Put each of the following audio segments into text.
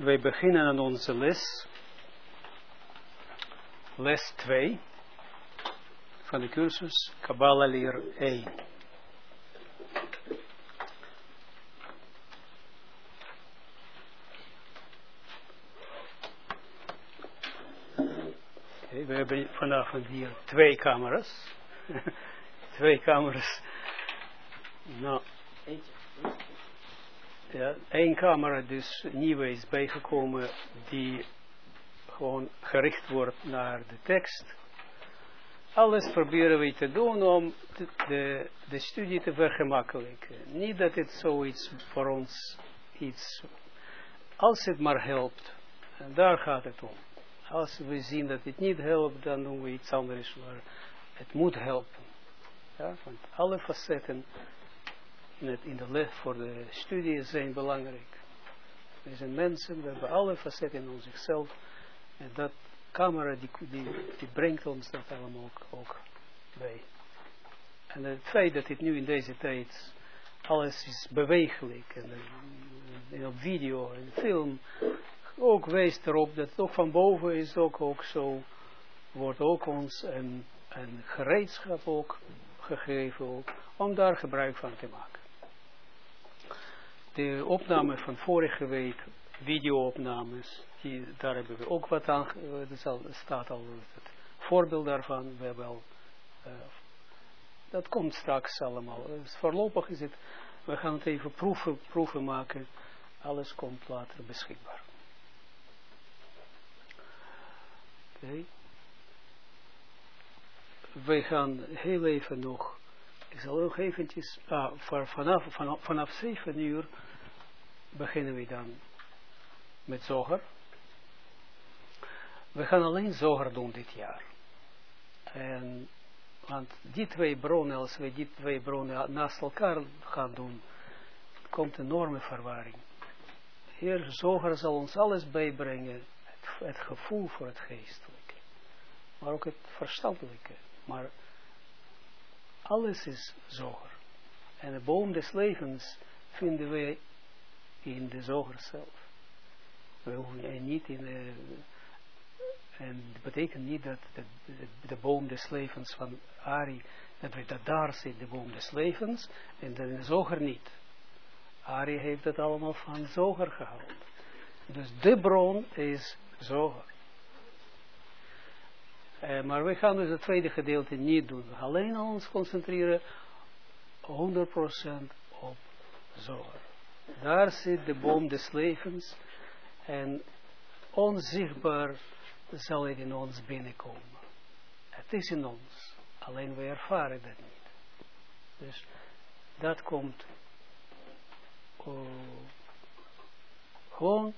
Wij beginnen aan onze les, les 2 van de cursus Kabbalah leer 1. Okay, we hebben vanavond hier twee camera's. twee camera's. Nou, ja, één camera dus nieuwe is bijgekomen die gewoon gericht wordt naar de tekst. Alles proberen we te doen om de, de, studie te vergemakkelijken. Niet dat het zoiets voor ons iets, als het maar helpt, en daar gaat het om. Als we zien dat het niet helpt, dan doen we iets anders, maar het moet helpen. Ja, want alle facetten in, het, in de les voor de studie zijn belangrijk. We zijn mensen, we hebben alle facetten in onszelf. En dat camera die, die, brengt ons dat allemaal ook, ook bij. En het feit dat het nu in deze tijd alles is bewegelijk en, en op video en film ook wijst erop dat ook van boven is ook, ook zo wordt ook ons een, een gereedschap ook gegeven om daar gebruik van te maken de opname van vorige week, video-opnames, die, daar hebben we ook wat aan, er staat al het voorbeeld daarvan, we hebben uh, dat komt straks allemaal. Dus voorlopig is het, we gaan het even proeven, proeven maken, alles komt later beschikbaar. Oké. We gaan heel even nog ik zal nog eventjes, ah, vanaf, vanaf, vanaf 7 uur beginnen we dan met zoger. We gaan alleen zoger doen dit jaar. En, want die twee bronnen, als we die twee bronnen naast elkaar gaan doen, komt enorme verwarring. Heer Zoger zal ons alles bijbrengen, het, het gevoel voor het geestelijke, maar ook het verstandelijke. Maar alles is zoger. En de boom des levens vinden wij in de zoger zelf. Hoeven niet in de, en dat betekent niet dat de, de, de, boom des levens van Ari, dat, dat daar zit de boom des levens, en de, zoger niet. Ari heeft het allemaal van zoger gehaald. Dus de bron is zoger. Uh, maar we gaan dus het tweede gedeelte niet doen. Alleen ons concentreren 100% op zorg. Daar zit de boom des levens en onzichtbaar zal het in ons binnenkomen. Het is in ons, alleen we ervaren dat niet. Dus dat komt uh, gewoon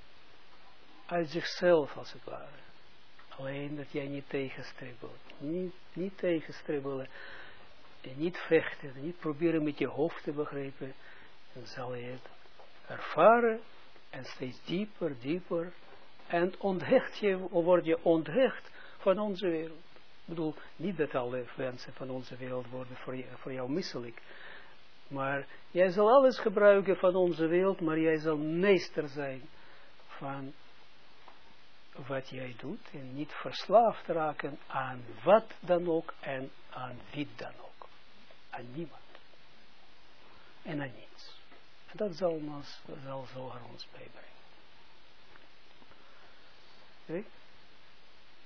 uit zichzelf als het ware. Alleen dat jij niet tegenstribbelt. Niet, niet tegenstribbelen. En niet vechten. Niet proberen met je hoofd te begrijpen. Dan zal je het ervaren. En steeds dieper, dieper. En onthecht je, word je onthecht van onze wereld. Ik bedoel, niet dat alle wensen van onze wereld worden voor, je, voor jou misselijk. Maar jij zal alles gebruiken van onze wereld, maar jij zal meester zijn van wat jij doet en niet verslaafd raken aan wat dan ook en aan wie dan ook. Aan niemand. En aan niets. Dat zal ons, zal zo ons bijbrengen.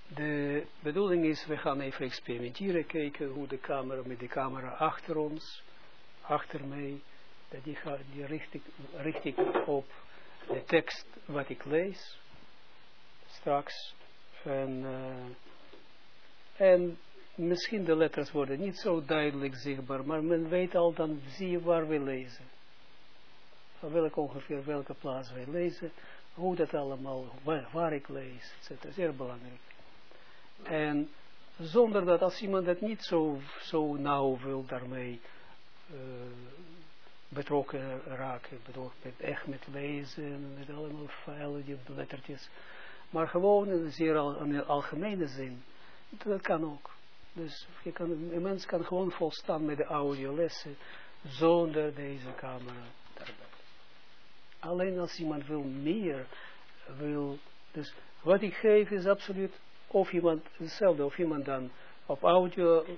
De bedoeling is, we gaan even experimenteren, kijken hoe de camera, met de camera achter ons, achter mij, dat die, gaat, die richt ik op de tekst wat ik lees straks. En, uh, en misschien de letters worden niet zo duidelijk zichtbaar, maar men weet al, dan zie je waar we lezen. Van welke ongeveer welke plaats wij lezen, hoe dat allemaal, waar, ik lees, etc. Zeer belangrijk. En zonder dat als iemand dat niet zo, zo nauw wil daarmee uh, betrokken raken, betrokken met, echt met lezen, met allemaal vuile lettertjes, maar gewoon in zeer al, in algemene zin. Dat kan ook. Dus je kan, een mens kan gewoon volstaan met de audiolessen zonder deze camera. Alleen als iemand wil meer wil, dus wat ik geef is absoluut of iemand hetzelfde, of iemand dan op audio uh,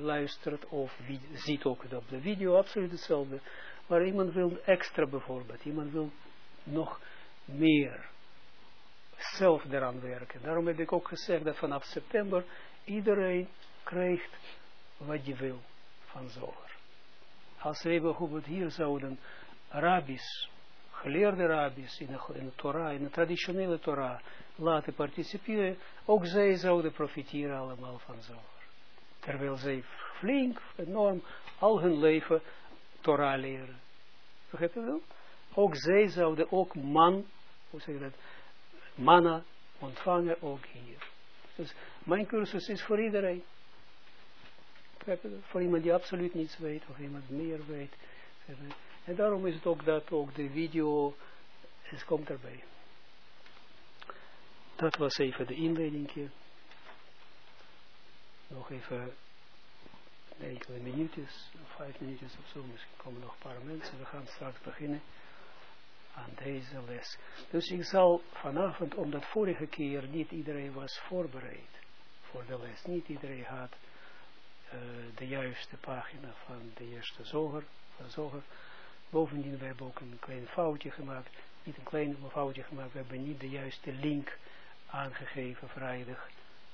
luistert of ziet ook op de video, absoluut hetzelfde. Maar iemand wil extra bijvoorbeeld, iemand wil nog meer zelf eraan werken. Daarom heb ik ook gezegd dat vanaf september iedereen krijgt wat je wil van zoger. Als we bijvoorbeeld hier zouden rabbis, geleerde rabbis in de, in Torah, in de traditionele Torah, laten participeren, ook zij zouden profiteren allemaal van zoger. Terwijl zij flink, enorm, al hun leven Torah leren. Begrijp je wel? Ook zij zouden ook man, hoe zeg je dat, manna ontvangen ook hier. Dus mijn cursus is voor iedereen. Voor iemand die absoluut niets weet, of iemand meer weet. En daarom is het ook dat ook de video, het komt erbij. Dat was even de inleiding. Nog even enkele minuutjes, vijf minuutjes of zo, misschien komen nog een paar mensen. We gaan straks beginnen aan deze les. Dus ik zal vanavond, omdat vorige keer niet iedereen was voorbereid voor de les, niet iedereen had uh, de juiste pagina van de eerste zoger, van zoger. Bovendien, we hebben ook een klein foutje gemaakt, niet een klein foutje gemaakt, we hebben niet de juiste link aangegeven vrijdag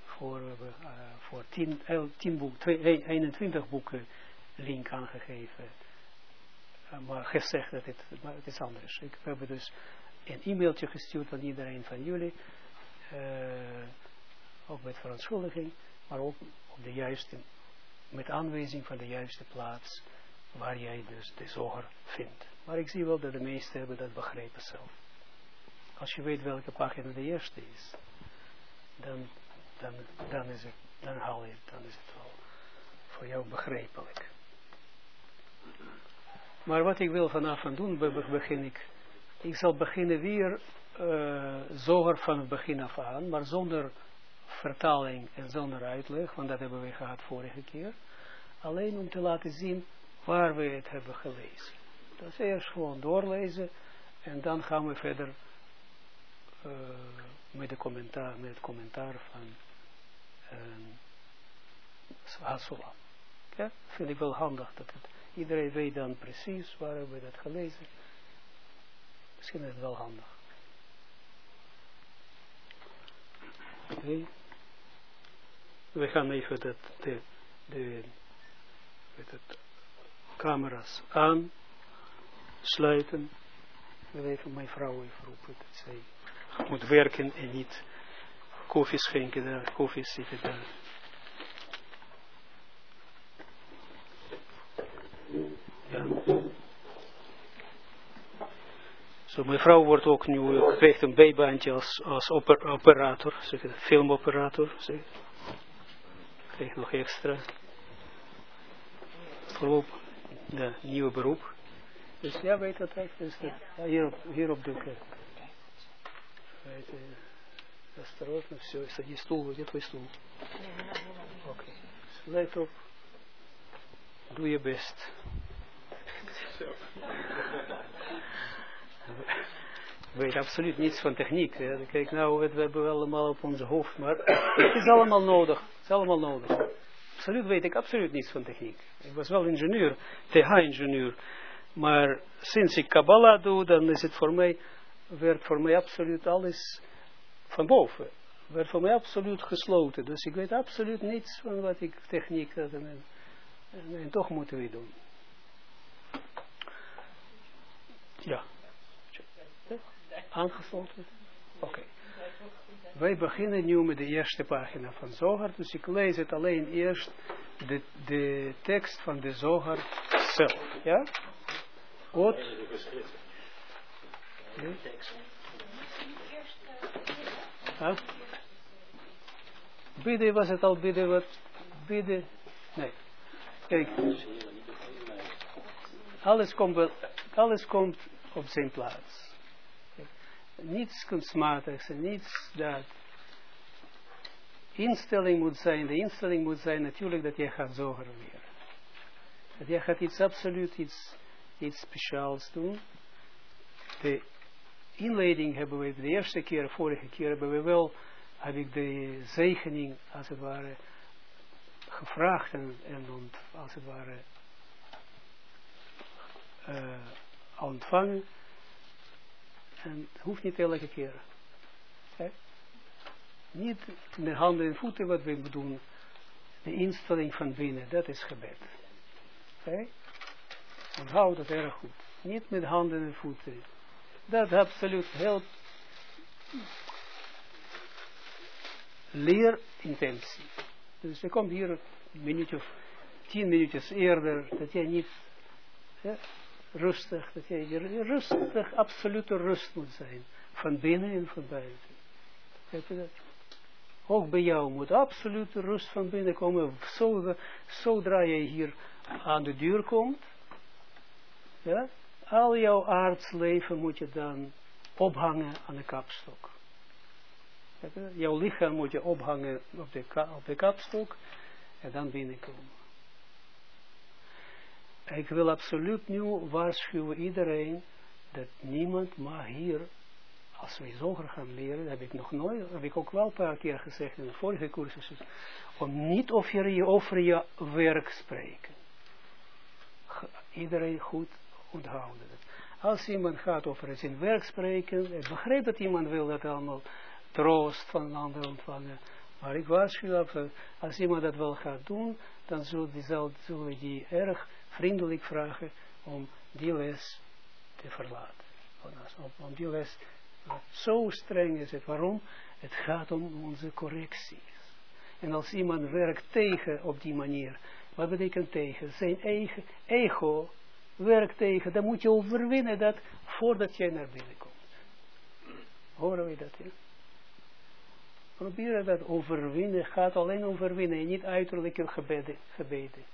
voor, uh, voor 10, 10 boek, 21 boeken link aangegeven. Maar gezegd dat het, maar het is anders. Ik heb dus een e-mailtje gestuurd aan iedereen van jullie, uh, ook met verontschuldiging, maar ook op de juiste, met aanwijzing van de juiste plaats waar jij dus de zoger vindt. Maar ik zie wel dat de meesten hebben dat begrepen zelf. Als je weet welke pagina de eerste is, dan, dan, dan, is het, dan haal je dan is het wel voor jou begrijpelijk. Maar wat ik wil vanavond doen, begin ik. Ik zal beginnen weer uh, zoger van het begin af aan, maar zonder vertaling en zonder uitleg, want dat hebben we gehad vorige keer. Alleen om te laten zien waar we het hebben gelezen. Dus eerst gewoon doorlezen en dan gaan we verder uh, met, de commentaar, met het commentaar van uh, vind ik wel handig dat het Iedereen weet dan precies waar we dat gelezen. Misschien is het wel handig. Oké. We gaan even dat, de, de, camera's aan, sluiten. wil even mijn vrouw even roepen dat zij moet werken en niet koffie schenken daar, koffie zitten daar. Ja. Zo, mijn vrouw wordt ook nu, krijgt een bijbaantje als, als oper, operator, zeg filmoperator. Zeg. Krijgt nog extra. Voorop, de nieuwe beroep. Dus ja, weet dat echt. Dus dat, ja, hier, op, hier op de kijk. Осторожно, все, садись стул, где твой стул? Oké, okay. let op. Doe je best. We weten absoluut niets van techniek. Hè. Kijk nou, we hebben allemaal op ons hoofd, maar het is allemaal nodig. Het is allemaal nodig. Absoluut weet ik absoluut niets van techniek. Ik was wel ingenieur, TH-ingenieur. Maar sinds ik Kabbalah doe, dan is het voor mij, werd voor mij absoluut alles van boven. Werd voor mij absoluut gesloten. Dus ik weet absoluut niets van wat ik techniek had. En, toch moeten we doen. Ja. Aangesloten? Oké. Wij beginnen nu met de eerste pagina van Zohar. Dus ik lees het alleen eerst de, de tekst van de Zohar zelf. Ja? Goed. Ja? Huh? Bidden was het al bidden wat? Bidden? Nee. Kijk. Alles komt, alles komt op zijn plaats. Niets kunstmatigs en niets dat. Instelling moet zijn, de instelling moet zijn natuurlijk dat je gaat zoger leren. Dat je gaat iets absoluut, iets, iets speciaals doen. De inleiding hebben we de eerste keer, vorige keer hebben we wel, heb ik de zegening, als het ware, gevraagd en, en als het ware uh, ontvangen. En hoeft niet elke keer. Niet met handen en voeten wat we doen. De instelling van binnen, dat is gebed. Okay? Onthoud het erg goed. Niet met handen en voeten. Dat absoluut helpt. Leer intentie. Dus je komt hier een minuutje of tien minuutjes eerder, dat jij niet rustig, dat jij rustig, absolute rust moet zijn. Van binnen en van buiten. Heb je dat? Ook bij jou moet absolute rust van binnen komen. Zodra je hier aan de deur komt, ja, al jouw aardsleven moet je dan ophangen aan de kapstok. Jouw lichaam moet je ophangen op de, op de kapstok en dan binnenkomen. Ik wil absoluut nu waarschuwen iedereen dat niemand mag hier, als we zoger gaan leren, heb ik nog nooit, heb ik ook wel een paar keer gezegd in de vorige cursussen, om niet over je, over je werk spreken. Iedereen goed onthouden. Als iemand gaat over zijn werk spreken, ik begrijp dat iemand wil dat allemaal troost van een ander ontvangen. Maar ik waarschuw dat als iemand dat wel gaat doen, dan zullen die, zullen die erg vriendelijk vragen om die les te verlaten. Om die les, zo streng is het. Waarom? Het gaat om onze correcties. En als iemand werkt tegen op die manier, wat betekent tegen? Zijn eigen ego werkt tegen, dan moet je overwinnen dat voordat jij naar binnen komt. Horen we dat, ja? Probeer dat overwinnen, gaat alleen overwinnen en niet uiterlijke gebeden. gebeden.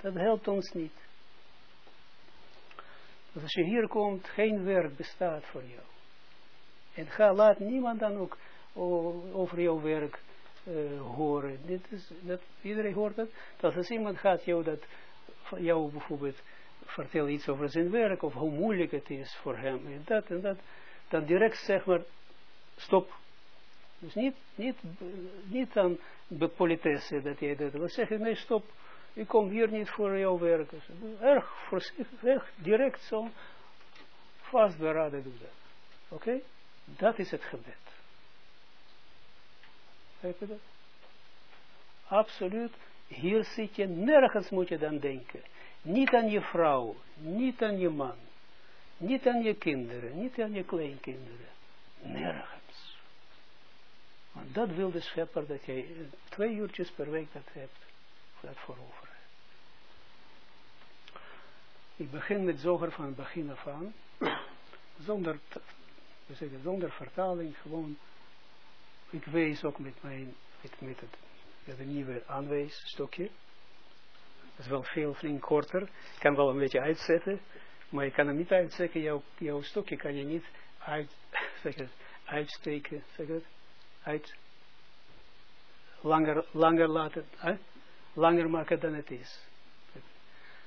Dat helpt ons niet. Dus als je hier komt, geen werk bestaat voor jou. En ga, laat niemand dan ook over jouw werk uh, horen. Dit is, dat, iedereen hoort dat. Dat als iemand gaat jou dat, jou bijvoorbeeld vertel iets over zijn werk, of hoe moeilijk het is voor hem, en dat en dat, dan direct zeg maar, stop. Dus niet, niet, niet aan de politesse dat jij dat wil zeggen, nee stop, ik kom hier niet voor jouw werk. Erg voorzichtig, erg direct zo, vastberaden doe dat. Oké? Dat is het gebed. Heb je dat? Absoluut. Hier zit je, nergens moet je dan denken. Niet aan je vrouw, niet aan je man, niet aan je kinderen, niet aan je kleinkinderen. Nergens. Want dat wil de schepper dat jij twee uurtjes per week dat hebt, dat voorover. Ik begin met zoger van het begin af aan, zonder, zeggen, zonder vertaling, gewoon, ik wees ook met mijn, met, het, met nieuwe aanwijsstokje. Dat is wel veel flink korter. Ik kan wel een beetje uitzetten. Maar je kan hem niet uitzetten. Jouw, jouw stokje kan je niet uit, zeg uitsteken. Zeg het, uit, langer, langer laten, hè? langer maken dan het is.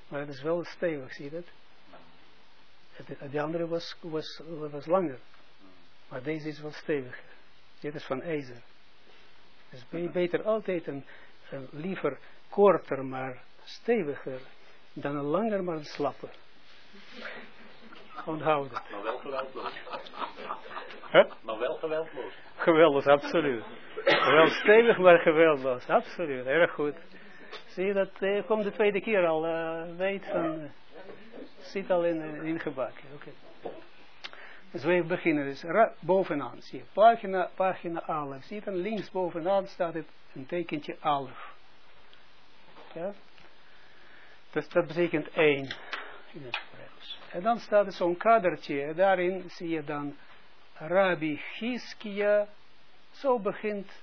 Maar het is wel stevig, zie je dat? De andere was, was, was langer. Maar deze is wel steviger. Dit is van ijzer. Dus beter altijd een, een liever korter, maar steviger dan een langer maar een slapper. Onthoud het. Maar wel geweldloos. Huh? Maar wel geweldloos. Geweldloos, absoluut. wel stevig, maar geweldloos. Absoluut, erg goed. Zie je dat, eh, komt de tweede keer al, uh, weet van, uh, zit al in, uh, ingebakken. Oké. Dus we beginnen dus bovenaan, zie je, pagina, pagina 11. Zie dan links bovenaan staat het een tekentje 11. Ja? Dus dat betekent één in het. En dan staat er zo'n kadertje. Daarin zie je dan Rabbi Giskia. Zo begint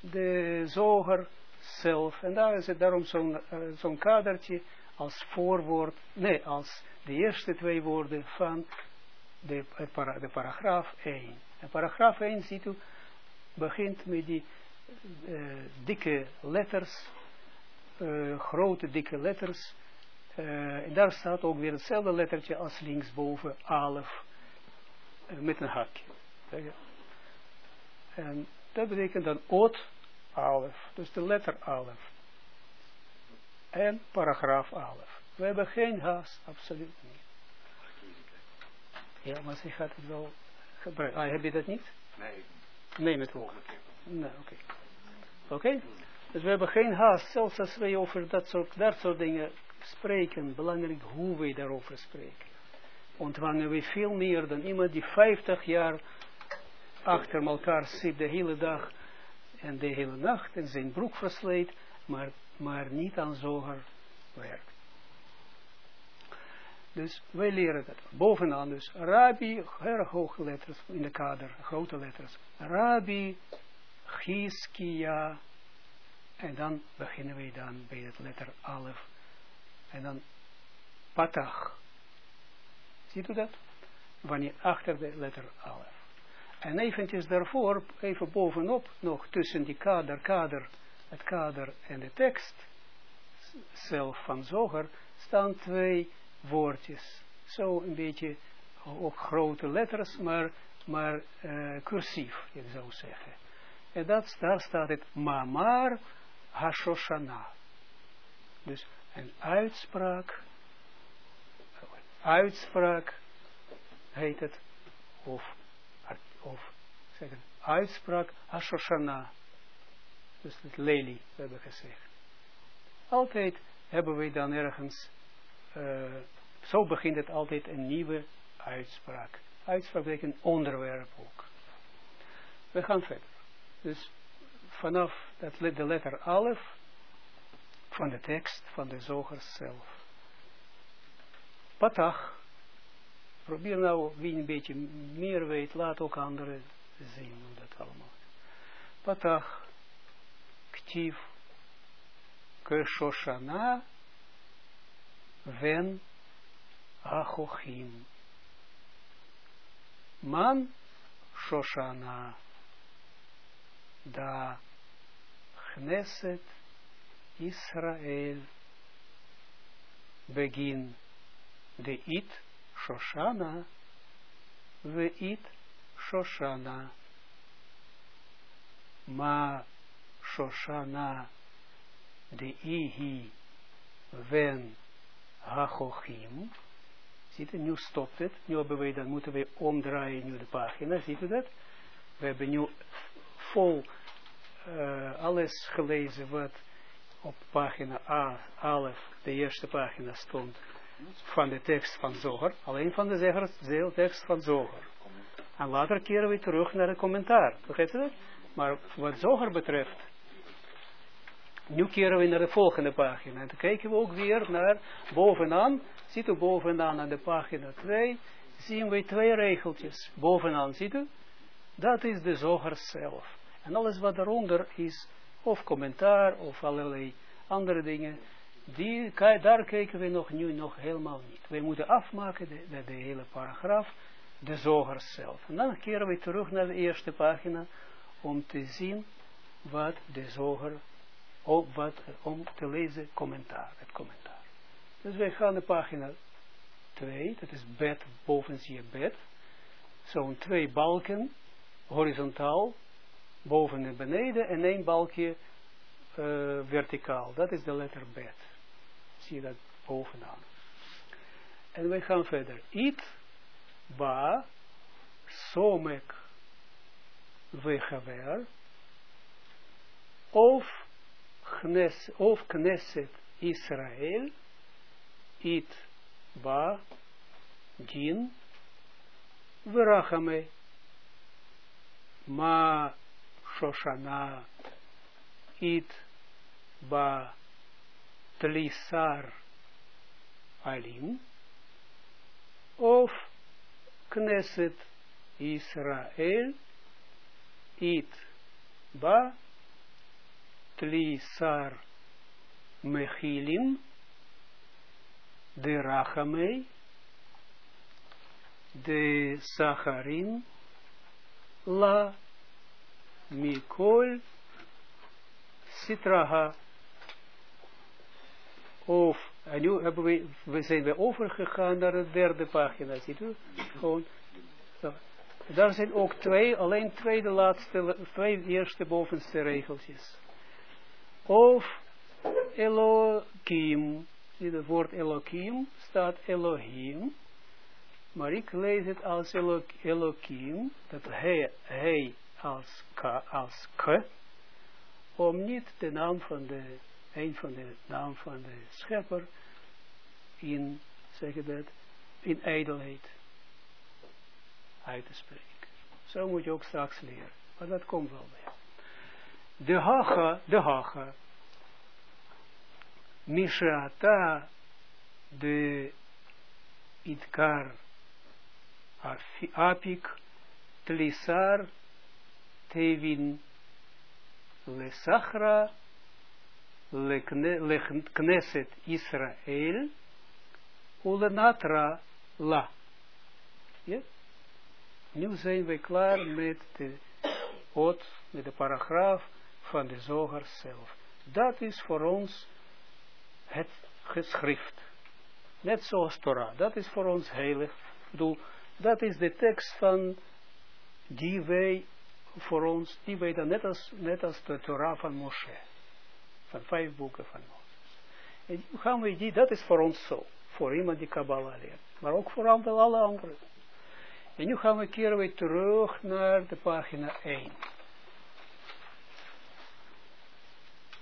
de zoger zelf. En daar is het daarom zo'n uh, zo'n kadertje als voorwoord. Nee, als de eerste twee woorden van de, de paragraaf 1. En paragraaf 1 ziet u begint met die uh, dikke letters uh, grote dikke letters. En daar staat ook weer hetzelfde lettertje als linksboven, alef. met een hakje. En dat betekent dan oot alef, dus de letter alef. En paragraaf alef. We hebben geen haast, absoluut niet. Ja, maar ze gaat het wel gebruiken. Ah, heb je dat niet? Nee. Neem het wel. Nee, oké. Oké? Dus we hebben geen haast, zelfs als wij over dat soort, dat soort dingen spreken, belangrijk hoe wij daarover spreken. Ontvangen we veel meer dan iemand die 50 jaar achter elkaar zit de hele dag en de hele nacht en zijn broek versleet, maar, maar niet aan zoger werkt. Dus wij leren dat. Bovenaan dus, Rabbi, erg letters in de kader, grote letters. Rabbi, Giskia, en dan beginnen we dan bij het letter Alef. En dan Patach. Ziet u dat? Wanneer achter de letter Alef. En eventjes daarvoor, even bovenop, nog tussen die kader, kader, het kader en de tekst, zelf van Zoger, staan twee woordjes. Zo een beetje, ook grote letters, maar, maar uh, cursief, je zou zeggen. En dat, daar staat het Mamar Hashoshana. Dus een uitspraak, uitspraak heet het, of, of zeggen, uitspraak Hashoshana. Dus het lely, we hebben gezegd. Altijd hebben we dan ergens, uh, zo begint het altijd een nieuwe uitspraak. Uitspraak betekent onderwerp ook. We gaan verder. Dus vanaf dat, de letter Alef van de tekst van de zoger zelf. Patach. Probeer nou, wie een beetje meer weet, laat ook anderen zien dat allemaal. Patach. Ktief. Keshoshana. Ven. Achochim. Man. Shoshana da Knesset Israël begin de it Shoshana we it Shoshana ma Shoshana de ihi wen hachochim Ziet u, nu stopt het. Nu hebben we, dan moeten we omdraaien nu de pagina. Ziet u dat? We hebben nu vol alles gelezen wat op pagina A, Alef, de eerste pagina stond, van de tekst van Zoger, alleen van de zegers, de tekst van Zoger. En later keren we terug naar het commentaar, begrijpt u? Maar wat Zoger betreft, nu keren we naar de volgende pagina. En dan kijken we ook weer naar bovenaan, ziet u bovenaan aan de pagina 2, zien we twee regeltjes. Bovenaan, ziet u? Dat is de zoger zelf. En alles wat daaronder is, of commentaar, of allerlei andere dingen, die, daar kijken we nog nu nog helemaal niet. We moeten afmaken, de, de, hele paragraaf, de zoger zelf. En dan keren we terug naar de eerste pagina, om te zien wat de zoger, of wat, om te lezen commentaar, het commentaar. Dus wij gaan naar pagina 2, dat is bed, boven zie je bed. Zo'n twee balken, horizontaal, boven en beneden, en één balkje uh, verticaal. Dat is de letter bet. Zie je dat bovenaan. En wij gaan verder. It, ba, somek, vechaver, of, knes, of knesset Israël, it, ba, din, verachame, ma Shoshana it ba tlisar alim of Knesset Israël it ba tlisar mechilim de rachamei de sacharin la mikol sitraha. Of, en nu hebben we, we zijn we overgegaan naar de derde pagina, ziet u? Gewoon, Daar zijn ook twee, alleen twee de laatste, twee eerste bovenste regeltjes. Of Elohim. Zie het woord Elohim staat Elohim. Maar ik lees het als Elohim, dat hij, hij als k, als k, om niet de naam van de, een van de naam van de schepper in, zeg je dat, in ijdelheid uit te spreken. Zo moet je ook straks leren. Maar dat komt wel weer. De haga, de haga, Mishata, de itkar, apik, tlisar, tevin, lesachra, lekneset Israël, ulenatra la. Ja? Nu zijn we klaar met de oot, met de paragraaf van de zoger zelf. Dat is voor ons het geschrift. Net zoals Torah. Dat is voor ons heilig. Dat is de tekst van die wij voor ons, die wij dan net als, net als de Torah van Moshe. Van vijf boeken van Moses. En gaan we die, dat is voor ons zo. Voor iemand die Kabbalah leert. Maar ook voor alle anderen. En nu gaan we keren weer terug naar de pagina 1.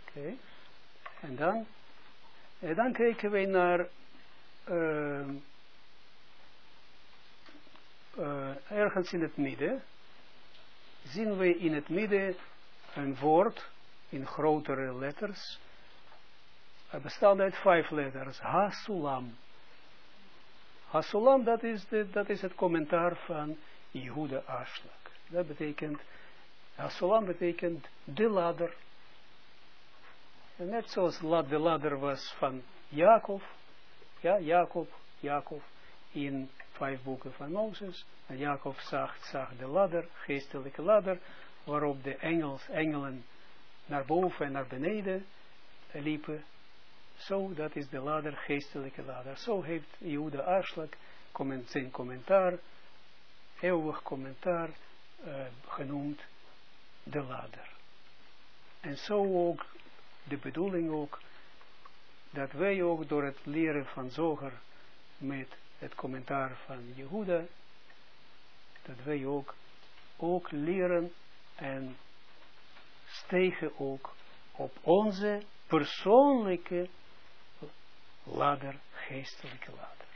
Oké. En dan, en dan kijken we naar uh, uh, ergens in het midden. Zien we in het midden een woord in grotere letters. Het bestaat uit vijf letters. Hasulam. Hasulam, dat is, de, dat is het commentaar van Jehuda Ashlag. Dat betekent, Hasulam betekent de ladder. En net zoals de ladder was van Jacob, ja, Jacob, Jacob, in vijf boeken van Mozes. En Jacob zag, zag de ladder, geestelijke ladder, waarop de engels, engelen naar boven en naar beneden liepen zo, dat is de ladder, geestelijke ladder. Zo heeft Aarslag comment, zijn commentaar, eeuwig commentaar, uh, genoemd de ladder. En zo ook, de bedoeling ook, dat wij ook door het leren van Zoger met het commentaar van Jehuda, dat wij ook, ook leren en stegen ook op onze persoonlijke ladder, geestelijke ladder.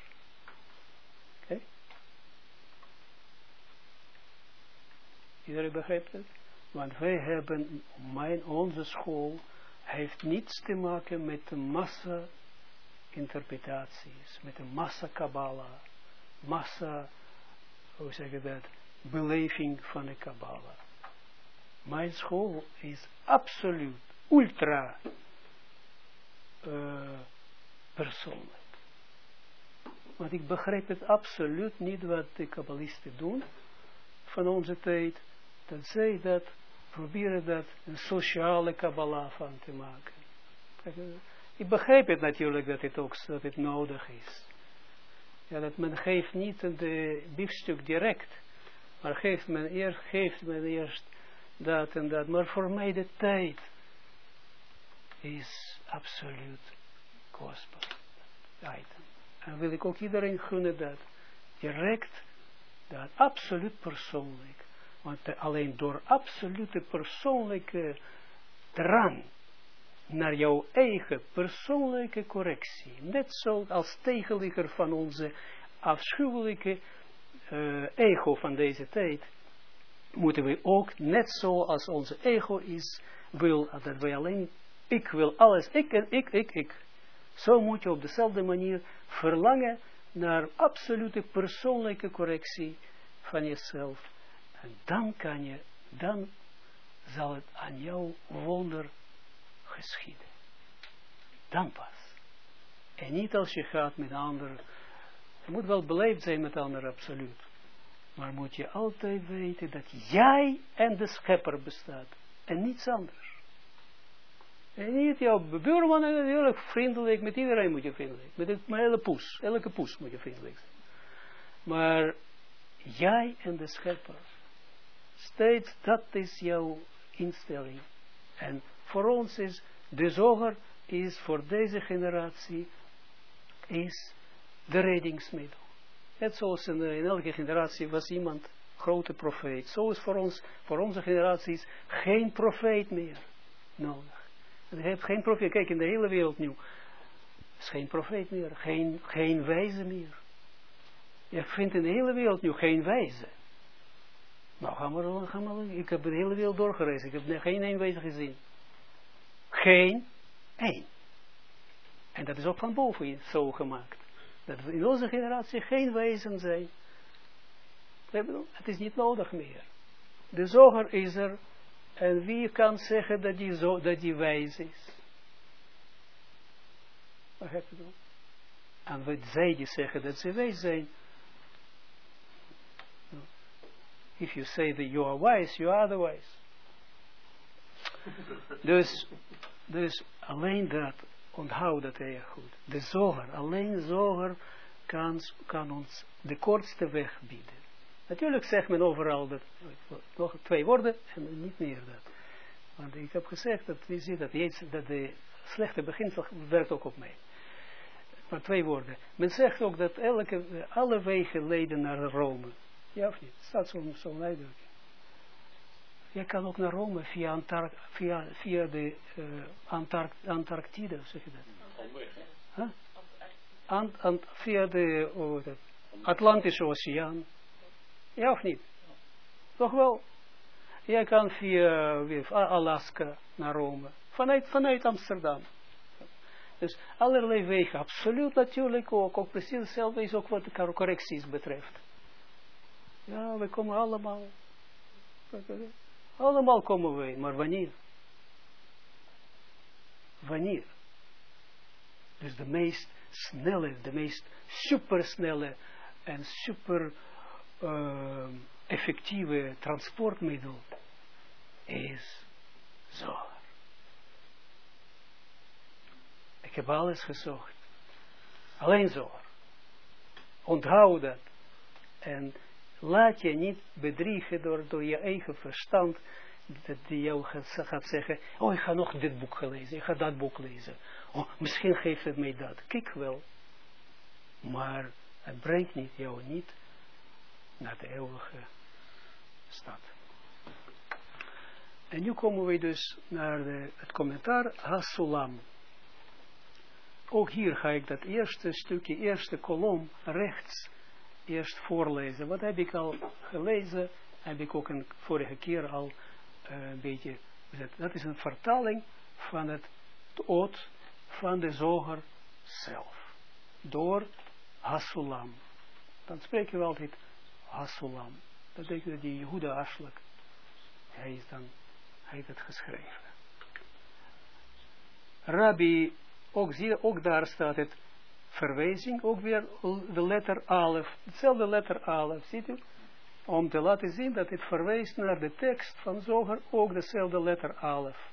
Oké? Iedereen begrijpt het? Want wij hebben, mijn, onze school heeft niets te maken met de massa interpretaties, met de massa Kabbalah, massa, hoe zeg je dat, beleving van de Kabbalah. Mijn school is absoluut, ultra, uh, persoonlijk. Want ik begrijp het absoluut niet wat de kabbalisten doen van onze tijd. Dat zij dat proberen dat een sociale kabbalah van te maken. Ik begrijp het natuurlijk dat het ook dat het nodig is. Ja, dat men geeft niet de biefstuk direct, maar geeft men eerst, geeft men eerst dat en dat. Maar voor mij de tijd is absoluut kostbaar item. En wil ik ook iedereen gunnen dat direct, dat absoluut persoonlijk. Want alleen door absolute persoonlijke drang naar jouw eigen persoonlijke correctie, net zo als tegenligger van onze afschuwelijke uh, ego van deze tijd, moeten we ook net zo als onze ego is, wil dat wij alleen, ik wil alles, ik en ik, ik, ik. Zo moet je op dezelfde manier verlangen naar absolute persoonlijke correctie van jezelf. En dan kan je, dan zal het aan jou wonder geschieden. Dan pas. En niet als je gaat met anderen. Je moet wel beleefd zijn met anderen, absoluut. Maar moet je altijd weten dat jij en de schepper bestaat. En niets anders. En niet jouw buurman, heel vriendelijk, met iedereen moet je vriendelijk. Met, het, hele poes, elke poes moet je vriendelijk zijn. Maar Jij en de schepper. Steeds, dat is jouw instelling. En voor ons is, de zoger is voor deze generatie, is de reddingsmiddel. Net zoals in, in elke generatie was iemand grote profeet. Zo is voor ons, voor onze generaties, geen profeet meer nodig. je hebt geen profeet, kijk in de hele wereld nu, is geen profeet meer, geen, geen wijze meer. Je vindt in de hele wereld nu geen wijze. Nou, gaan we, gaan we, ik heb de hele wereld doorgereisd, ik heb geen één wijze gezien. Geen één. En dat is ook van boven zo gemaakt. Dat in onze generatie geen wijzen zijn. Het is niet nodig meer. De zoger is er. En wie kan zeggen dat die, zo, dat die wijs is? Wat heb je dan? En wat zij die zeggen dat ze wijs zijn. If you say that you are wise, you are the wise. dus, dus alleen dat, onthoud dat heel goed. De zoger, alleen zoger kan, kan ons de kortste weg bieden. Natuurlijk zegt men overal dat, nog twee woorden en niet meer dat. Want ik heb gezegd dat, je ziet dat, dat de slechte beginsel werkt ook op mij. Maar twee woorden. Men zegt ook dat elke, alle wegen leiden naar Rome. Ja of niet? Staat zo'n zo uitdrukking. Je kan ook naar Rome via, Antark, via, via de uh, Antark, Antarctide, zeg je dat? Huh? Ant, ant, via de oh, Atlantische Oceaan. Ja of niet? Toch wel? Jij kan via, via Alaska naar Rome. Vanuit, vanuit Amsterdam. Dus allerlei wegen, absoluut natuurlijk ook. Ook precies hetzelfde is ook wat de correcties betreft. Ja, we komen allemaal. Allemaal komen wij, maar wanneer? Wanneer? Dus de meest snelle, de meest supersnelle en super uh, effectieve transportmiddel is zorg. Ik heb alles gezocht. Alleen zorg. Onthoud dat. En laat je niet bedriegen door, je eigen verstand, dat die jou gaat, zeggen, oh ik ga nog dit boek lezen, ik ga dat boek lezen. Oh, misschien geeft het mij dat. Kijk wel. Maar het brengt niet, jou niet naar de eeuwige stad. En nu komen we dus naar het commentaar Hasulam. Ook hier ga ik dat eerste stukje, eerste kolom rechts eerst voorlezen. Wat heb ik al gelezen? Heb ik ook een vorige keer al uh, een beetje gezet. Dat is een vertaling van het oot van de zoger zelf. Door Hasulam. Dan spreken we altijd Hasulam. Dat betekent dat die Jehuda Aslak, hij is dan, hij heeft het geschreven. Rabbi, ook, zie, ook daar staat het verwijzing, ook weer de letter Alef, hetzelfde letter Alef, ziet u? Om te laten zien dat het verwijst naar de tekst van Zoger, ook dezelfde letter Alef.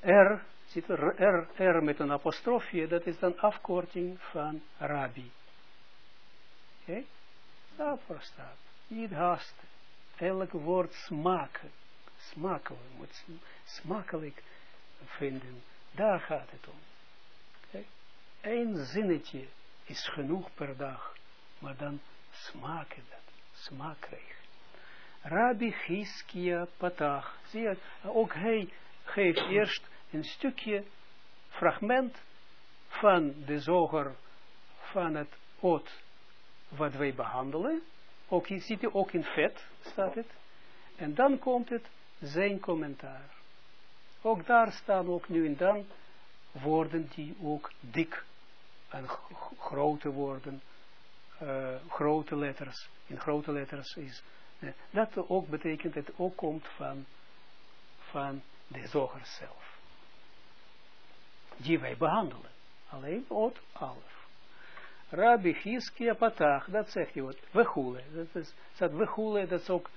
R, ziet u, R, R met een apostrofje, dat is dan afkorting van Rabbi. Oké? Okay? Daarvoor staat. Niet haasten. Elk woord smaken. Smaken. Moet smakelijk vinden. Daar gaat het om. Eén zinnetje is genoeg per dag, maar dan smaken dat, smaak krijgen. Rabbi Giskia Patach, zie je, ook hij geeft eerst een stukje fragment van de zoger van het oot wat wij behandelen. Ook, je ziet het ook in vet staat het. En dan komt het zijn commentaar. Ook daar staan ook nu en dan woorden die ook dik en grote woorden, uh, grote letters, in grote letters is, uh, dat ook betekent, het ook komt van, van de zoger zelf. Die wij behandelen. Alleen ot alf. Rabbi Hiskia Patach, dat zegt hij wat, wechule. Dat is, dat wechule, dat is ook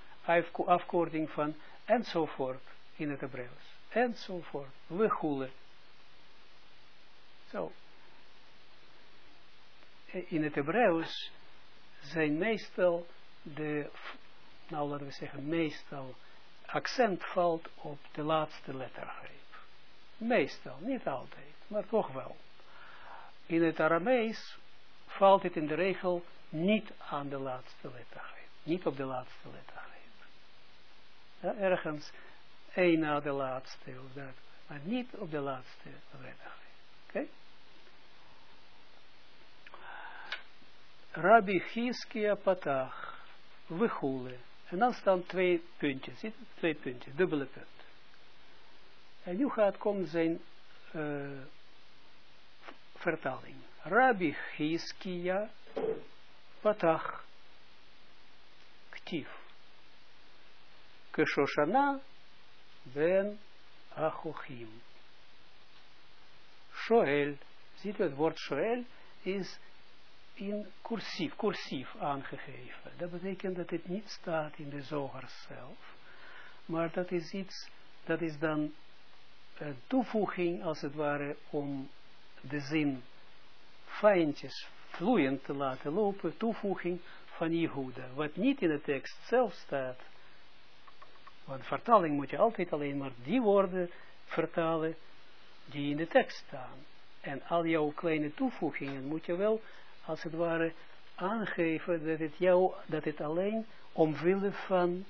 afkorting van enzovoort in het Hebreeuws. Enzovoort, wechule. Zo. In het Hebreeuws zijn meestal de, nou laten we zeggen, meestal accent valt op de laatste lettergreep. Meestal, niet altijd, maar toch wel. In het Aramees valt het in de regel niet aan de laatste lettergreep. Niet op de laatste lettergreep. Ja, ergens één na de laatste of dat. Maar niet op de laatste lettergreep. Oké? Rabbi Hiskia Patach, Wechule. En dan staan twee puntjes, twee puntjes, dubbele punt. En nu gaat komen zijn vertaling. Rabbi Hiskia Patach Ktief. Keshoshana ben Achochim. Shoel. Ziet u het woord Shoel is in cursief, cursief aangegeven. Dat betekent dat het niet staat in de zoger zelf, maar dat is iets, dat is dan een toevoeging als het ware om de zin fijntjes vloeiend te laten lopen, toevoeging van Jehuda, wat niet in de tekst zelf staat. Want vertaling moet je altijd alleen maar die woorden vertalen die in de tekst staan. En al jouw kleine toevoegingen moet je wel als het ware aangeven dat het jou, dat het alleen omwille van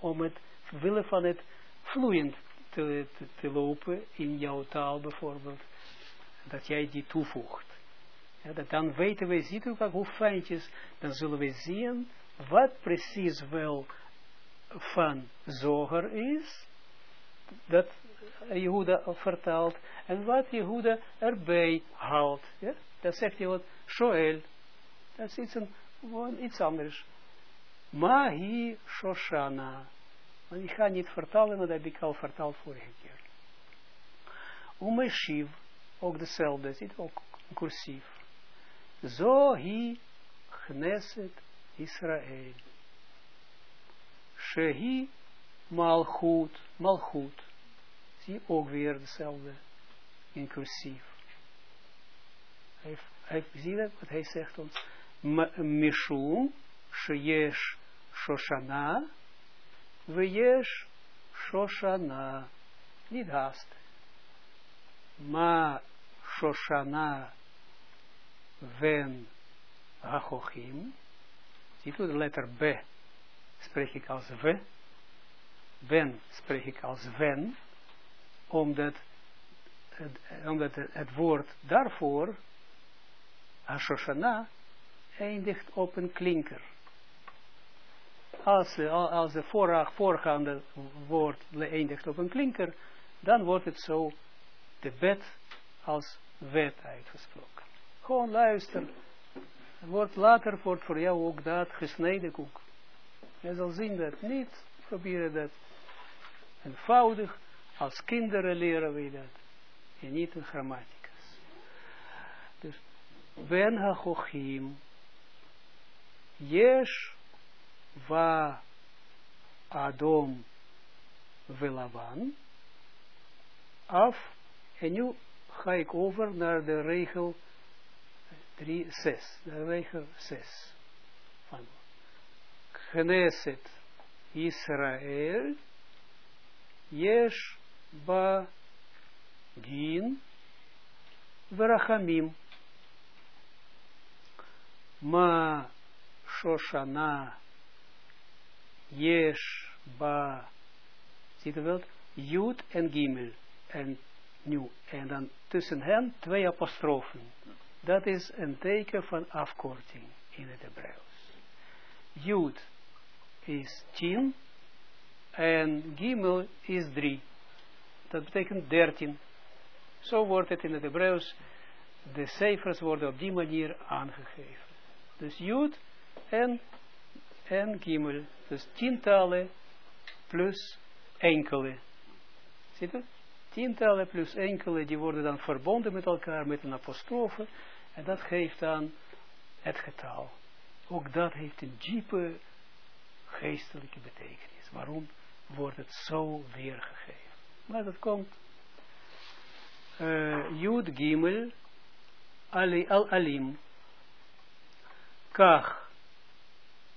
om, het willen van het vloeiend te, lopen in jouw taal bijvoorbeeld, dat jij die toevoegt. Ja, dat dan weten we, ziet u ook hoe fijntjes, dan zullen we zien wat precies wel van zoger is, dat Jehuda vertaalt, en wat Jehuda erbij haalt. Ja? Dan zegt hij wat, Shoel. Dat is iets, een, iets anders. Mahi Shoshana. Want ik ga niet vertalen, dat heb ik al vorige keer. Umeshiv, ook dezelfde, zit ook cursief. Zo hi Knesset Israël. Shehi Malchut, Malchut. Zie ook weer dezelfde, inclusief. Hij, zie je wat hij zegt ons? Mishum, Sheyesh Shoshana, Weyesh Shoshana. Niet haast. Ma Shoshana Ven Hachochim. Ziet u de letter B? Spreek ik als V. Ven spreek ik als Ven. Omdat omdat het woord daarvoor, Hashoshana, eindigt op een klinker. Als, als de voorgaande woord eindigt op een klinker, dan wordt het zo de wet als wet uitgesproken. Gewoon luister. Wordt later wordt voor jou ook dat gesneden koek. Je zal zien dat niet. Proberen dat eenvoudig. Als kinderen leren we dat en niet een grammaticus. Ben hachochim, yesh va adom velavan, af, en nu ga ik over naar de regel 3, 6, de regel 6 van Knesset Israël, yesh ba Din Verachamim. Ma Shoshana Yesh Ba. Ziet u wel? Jud en Gimel. En nu. En dan tussen hen twee apostrofen. Dat is een teken van afkorting in het Hebreeuws. Jud is tien en Gimel is drie. Dat betekent dertien. Zo wordt het in het Hebreeuws, de cijfers worden op die manier aangegeven. Dus Jud en, en Gimel, dus tientallen plus enkele. Ziet u? Tientallen plus enkele, die worden dan verbonden met elkaar met een apostrofe, en dat geeft dan het getal. Ook dat heeft een diepe geestelijke betekenis. Waarom wordt het zo weergegeven? Maar dat komt uh, Jud Gimel Ali, Al Alim kach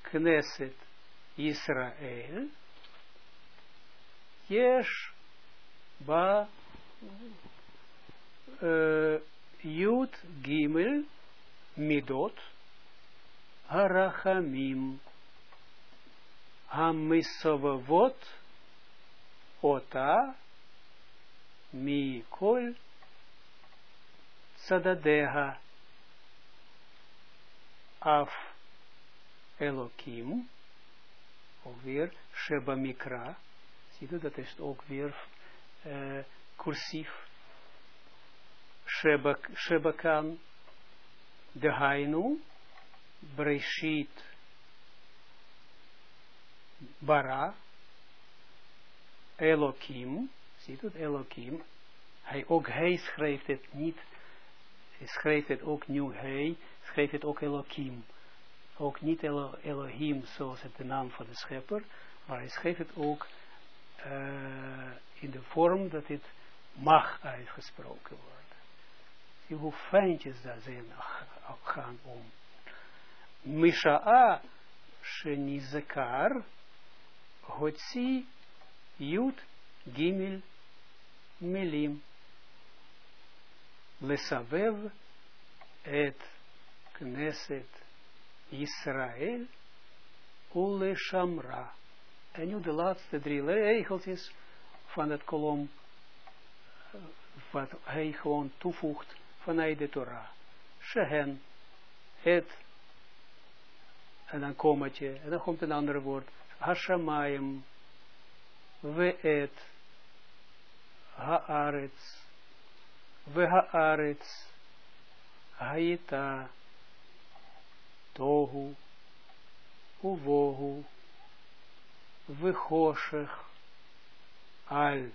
knesset Israël, yesh ba uh, Yud Gimel Midot Harachamim Hamisovavot Ota Mikol Sadadeha Af Elokim ook weer Sheba Mikra. Zie je dat is ook weer uh, cursief. Shebakan de Hainu Breshit Bara Elokim. Ziet het Elokim? Hij ook hij schrijft het niet hij schrijft het ook nu hij schrijft het ook Elokim ook niet Elo, Elohim zoals het de naam van de schepper maar hij schreef het ook uh, in de vorm dat het mag uitgesproken wordt. Zie hoe fijntjes daar zijn gaan om. Misha'a shenizekar hotsi yud gimel milim. Lesavev et knesset Israël ule shamra. En nu de laatste drie regeltjes van het kolom wat hij gewoon toevoegt vanuit de Torah. Shehen, het, en dan kometje, en dan komt een ander woord, Hashamayim, we et, haaretz, we haaretz, haita, uvohu, we choshech, al,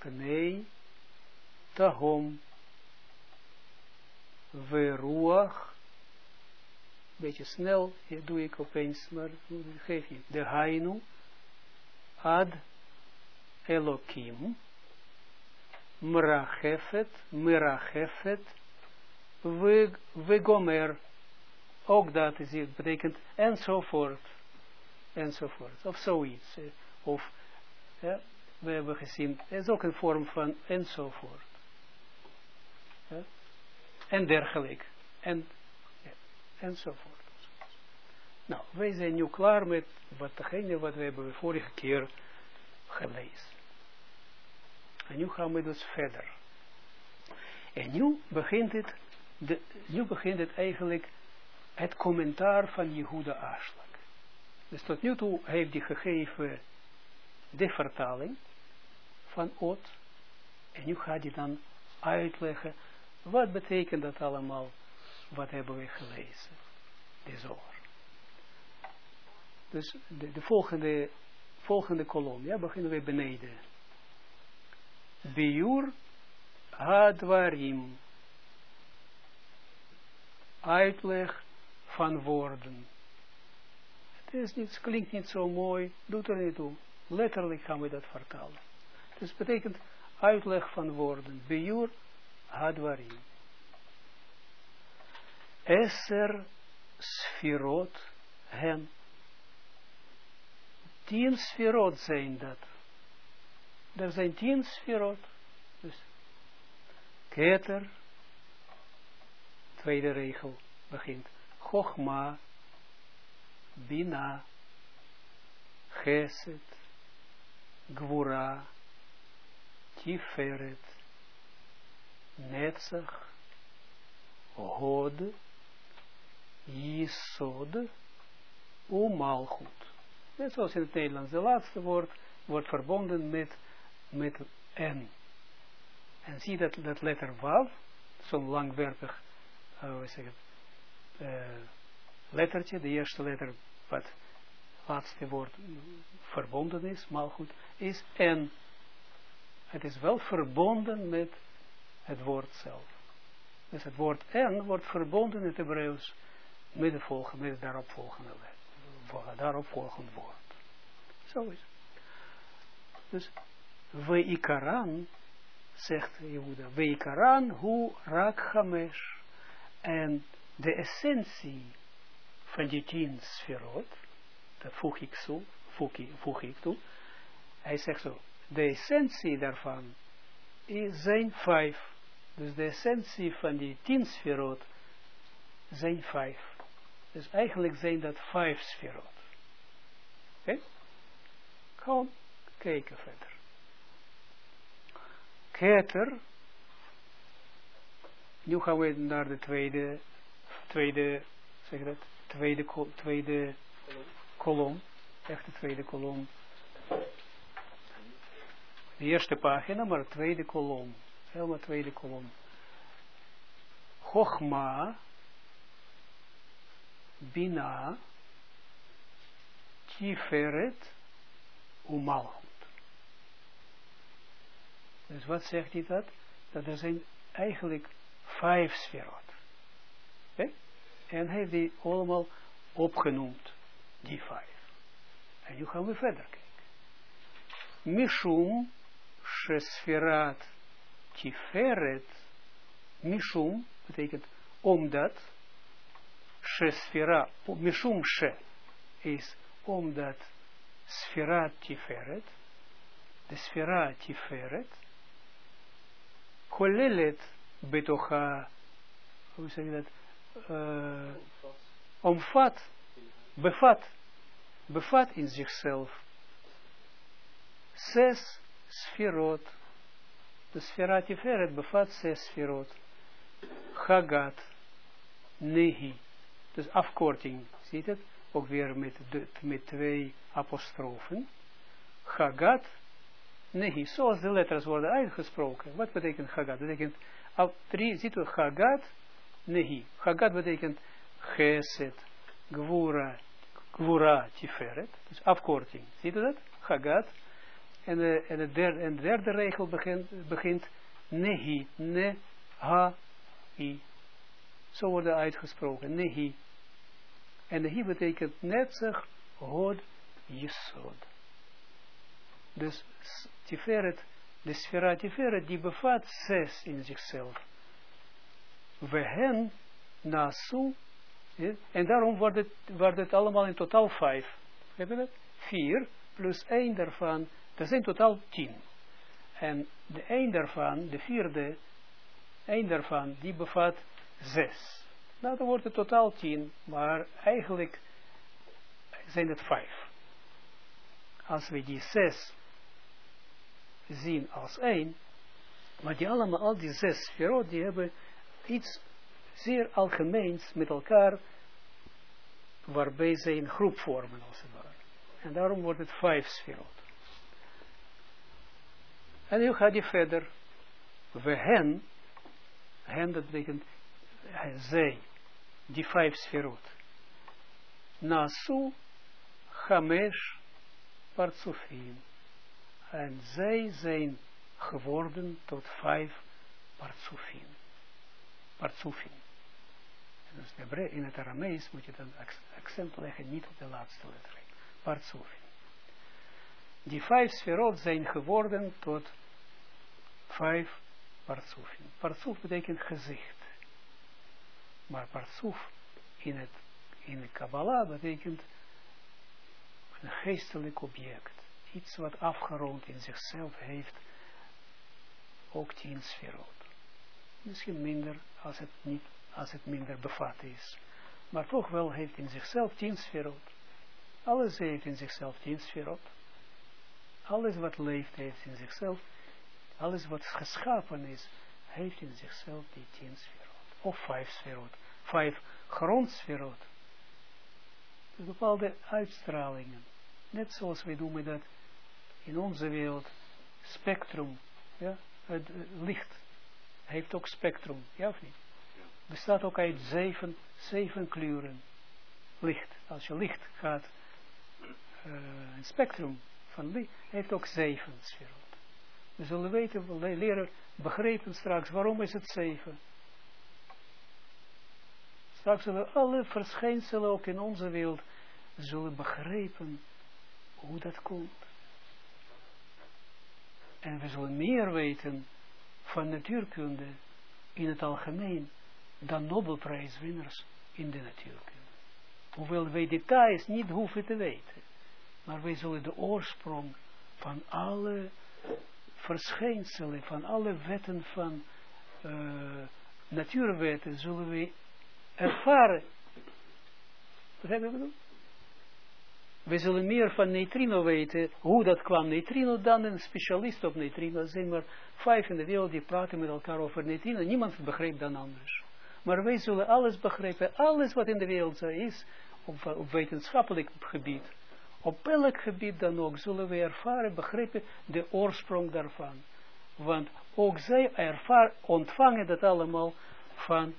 pnei, tahom, veruach, beetje snel, hier doe ik opeens, maar geef je, de hainu, ad Elokim, mrachefet, mrachefet, we gomer, ook dat is het, betekent enzovoort, enzovoort, of zoiets, of, ja, we hebben gezien, het is ook een vorm van enzovoort. Ja en dergelijke. En, ja, enzovoort. Nou, wij zijn nu klaar met wat degene wat we hebben vorige keer gelezen. En nu gaan we dus verder. En nu begint het, de, nu begint het eigenlijk het commentaar van Jehuda Aslak. Dus tot nu toe heeft hij gegeven de vertaling van Ot. En nu gaat hij dan uitleggen wat betekent dat allemaal? Wat hebben we gelezen? De. Dus de, de, volgende, volgende kolom, ja, beginnen we beneden. Biur hadwarim. Uitleg van woorden. Het is niet, klinkt niet zo mooi, doet er niet toe. Letterlijk gaan we dat vertalen. Dus betekent uitleg van woorden. Biur Hadwarim. Esser sfirot hen. Tien sfirot zijn dat. Er zijn tien sfirot. Dus keter, tweede regel begint. Chochma, Bina, Geset, Gwura, Tiferet, Netzach, Hod, Yisod, Umalchut. Net zoals in het Nederlands. De laatste woord wordt verbonden met, met N. En zie dat, dat letter Wav, zo'n langwerpig, uh, zeg het, uh, lettertje, de eerste letter wat laatste woord verbonden is, malchut, is N. Het is wel verbonden met het woord zelf. Dus het woord en wordt verbonden in het Hebreeuws met, de volgende, met het daaropvolgende, daaropvolgende woord. Zo is het. Dus, Veikaran, zegt Jehuda, Veikaran hu rak hamesh. En de essentie van die tien sferot, dat voeg ik, zo, voeg, ik, toe, hij zegt zo, de essentie daarvan is, zijn vijf. Dus de essentie van die tien sferot zijn vijf. Dus eigenlijk zijn dat vijf sferot. Oké? Okay? Gewoon kijken verder. Keter. Nu gaan we naar de tweede, tweede, zeg dat, tweede, tweede kolom. Echt de tweede kolom. De eerste pagina, maar de tweede kolom. Helemaal tweede kolom. Chogma, Bina, Tiferet, Umalchut. Dus wat zegt hij dat? Dat er zijn eigenlijk vijf sferot. En hij heeft die allemaal opgenoemd, die vijf. En nu gaan we verder kijken. Mishum, Shesferat, Tiferet, Mishum, betekent omdat, Shesfera, Mishum She, is omdat Sfera Tiferet, de Sfera Tiferet, kolelet betocha, hoe zeg je dat, uh, omvat, bevat, bevat in zichzelf. Zes sferot, de Sfera Tiferet bevat zes sferot, Chagat, Nehi, dus afkorting, ziet het, ook weer met, de, met twee apostrofen, Chagat, Nehi, zoals de letters worden uitgesproken. Wat betekent Chagat? betekent, al drie, ziet u, Chagat, Nehi. Chagat betekent Geset, Gwura, Gwura, Tiferet, dus afkorting. Ziet u dat? Chagat. En de, en de, derde, en de derde regel begint, begint Nehi, Ne, Ha, I. Zo worden uitgesproken, Nehi. En Nehi betekent netzig, Hod, Yesod. Dus Tiferet, de sfera Tiferet, die bevat zes in zichzelf. We hen nasu, ja, en daarom wordt het, wordt het allemaal in totaal vijf. Heb je dat? Vier, plus één daarvan, dat zijn totaal tien. En de één daarvan, de vierde, één daarvan, die bevat zes. Nou, dan wordt het totaal tien, maar eigenlijk zijn het vijf. Als we die zes zien als één, maar die allemaal, al die zes sferot, die hebben iets zeer algemeens met elkaar, waarbij ze een groep vormen, als het ware. En daarom wordt het vijf sferot. En nu gaat hij verder. We hen, hen dat betekent zij, die vijf sferot. Nasu, Hamesh, Partsofim. En zij zijn geworden tot vijf Partsufin. Dus in het Aramees moet je dan accent leggen, niet op de laatste letter. Partsufin. Die vijf sferot zijn geworden tot vijf partsufin. Partsuf betekent gezicht. Maar partsuf in het in de Kabbalah betekent een geestelijk object iets wat afgerond in zichzelf heeft, ook tien sferot. Misschien minder als het, niet, als het minder bevat is. Maar toch wel heeft in zichzelf tien sferot. Alles heeft in zichzelf tien sferot. Alles wat leeft heeft in zichzelf. Alles wat geschapen is, heeft in zichzelf die tien. Of vijf sferot. Vijf grondsferot. Dus bepaalde uitstralingen. Net zoals wij noemen dat in onze wereld spectrum, ja, het licht heeft ook spectrum, ja of niet? Bestaat ook uit zeven, zeven kleuren licht. Als je licht gaat, uh, een spectrum van licht, heeft ook zeven. We zullen weten, we leren begrepen straks, waarom is het zeven? Straks zullen alle verschijnselen ook in onze wereld zullen begrijpen hoe dat komt. En we zullen meer weten van natuurkunde in het algemeen dan Nobelprijswinnaars in de natuurkunde. hoewel wij details niet hoeven te weten. Maar wij zullen de oorsprong van alle verschijnselen, van alle wetten van uh, natuurwetten, zullen we ervaren. Begrijp je wat We zullen meer van neutrino weten, hoe dat kwam neutrino, dan een specialist op neutrino. Er zijn maar vijf in de wereld die praten met elkaar over neutrino. Niemand begrijpt dan anders. Maar wij zullen alles begrijpen, alles wat in de wereld is, op, op wetenschappelijk gebied, op elk gebied dan ook, zullen we ervaren, begrijpen de oorsprong daarvan. Want ook zij ervaar, ontvangen dat allemaal van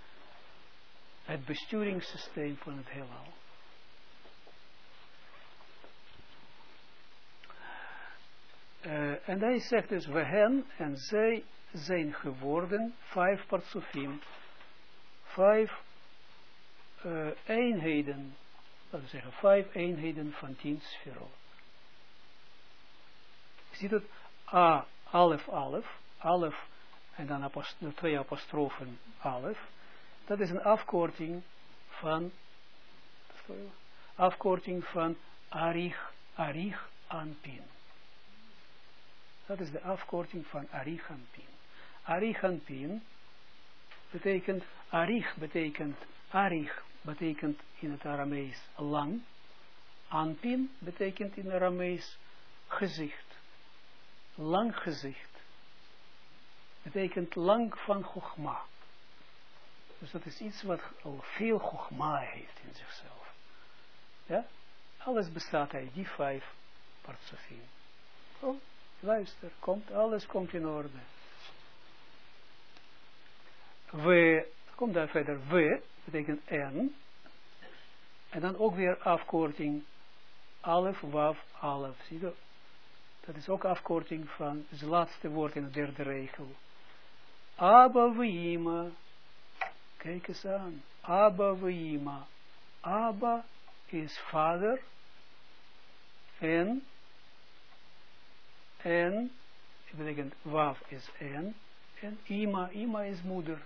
het besturingssysteem van het heelal. Uh, en hij zegt dus, we hen en zij zijn geworden, vijf partsofim, vijf uh, eenheden, laten we zeggen, vijf eenheden van tien sferot. Ziet het? A, alef, alef, alef, en dan apost twee apostrofen alef, dat is een afkorting van, afkorting van arich, arich anpin. Dat is de afkorting van arich anpin. Arich anpin betekent, arich betekent, arich betekent in het Aramees lang, anpin betekent in het Aramees gezicht, lang gezicht, betekent lang van Chogma. Dus dat is iets wat al veel Chogma heeft in zichzelf. Ja? Alles bestaat uit die vijf partsofien. Oh, luister, komt, alles komt in orde. We, kom daar verder, we, betekent en, en dan ook weer afkorting, alef, waf, alef, zie je dat is ook afkorting van het laatste woord in de derde regel. Abba Vima. Kijk eens aan. Abba Vima. Abba is vader. En. En. Betekent waf is en. En ima. Ima is moeder.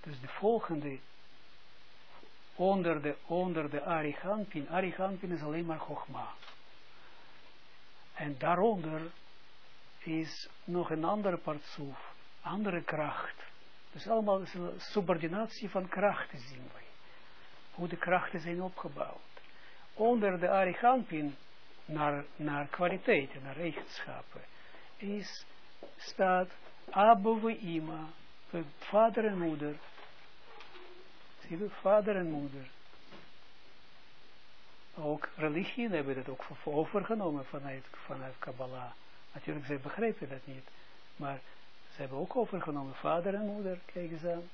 Dus de volgende. Onder de, onder de Arihanpin. Arihanpin is alleen maar Chogma. En daaronder is nog een andere partsoef, andere kracht. Dus allemaal is een subordinatie van krachten zien wij. Hoe de krachten zijn opgebouwd. Onder de Arichampin naar, naar kwaliteiten, naar eigenschappen, is, staat Abu Ima, vader en moeder. Zie je, vader en moeder. Ook religie hebben dat ook overgenomen vanuit, vanuit Kabbalah. Natuurlijk, zij begrijpen dat niet. Maar ze hebben ook overgenomen, vader en moeder, kijk eens aan.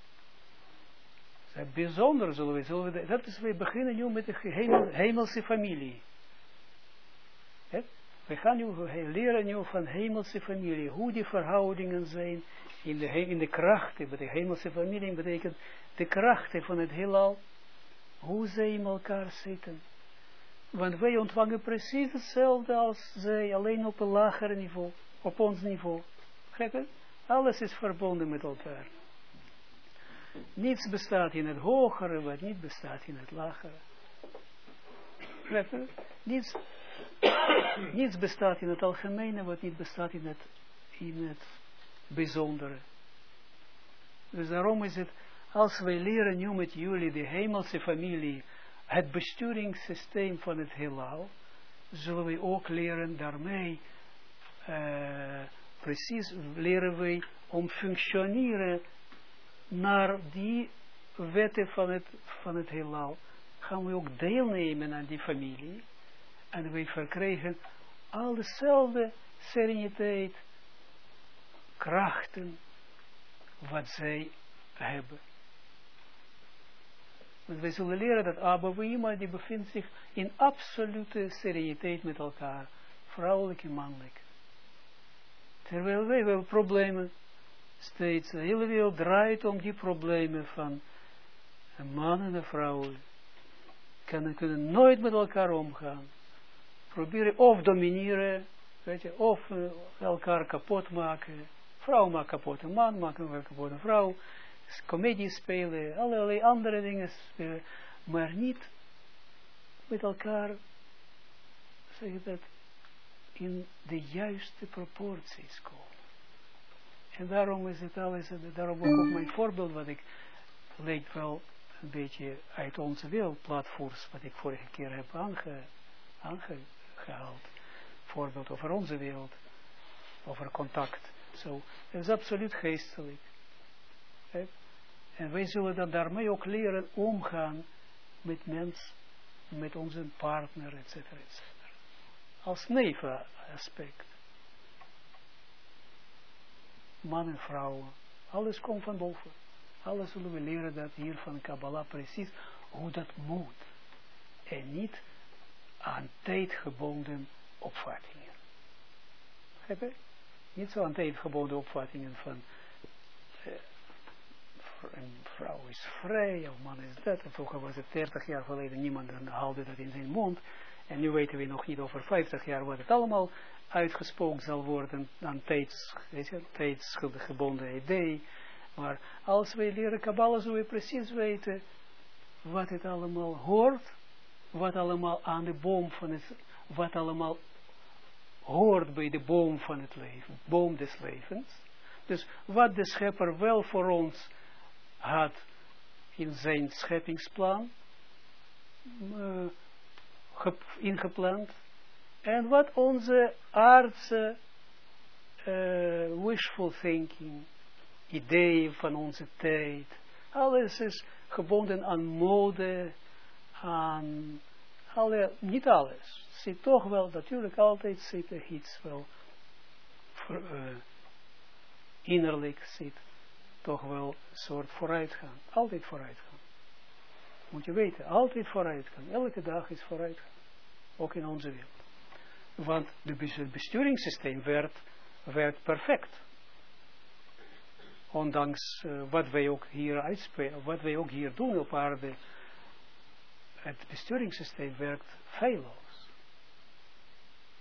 Ze bijzonder zullen we, zullen dat is, we beginnen nu met de hemel, hemelse familie. We gaan nu leren nu van hemelse familie, hoe die verhoudingen zijn in de, in de krachten, de hemelse familie betekent de krachten van het heelal, hoe zij in elkaar zitten. Want wij ontvangen precies hetzelfde als zij, alleen op een lager niveau, op ons niveau. Alles is verbonden met elkaar. Niets bestaat in het hogere, wat niet bestaat in het lagere. Niets, niets bestaat in het algemene, wat niet bestaat in het, in het bijzondere. Dus daarom is het, als wij leren nu met jullie de hemelse familie, het besturingssysteem van het heelal, zullen we ook leren daarmee, uh, precies leren we om functioneren naar die wetten van het, van het heelal. Gaan we ook deelnemen aan die familie. En we verkrijgen al dezelfde sereniteit, krachten, wat zij hebben. Want wij zullen leren dat Abba Wima, die bevindt zich in absolute sereniteit met elkaar. Vrouwelijk en mannelijk. Terwijl wij wel problemen steeds, de hele wereld draait om die problemen van een man en een vrouw. Kunnen nooit met elkaar omgaan. Proberen of domineren, weet je, of uh, elkaar kapot maken. Vrouw maakt kapot een man, maakt een kapot een vrouw comedie spelen, allerlei andere dingen spelen. maar niet met elkaar, zeg je dat, in de juiste proporties komen. En daarom is het alles, daarom ook mijn voorbeeld wat ik leek wel een beetje uit onze wereld, wat ik vorige keer heb aange, aangehaald. Voorbeeld over onze wereld, over contact. Zo, so, het is absoluut geestelijk. En wij zullen dan daarmee ook leren omgaan met mens, met onze partner, etc. etc. Als nevenaspect. Man en vrouw, alles komt van boven. Alles zullen we leren dat hier van Kabbalah precies hoe dat moet. En niet aan tijd gebonden opvattingen. Heb je? Niet zo aan tijd gebonden opvattingen van eh, een vrouw is vrij, of man is dat. En vroeger was het 30 jaar geleden, niemand haalde dat in zijn mond. En nu weten we nog niet over 50 jaar wat het allemaal uitgesproken zal worden aan tijds, tijdsgebonden idee. Maar als wij leren Kabbalah, zullen we precies weten wat het allemaal hoort, wat allemaal aan de boom van het, wat allemaal hoort bij de boom van het leven, boom des levens. Dus wat de schepper wel voor ons had in zijn scheppingsplan uh, ingepland en wat onze aardse uh, wishful thinking, ideeën van onze tijd, alles is gebonden aan mode, aan alle, niet alles. Zit toch wel, natuurlijk altijd zit er iets wel uh, innerlijk zit toch wel een soort vooruitgaan. Altijd vooruitgaan. Moet je weten, altijd vooruitgaan. Elke dag is vooruitgaan. Ook in onze wereld. Want het besturingssysteem werd, werd perfect. Ondanks uh, wat wij ook hier wat wij ook hier doen op aarde, het besturingssysteem werkt feilloos.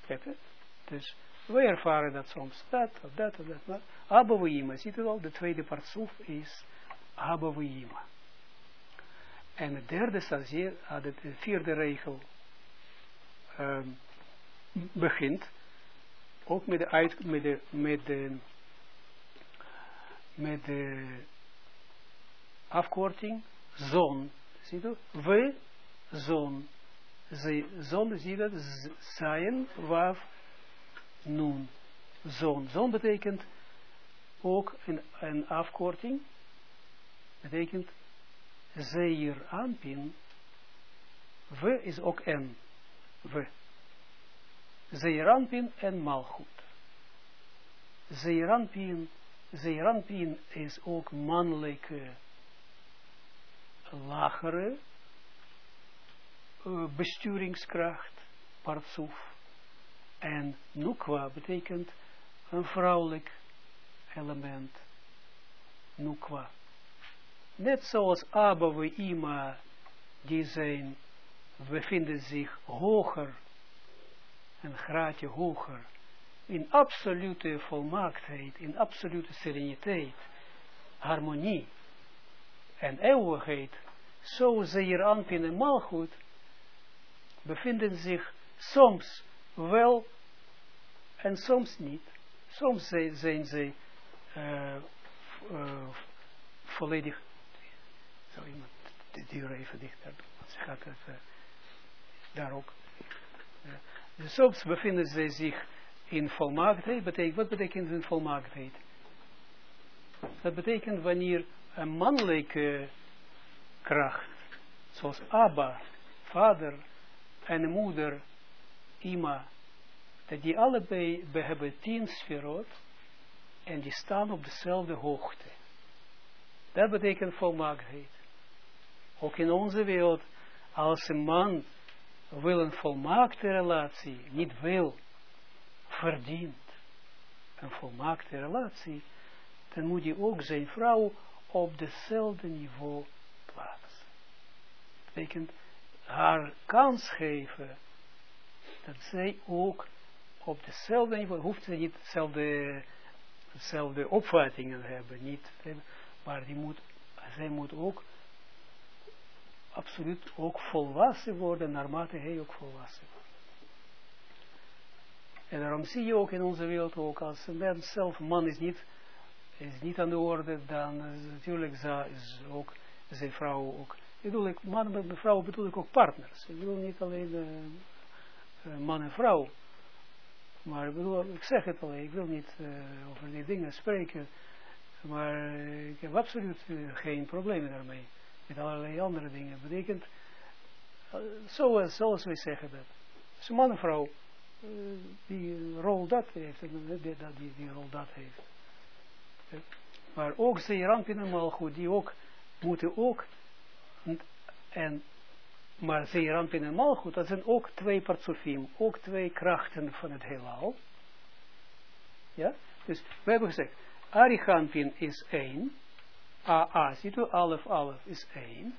Het? Dus wij ervaren dat soms, dat of dat of dat. Abouima, ziet u wel, de tweede partsoef is Abouima. En de derde stagiair, de vierde regel, um, begint ook met de, uit, met de, met de, met de afkorting zon. Ziet u? We, zon. Zon, zie je dat? Zijn, waf, noen. Zon. Zon betekent ook een, een afkorting. Betekent zeer aanpin. We is ook n. We. Zeeranpin en malgoed. Zeeranpin, Zeeranpin is ook mannelijke, lagere besturingskracht, partsoef. En nukwa betekent een vrouwelijk element. Nukwa. Net zoals Abba we Ima, die zijn, bevinden zich hoger, een graadje hoger, in absolute volmaaktheid, in absolute sereniteit, harmonie en eeuwigheid, zo zeer Anpin en Malchut, bevinden zich soms wel en soms niet. Soms zijn ze uh, uh, volledig, zou iemand de deur even dichter doen, ze gaat het daar ook. soms bevinden ze zich in volmaaktheid, betekent, wat betekent in volmaaktheid? Dat betekent wanneer een mannelijke kracht, zoals Abba, vader en moeder, Ima, dat die allebei hebben tien sferot en die staan op dezelfde hoogte. Dat betekent volmaaktheid. Ook in onze wereld, als een man wil een volmaakte relatie, niet wil, verdient een volmaakte relatie, dan moet hij ook zijn vrouw op dezelfde niveau plaatsen. Dat betekent haar kans geven dat zij ook op dezelfde niveau, hoeft ze niet dezelfde, dezelfde opvattingen hebben, niet, maar die moet, zij moet ook absoluut ook volwassen worden, naarmate hij ook volwassen wordt. En daarom zie je ook in onze wereld ook, als een mens zelf, man is niet, is niet aan de orde, dan natuurlijk is ook zijn vrouw ook. Bedoel, ik, man met vrouw bedoel ik ook partners. Ik bedoel niet alleen uh, man en vrouw. Maar ik bedoel, ik zeg het alleen, ik wil niet uh, over die dingen spreken. Maar ik heb absoluut geen problemen daarmee. Met allerlei andere dingen. Betekent, zoals, zoals wij zeggen dat. Dus man en vrouw die rol dat heeft, die, die, die rol dat heeft. Maar ook Zeeranpin en Malchut, die ook, moeten ook, en, maar Zeeranpin en Malchut, dat zijn ook twee partsofim, ook twee krachten van het heelal. Ja, dus we hebben gezegd, Arihanpin is één, AA, ziet u, Alef, Alef is één,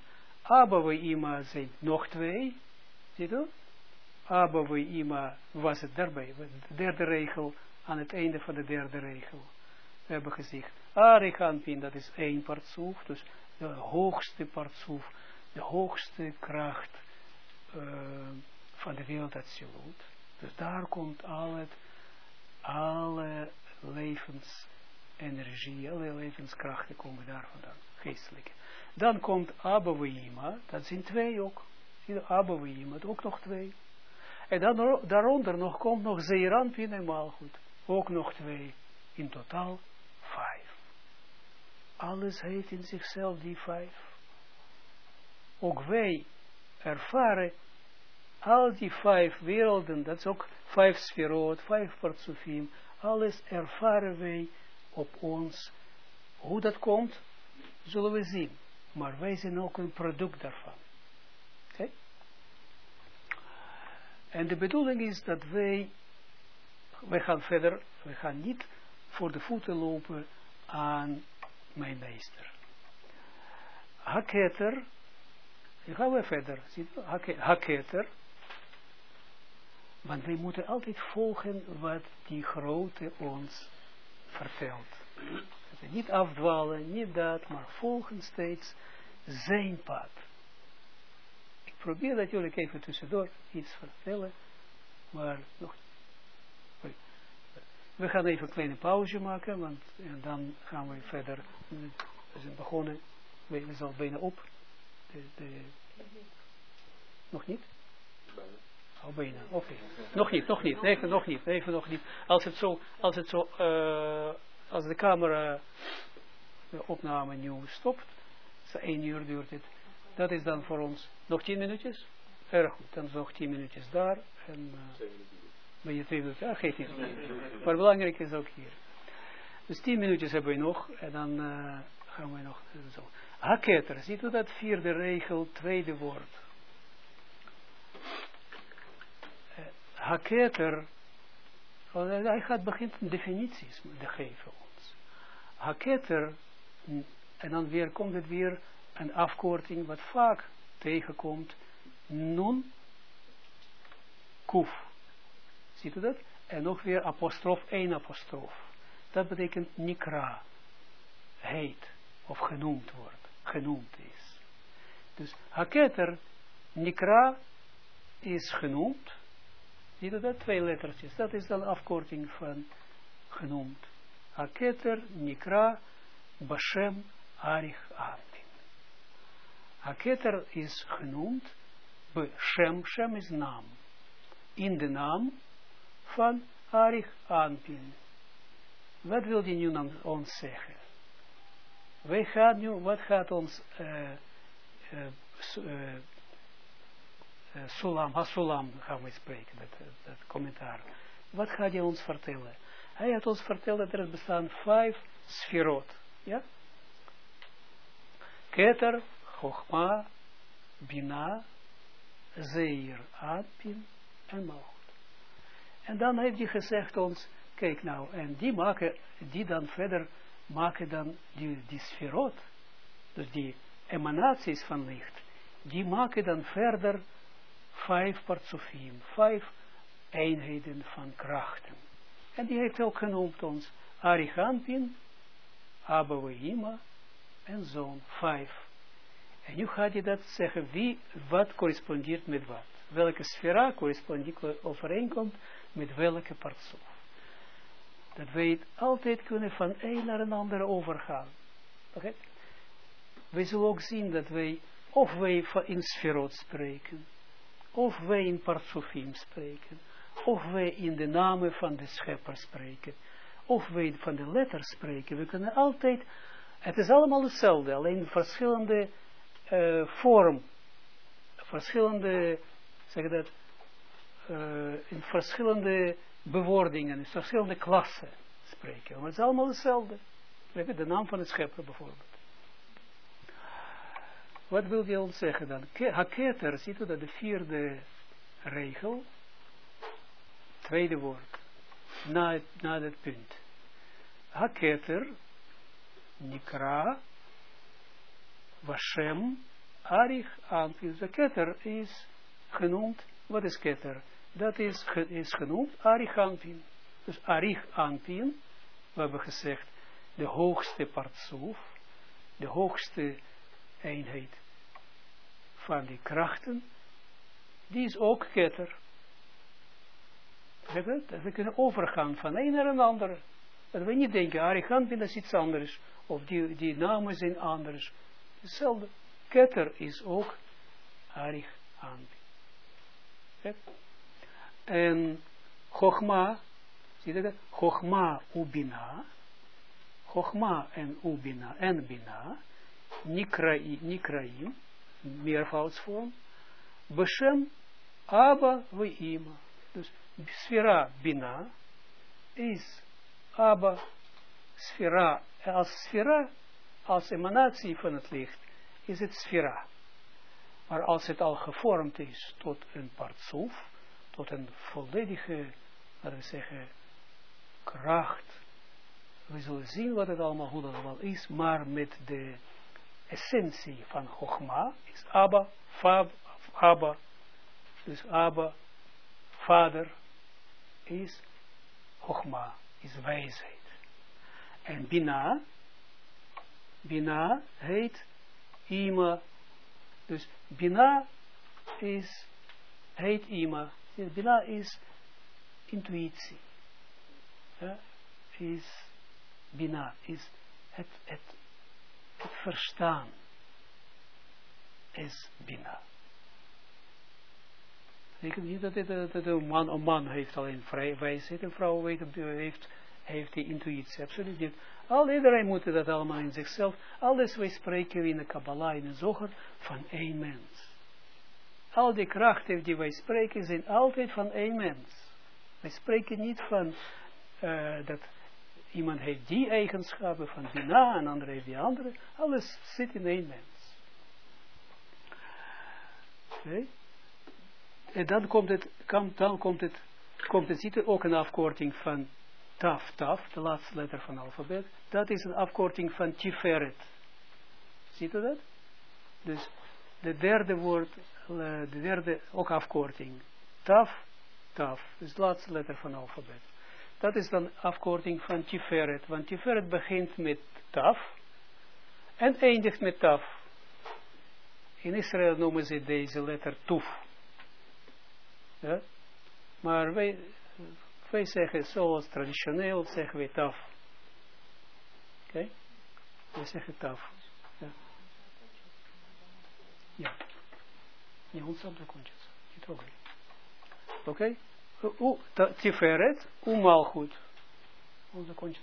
Ima zijn nog twee, ziet u, Abba Ima was het daarbij, de derde regel, aan het einde van de derde regel. We hebben gezegd, Arikanpin, dat is één partsoef, dus de hoogste partsoef, de hoogste kracht uh, van de wereld absoluut. Dus daar komt al het, alle levensenergie, alle levenskrachten komen daar vandaan, geestelijke. Dan komt Abba dat zijn twee ook. Abba ook nog twee. En dan daaronder nog komt nog Zeeranpin en Malchut. Ook nog twee. In totaal. Alles heeft in zichzelf die vijf. Ook wij ervaren al die vijf werelden, dat is ook vijf sferoot, vijf partsofim, alles ervaren wij op ons. Hoe dat komt, zullen we zien. Maar wij zijn ook een product daarvan. Oké? En de bedoeling is dat wij, wij gaan verder, wij gaan niet voor de voeten lopen aan mijn meester. Haketer, gaan we verder, haketer, want wij moeten altijd volgen wat die grote ons vertelt. Niet afdwalen, niet dat, maar volgen steeds zijn pad probeer natuurlijk even tussendoor iets vertellen, maar nog we gaan even een kleine pauze maken, want en dan gaan we verder. We zijn begonnen, we zijn al bijna op. De, de, nog niet? Al bijna, oké. Nog niet, nog niet, even nog niet, even nog niet. Als het zo, als het zo, uh, als de camera de opname nieuw stopt, zo één uur duurt het, dat is dan voor ons nog tien minuutjes? Erg goed, dan nog tien minuutjes daar. En uh, ben je minuten? Ja, geeft niet. Maar belangrijk is ook hier. Dus tien minuutjes hebben we nog. En dan uh, gaan we nog uh, zo. Haketer, ziet u dat vierde regel, tweede woord. Haketer, hij gaat beginnen definities te geven ons. Haketer, en dan weer komt het weer een afkorting wat vaak tegenkomt, nun, kuf. En nog weer apostrof, één apostrof. Dat betekent nikra, heet, of genoemd wordt, genoemd is. Dus haketer, nikra, is genoemd. Ziet u dat? Twee lettertjes. Dat is dan afkorting van genoemd. Haketer, nikra, bashem, arich, an. Haketer is genoemd, Shem, Shem is naam. In de naam van Arich Anpin. Wat wil die nu ons zeggen? Wij gaan nu, wat gaat ons uh, uh, Sulam, Hasulam gaan we spreken, dat, dat commentaar. Wat gaat hij ons vertellen? Hij had ons verteld dat er bestaan vijf sferot. Ja? Keter, Chochma, Bina, Zeir, Adpin en Malchut. En dan heeft hij gezegd ons, kijk nou, en die maken, die dan verder maken dan die, die sferot, dus die emanaties van licht, die maken dan verder vijf partsofiem, vijf eenheden van krachten. En die heeft ook genoemd ons Arihantin, Abba en zoon, vijf En nu gaat je dat zeggen, wie, wat correspondeert met wat. Welke sfera correspondeert, overeenkomt met welke partsoef. Dat wij altijd kunnen van een naar een andere overgaan. Oké? Wij zullen ook zien dat wij, of wij in sferot spreken, of wij in partsofim spreken, of wij in de namen van de schepper spreken, of wij van de letters spreken. We kunnen altijd, het is allemaal hetzelfde, alleen verschillende uh, vorm, verschillende, zeg dat, uh, in verschillende bewoordingen, in verschillende klassen spreken. Maar het is allemaal hetzelfde. De naam van de schepper bijvoorbeeld. Wat wil je ons zeggen dan? Haketer, ziet u dat de vierde regel, tweede woord, na het, na het punt. Haketer, Nikra, Vashem, Arich, Anpin. De ketter is genoemd, wat is ketter? Dat is, is genoemd Arich Anpin. Dus Arich Anpin, we hebben gezegd, de hoogste partsoef, de hoogste eenheid van die krachten, die is ook ketter. Dat we kunnen overgaan van een naar een ander. Dat we niet denken, Arigantin is iets anders. Of die, die namen zijn anders. Hetzelfde. Ketter is ook Arigantin. En Chogma, zie je dat? Chogma Ubina. Chogma en Ubina en Bina. Nikraim, meervoudsvorm. Beshem, Abba, Ima. Dus sfera Bina is Abba, sfera, als sfera, als emanatie van het licht, is het sfera. Maar als het al gevormd is tot een partsoef, tot een volledige, laten we zeggen, kracht, we zullen zien wat het allemaal, hoe dat is, maar met de essentie van Chogma is Abba, Fab, Abba, dus Abba, vader, is Chogma, is wijsheid. En Bina, Bina heet Ima, dus Bina is, heet Ima, Bina is intuïtie, ja, is Bina, is het, het het verstaan is Bina. Ik niet dat, het, dat een, man, een man heeft alleen vrij wijsheid, een vrouw heeft, heeft die intuïtie, absoluut niet. Al iedereen moet dat allemaal in zichzelf, alles wij spreken in de Kabbalah, in de Zoger, van één mens. Al die krachten die wij spreken zijn altijd van één mens. Wij spreken niet van uh, dat Iemand heeft die eigenschappen van Bina, en ander heeft die andere. Alles zit in één mens. Okay. En dan komt het, dan komt het, komt zitten ook een afkorting van Taf, Taf, de laatste letter van het alfabet. Dat is een afkorting van Tiferet. Ziet u dat? Dus de derde woord, eh, de derde ook afkorting. Taf, Taf, is de laatste letter van alfabet. Dat is dan afkorting van Tiferet. Want Tiferet begint met Taf. En eindigt met Taf. In Israël noemen ze deze letter Tuf. Maar wij, wij zeggen zoals traditioneel zeggen we Taf. Oké? Okay? We zeggen Taf. Ja. Ja niet ook Oké? Okay? Tiferet, umalhut. goed. Onze kontje.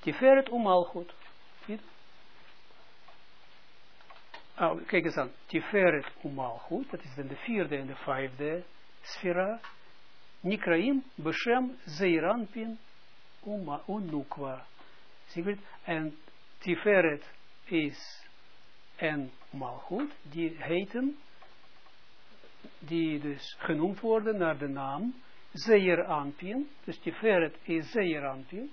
Tiferet, umal goed. Kijk eens aan. Tiferet, umal goed. Dat is dan de vierde en de vijfde sfera. Nikraim, Beshem, Zeiranpin, Uma, Unukwa. Zie je En Tiferet is en Malchut, die heten die dus genoemd worden naar de naam Zeer Anpin, dus Tiferet is Zeer Anpin.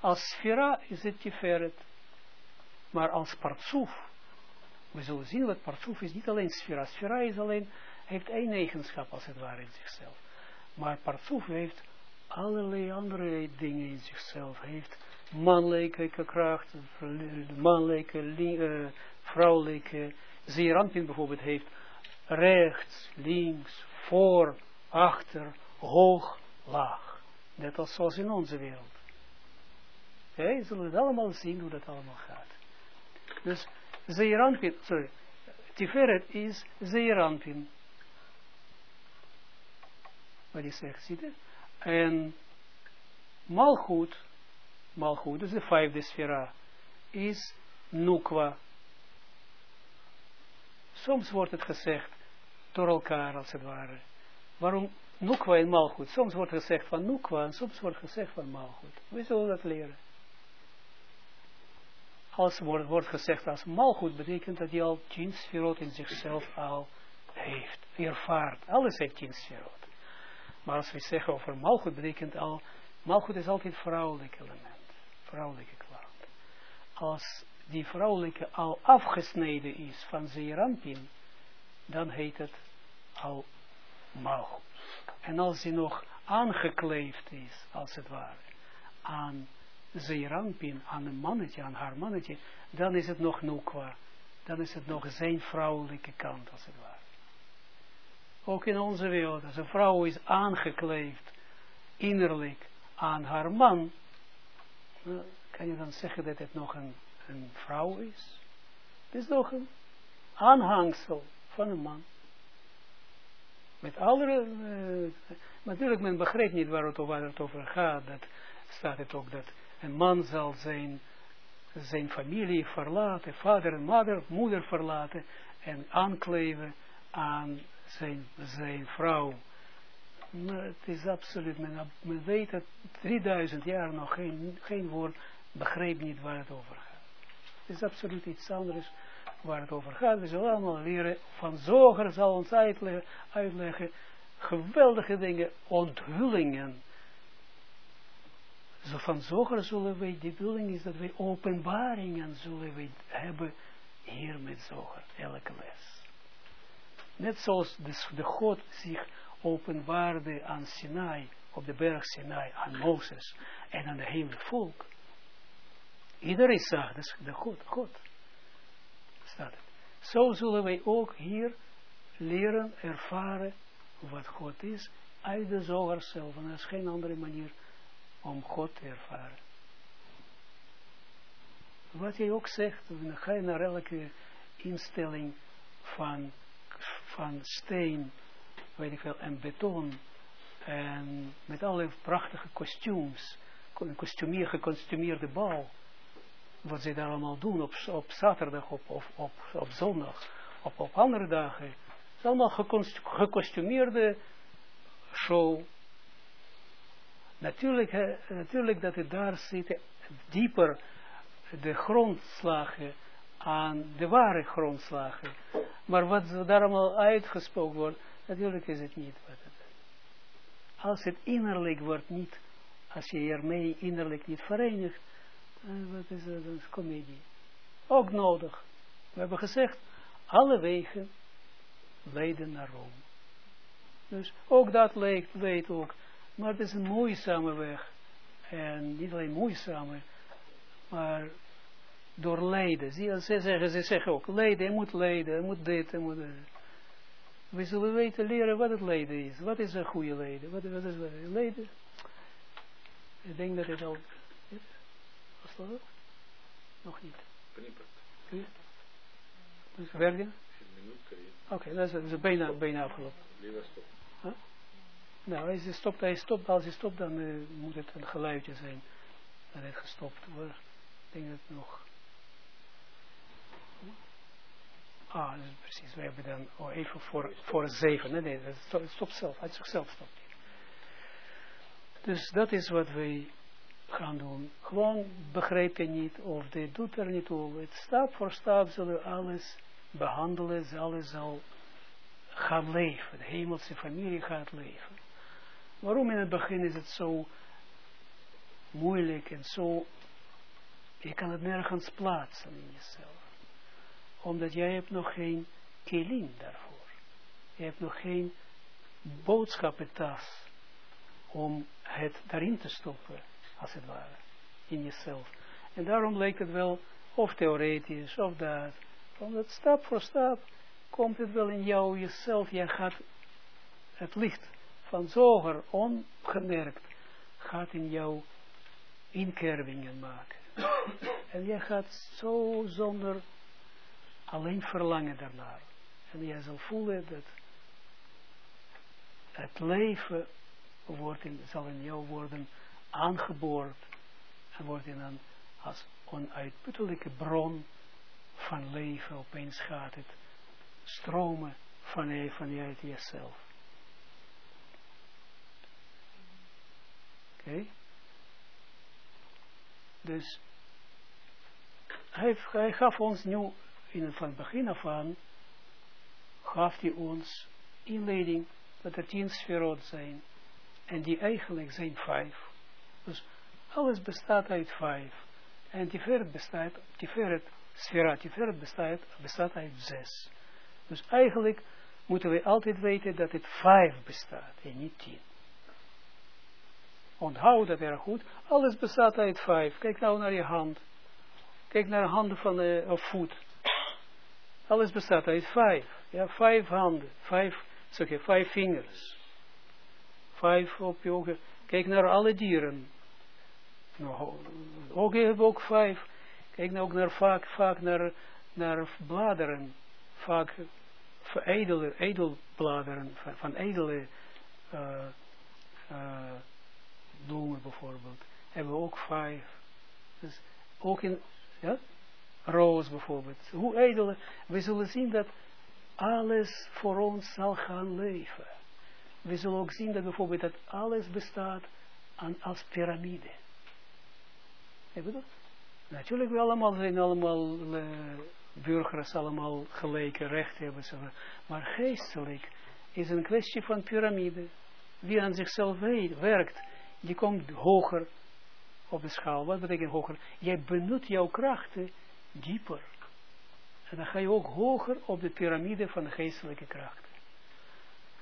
Als Sfera is het Tiferet, maar als Partsoef, we zullen zien dat Partsoef is niet alleen Sfera, Sfera is alleen, heeft één eigenschap als het ware in zichzelf. Maar Partsoef heeft allerlei andere dingen in zichzelf, heeft mannelijke kracht, mannelijke, uh, vrouwelijke, Zeerampin bijvoorbeeld heeft rechts, links, voor, achter, hoog, laag. Net als zoals in onze wereld. Ja, je zullen het allemaal zien hoe dat allemaal gaat. Dus Zeerampin, sorry, Tiferet is Zeerampin. Wat je zegt, ziet? En Malchut, Malchut, dus de vijfde sfera, is Nukwa. Soms wordt het gezegd door elkaar, als het ware. Waarom Nukwa en Malchut? Soms wordt gezegd van Nukwa en soms wordt gezegd van Malchut. We zullen dat leren. Als wordt, wordt gezegd als Malchut, betekent dat hij al tien sferot in zichzelf al heeft, ervaart. Alles heeft tien sferot. Maar als we zeggen over Malchut, betekent al Malchut is altijd vrouwelijk element. Vrouwelijke kwaad. Als die vrouwelijke al afgesneden is van Zeerampin, dan heet het al Malchut. En als die nog aangekleefd is, als het ware, aan Zeerampin, aan een mannetje, aan haar mannetje, dan is het nog Nukwa. Dan is het nog zijn vrouwelijke kant, als het ware. Ook in onze wereld, als een vrouw is aangekleefd, innerlijk, aan haar man, kan je dan zeggen dat het nog een, een vrouw is? Het is nog een aanhangsel van een man. Met alle, uh, natuurlijk men begrijpt niet waar het, het over gaat, dat staat het ook dat een man zal zijn, zijn familie verlaten, vader en moeder, moeder verlaten en aankleven aan zijn, zijn vrouw maar het is absoluut, men, weet dat 3000 jaar nog geen, geen woord begreep niet waar het over gaat. Het is absoluut iets anders waar het over gaat. We zullen allemaal leren, van Zoger zal ons uitleggen, uitleggen geweldige dingen, onthullingen. Zo van Zoger zullen wij, die bedoeling is dat wij openbaringen zullen wij hebben hier met Zoger, elke les. Net zoals de, de God zich openbaarde aan Sinai, op de berg Sinai, aan Mozes en aan de hele volk. Iedereen zag, dus de God, God. Staat. Zo zullen wij ook hier leren, ervaren wat God is, uit de zoger zelf. Er is geen andere manier om God te ervaren. Wat hij ook zegt, dan ga je naar elke instelling van, van steen weet ik veel, en beton, en met alle prachtige kostuums, een kostumier, gekostumeerde bal, wat ze daar allemaal doen op, op zaterdag, op, op, op, op zondag, op, op andere dagen. Het is allemaal gekostumeerde show. Natuurlijk, natuurlijk dat het daar zit, dieper de grondslagen aan de ware grondslagen. Maar wat daar allemaal uitgesproken wordt, Natuurlijk is het niet wat het. Als het innerlijk wordt niet, als je ermee innerlijk niet verenigt, uh, wat is dat, een comedie. Ook nodig. We hebben gezegd, alle wegen leiden naar Rome. Dus ook dat leidt, leidt ook. Maar het is een moeizame weg. En niet alleen moeizame, maar door lijden. Zie, ze zeggen, ze zeggen ook, lijden, je moet lijden, je moet dit, je moet dit. We zullen weten leren wat het lijden is. Wat is een goede lijden? Wat, wat is lijden? Ik denk dat het al... Was dat Nog niet. Knippert. Dus werken? Oké, okay, dat, is, dat is bijna, bijna afgelopen. Huh? Nou, als hij stopt, hij stopt, als hij stopt, dan uh, moet het een geluidje zijn. Dat het gestopt wordt. Ik denk dat het nog Ah, precies. We hebben dan oh, even voor, voor zeven. Nee, nee, het stopt zelf. Uit zichzelf stopt. Dus dat is wat wij gaan doen. Gewoon begrijp je niet of dit doet er niet over. Het stap voor stap zullen we alles behandelen. Alles zal gaan leven. De hemelse familie gaat leven. Waarom in het begin is het zo moeilijk en zo... Je kan het nergens plaatsen in jezelf omdat jij hebt nog geen kelim daarvoor. Je hebt nog geen boodschappentas om het daarin te stoppen, als het ware. in jezelf. En daarom lijkt het wel, of theoretisch, of dat. Omdat stap voor stap komt het wel in jou, jezelf. Jij gaat het licht van zoger, ongemerkt, gaat in jou inkervingen maken. en jij gaat zo zonder alleen verlangen daarnaar. En jij zal voelen dat het leven wordt in, zal in jou worden aangeboord en wordt in een als onuitputtelijke bron van leven opeens gaat het stromen van vanuit jezelf. Oké? Dus hij, hij gaf ons nu in, van begin af aan, gaf hij ons inleiding dat er tien sferot zijn. En die eigenlijk zijn vijf. Dus alles bestaat uit vijf. En Tiferet bestaat, Tiferet, sfera Tiferet bestaat, bestaat uit zes. Dus eigenlijk moeten we altijd weten dat het vijf bestaat en niet tien. Onthoud dat erg goed. Alles bestaat uit vijf. Kijk nou naar je hand. Kijk naar de handen van de of voet. Alles bestaat uit vijf. Ja, vijf handen. Vijf, zeg vijf vingers. Vijf op je ogen. Kijk naar alle dieren. Nou, ogen hebben ook vijf. Kijk nou ook naar, vaak, vaak naar, naar bladeren. Vaak edele, edelbladeren. Van, van edele uh, uh, bloemen bijvoorbeeld. Hebben we ook vijf. Dus ook in, ja, roos bijvoorbeeld. Hoe edele, we zullen zien dat alles voor ons zal gaan leven. We zullen ook zien dat bijvoorbeeld dat alles bestaat aan, als piramide. Heb je dat? Natuurlijk, we allemaal zijn allemaal uh, burgers, allemaal gelijke rechten hebben. Maar geestelijk is een kwestie van piramide. Wie aan zichzelf werkt, die komt hoger op de schaal. Wat betekent hoger? Jij benut jouw krachten dieper. En dan ga je ook hoger op de piramide van de geestelijke krachten.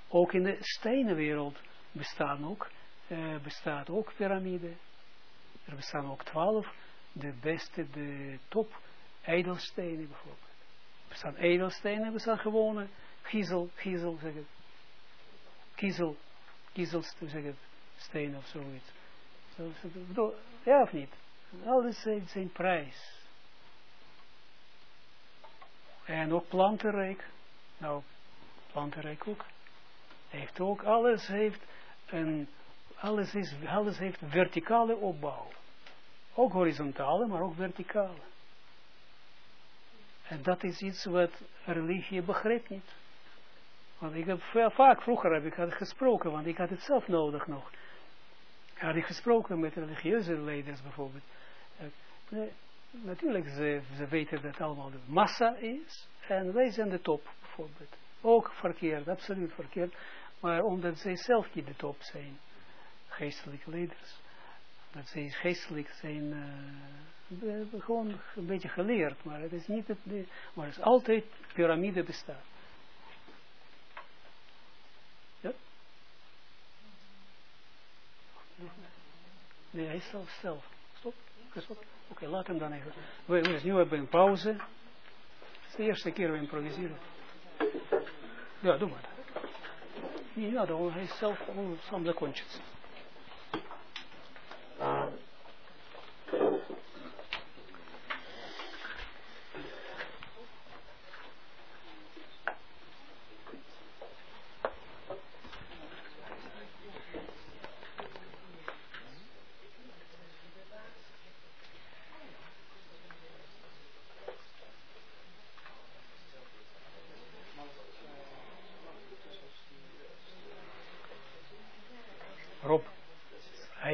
Ook in de steenenwereld bestaan ook, uh, bestaat ook piramide. Er bestaan ook twaalf, de beste, de top edelstenen bijvoorbeeld. Er bestaan edelstenen, er bestaan gewone giezel, giezel zeg het. Kiezel, kiezel zeg het, steen of zoiets. Zo, ja of niet? Alles heeft zijn prijs. En ook plantenrijk. Nou, plantenrijk ook. Heeft ook, alles heeft een, alles, is, alles heeft verticale opbouw. Ook horizontale, maar ook verticale. En dat is iets wat religie begrijpt niet. Want ik heb vaak, vroeger heb ik gesproken, want ik had het zelf nodig nog. Had ik gesproken met religieuze leiders bijvoorbeeld. Uh, natuurlijk, ze, ze weten dat allemaal de massa is. En wij zijn de top, bijvoorbeeld. Ook verkeerd, absoluut verkeerd. Maar omdat zij zelf niet de top zijn. Geestelijke leiders. Dat zij geestelijk zijn, uh, gewoon een beetje geleerd. Maar het is niet het, maar het is altijd piramide bestaat. Ja? Nee, hij is zelf zelf. Stop. Stop. Een pauze. Het is de eerste keer we improviseren. Ja, doe maar. Ja, dan hij is zelf sam закончится.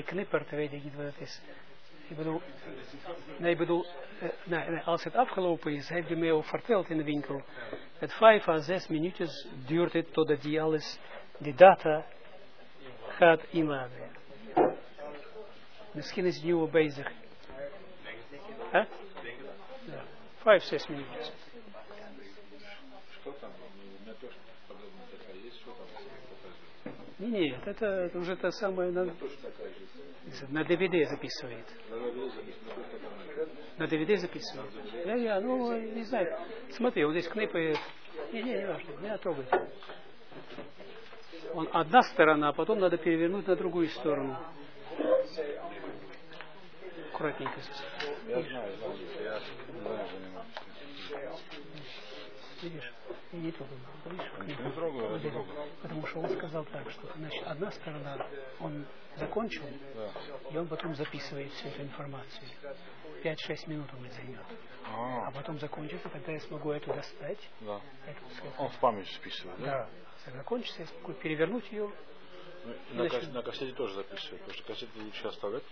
knippert, weet ik niet wat het is. Ik bedoel, nee, ik bedoel, uh, nee, nee, als het afgelopen is, heeft hij mij ook verteld in de winkel. Het vijf à zes minuutjes duurt het totdat hij alles, die data, gaat inladen. Misschien is hij nu bezig. Huh? Ja, vijf, zes minuutjes. Не, не, это, это уже та самая... На DVD записывает. На DVD записывает. Да, я, ну, не знаю. Смотри, вот здесь кнопы. Не, не, не важно, не трогай. Он одна сторона, а потом надо перевернуть на другую сторону. Аккуратненько. Я знаю, я знаю. Видишь? Не трогай. Не это. трогаю. Потому что он сказал так, что значит, одна сторона он закончил, Да. и он потом записывает всю эту информацию. 5-6 минут он займет. А А, потом закончится, тогда я смогу эту достать. да. Эту, Он в память списывает, да? да. Закончится, я смогу перевернуть ее. Ну, На, Значит- кас- на кассете тоже записывают, потому что кассеты лучше оставлять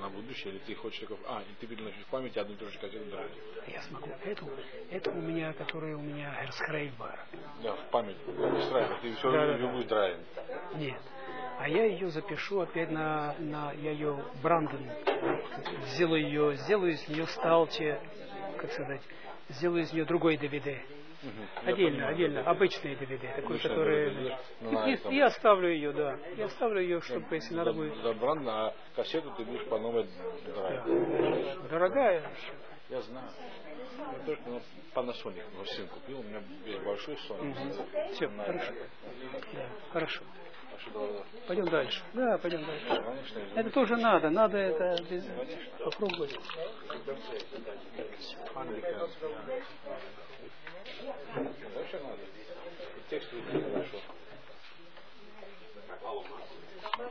на будущее, или ты хочешь только... А, и ты переносишь в память одну и ту же кассету драть. Я смогу эту, эту у меня, которая у меня Герсхрейбар. Да, в память. Не страивай, ты все Да, да, да. будешь. Нет. А я ее запишу опять на, на я ее Брандон, сделаю ее, сделаю из нее сталче, как сказать, сделаю из нее другой DVD. Я Отдельно, отдельно, обычный DVD, такой, который... Ну, И, и- оставлю ее, да. И оставлю ее, чтобы, если надо будет... За бранд, а кассету ты будешь по новой. Да. Дорогая. Я знаю. Я тоже ну, Panasonic ну, сын купил, у меня есть большой Sony. Все, На- хорошо. Да, хорошо. Пойдем дальше. Да, пойдем дальше. Конечно, я Это тоже надо, надо это без- попробовать.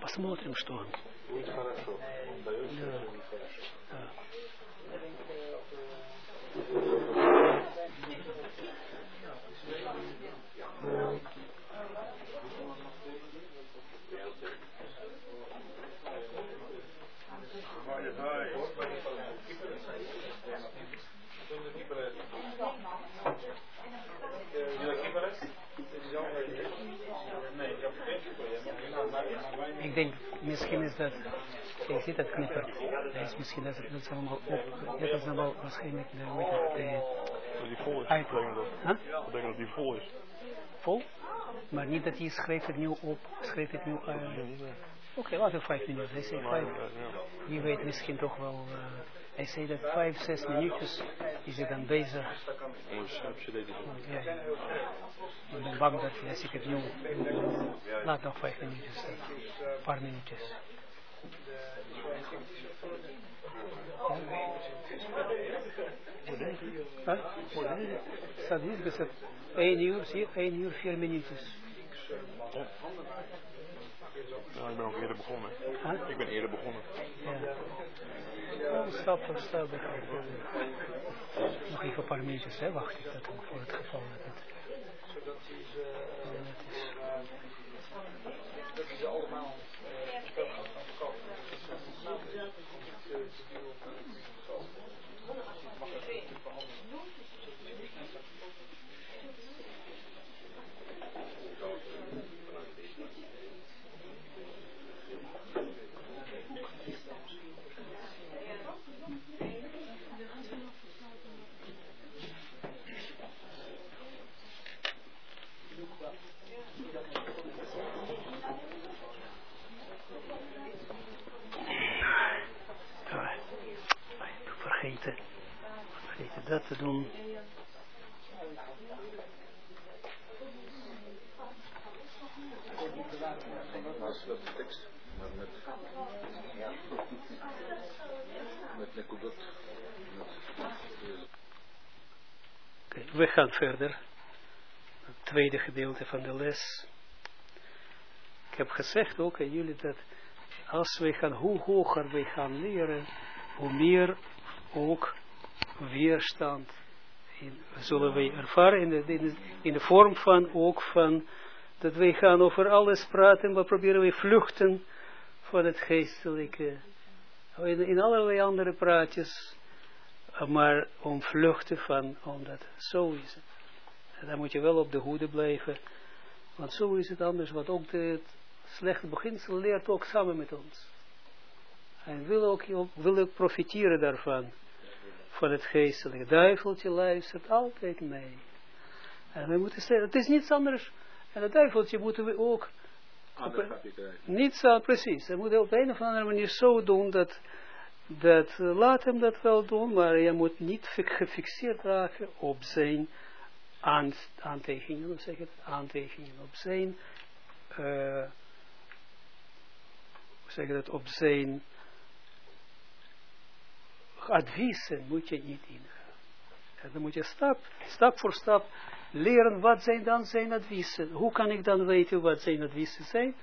Посмотрим, что. Будет хорошо. Он дает, Да. хорошо. Ik denk, misschien is dat, ik zie dat knippert. Dat is misschien dat, dat is allemaal op, dat is allemaal waarschijnlijk de, het, de Die vol is. uit. Ik denk dat, Huh? ik denk dat die vol is. Vol? Maar niet dat hij schreef het nieuw op, schreef het nieuw uit. Oké, laten we vijf minuten. Hij zei Maar, vijf, wie weet misschien toch wel, eh, hij zei dat vijf, zes minuutjes is hij dan bezig. Ja. Ik ben bang dat als ik het nu, laat nog vijf minuutjes, een paar minuutjes. Staat hier gezet. 1 uur, zie je? 1 uur, 4 minuutjes. Ja, ik ben ook eerder begonnen. Huh? Ik ben eerder begonnen. Ja. Oh, stap voor stap. Nog even een paar minuutjes, hè? Wacht ik dat ook voor het geval dat het... vergeten, dat te doen. We gaan verder. Het tweede gedeelte van de les. Ik heb gezegd ook aan jullie dat als we gaan, hoe hoger we gaan leren, hoe meer ook weerstand zullen wij ervaren in de, in, de, vorm van ook van dat wij gaan over alles praten, maar proberen we vluchten van het geestelijke. In, allerlei andere praatjes, maar om vluchten van, omdat zo is het. En dan moet je wel op de hoede blijven, want zo is het anders, want ook de, het slechte beginsel leert ook samen met ons. En wil ook, wil ook profiteren daarvan, van het geestelijke. Duiveltje luistert altijd mee. En we moeten zeggen, het is niets anders. En het duiveltje moeten we ook niet zo, precies. Je moet op een of andere manier zo doen dat, dat eh, laat hem dat wel doen, maar je moet niet fi- gefixeerd raken op zijn aan, aantekeningen, hoe zeg het, aantekeningen, op zijn, eh, hoe zeg je dat, op zijn adviezen moet je niet ingaan. Dan moet je stap, stap voor stap leren wat zijn dan zijn adviezen. Hoe kan ik dan weten wat zijn adviezen zijn?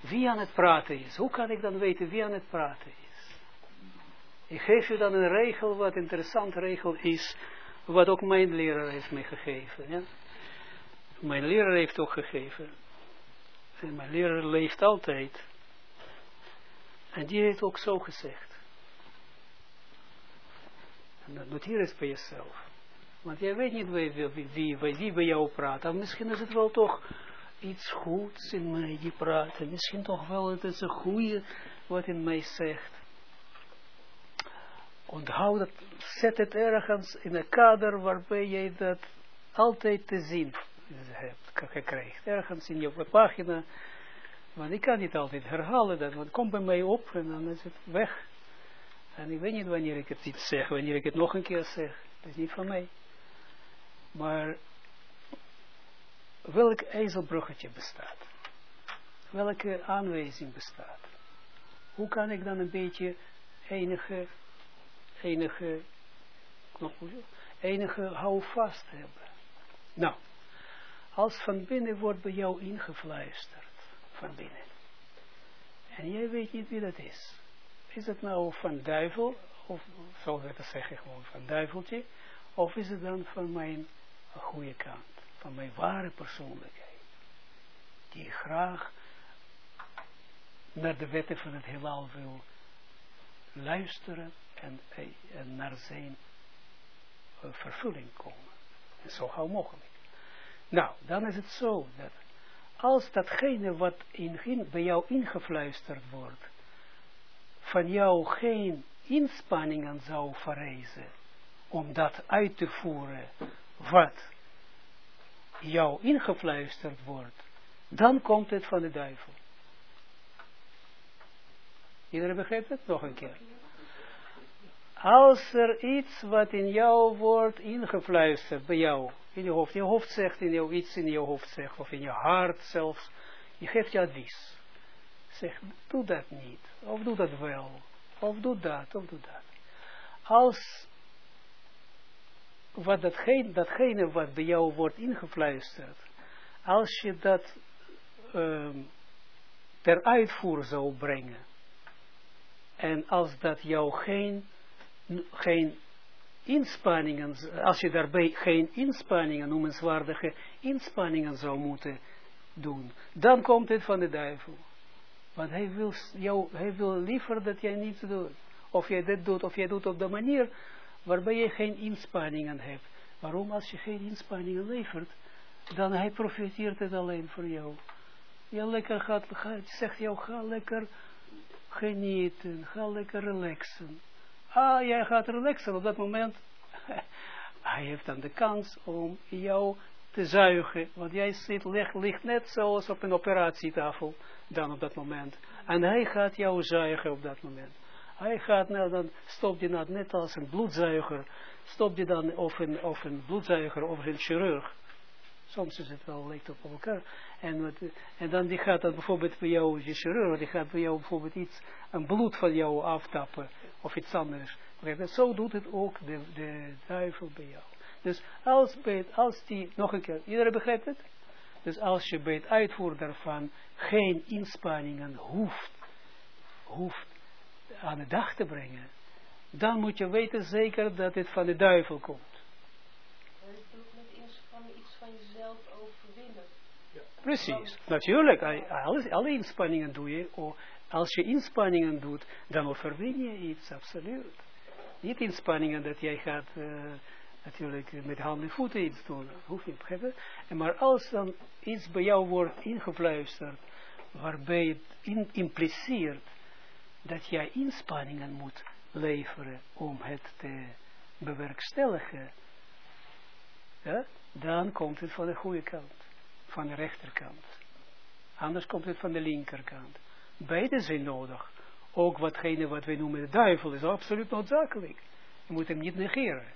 Wie aan het praten is. Hoe kan ik dan weten wie aan het praten is? Ik geef je dan een regel, wat een interessante regel is, wat ook mijn leraar heeft mij gegeven. Mijn leraar heeft ook gegeven. En mijn leraar leeft altijd. En die heeft ook zo gezegd. Noteer eens bij jezelf. Want jij weet niet wie, wie, wie, wie, bij jou praat. En misschien is het wel toch iets goeds in mij die praat. En misschien toch wel het is een goede wat in mij zegt. Onthoud dat, zet het ergens in een kader waarbij jij dat altijd te zien hebt gekregen. Ergens in je pagina. Want ik kan niet altijd herhalen dat, want het komt bij mij op en dan is het weg. En ik weet niet wanneer ik het iets zeg, wanneer ik het nog een keer zeg. Dat is niet van mij. Maar welk ijzelbruggetje bestaat? Welke aanwijzing bestaat? Hoe kan ik dan een beetje enige, enige, enige houvast hebben? Nou, als van binnen wordt bij jou ingefluisterd, van binnen. En jij weet niet wie dat is. Is het nou van duivel, of zoals we dat zeggen, gewoon van duiveltje, of is het dan van mijn goede kant, van mijn ware persoonlijkheid, die graag naar de wetten van het heelal wil luisteren en, en naar zijn uh, vervulling komen. En zo gauw mogelijk. Nou, dan is het zo dat als datgene wat in, bij jou ingefluisterd wordt, van jou geen inspanningen zou verrijzen om dat uit te voeren wat jou ingefluisterd wordt, dan komt het van de duivel. Iedereen begrijpt het? Nog een keer. Als er iets wat in jou wordt ingefluisterd, bij jou, in je hoofd, je hoofd zegt, in jou, iets in je hoofd zegt, of in je hart zelfs, je geeft je advies. Zeg, doe dat niet, of doe dat wel, of doe dat, of doe dat. Als wat datgene, datgene wat bij jou wordt ingefluisterd, als je dat um, ter uitvoer zou brengen, en als dat jou geen, geen inspanningen, als je daarbij geen inspanningen, noemenswaardige inspanningen zou moeten doen, dan komt het van de duivel. Want hij wil, jou, hij wil liever dat jij niets doet. Of jij dit doet, of jij doet op de manier waarbij je geen inspanningen hebt. Waarom? Als je geen inspanningen levert, dan hij profiteert het alleen voor jou. Je lekker gaat, gaat zegt jou, ga lekker genieten, ga lekker relaxen. Ah, jij gaat relaxen op dat moment. hij heeft dan de kans om jou te zuigen, want jij zit, ligt, ligt net zoals op een operatietafel, dan op dat moment. En hij gaat jou zuigen op dat moment. Hij gaat, nou dan stopt je dat net als een bloedzuiger, stopt je dan of een, of een bloedzuiger of een chirurg. Soms is het wel lijkt op elkaar. En, wat, en dan die gaat dan bijvoorbeeld bij jou, je chirurg, die gaat bij jou bijvoorbeeld iets, een bloed van jou aftappen, of iets anders. Zo doet het ook de, de duivel bij jou. Dus als, bij als die, nog een keer, iedereen begrijpt het? Dus als je bij het uitvoeren daarvan geen inspanningen hoeft, hoeft aan de dag te brengen, dan moet je weten zeker dat het van de duivel komt. Het doet met inspanning iets van jezelf overwinnen. Ja. Precies, natuurlijk. Alle, alle inspanningen doe je. Oh, als je inspanningen doet, dan overwin je iets, absoluut. Niet inspanningen dat jij gaat uh, natuurlijk met handen en voeten iets doen. Hoef niet, begrijpen. En maar als dan iets bij jou wordt ingefluisterd, waarbij het in, impliceert dat jij inspanningen moet leveren om het te bewerkstelligen, ja, dan komt het van de goede kant, van de rechterkant. Anders komt het van de linkerkant. Beide zijn nodig. Ook watgene wat wij noemen de duivel is absoluut noodzakelijk. Je moet hem niet negeren.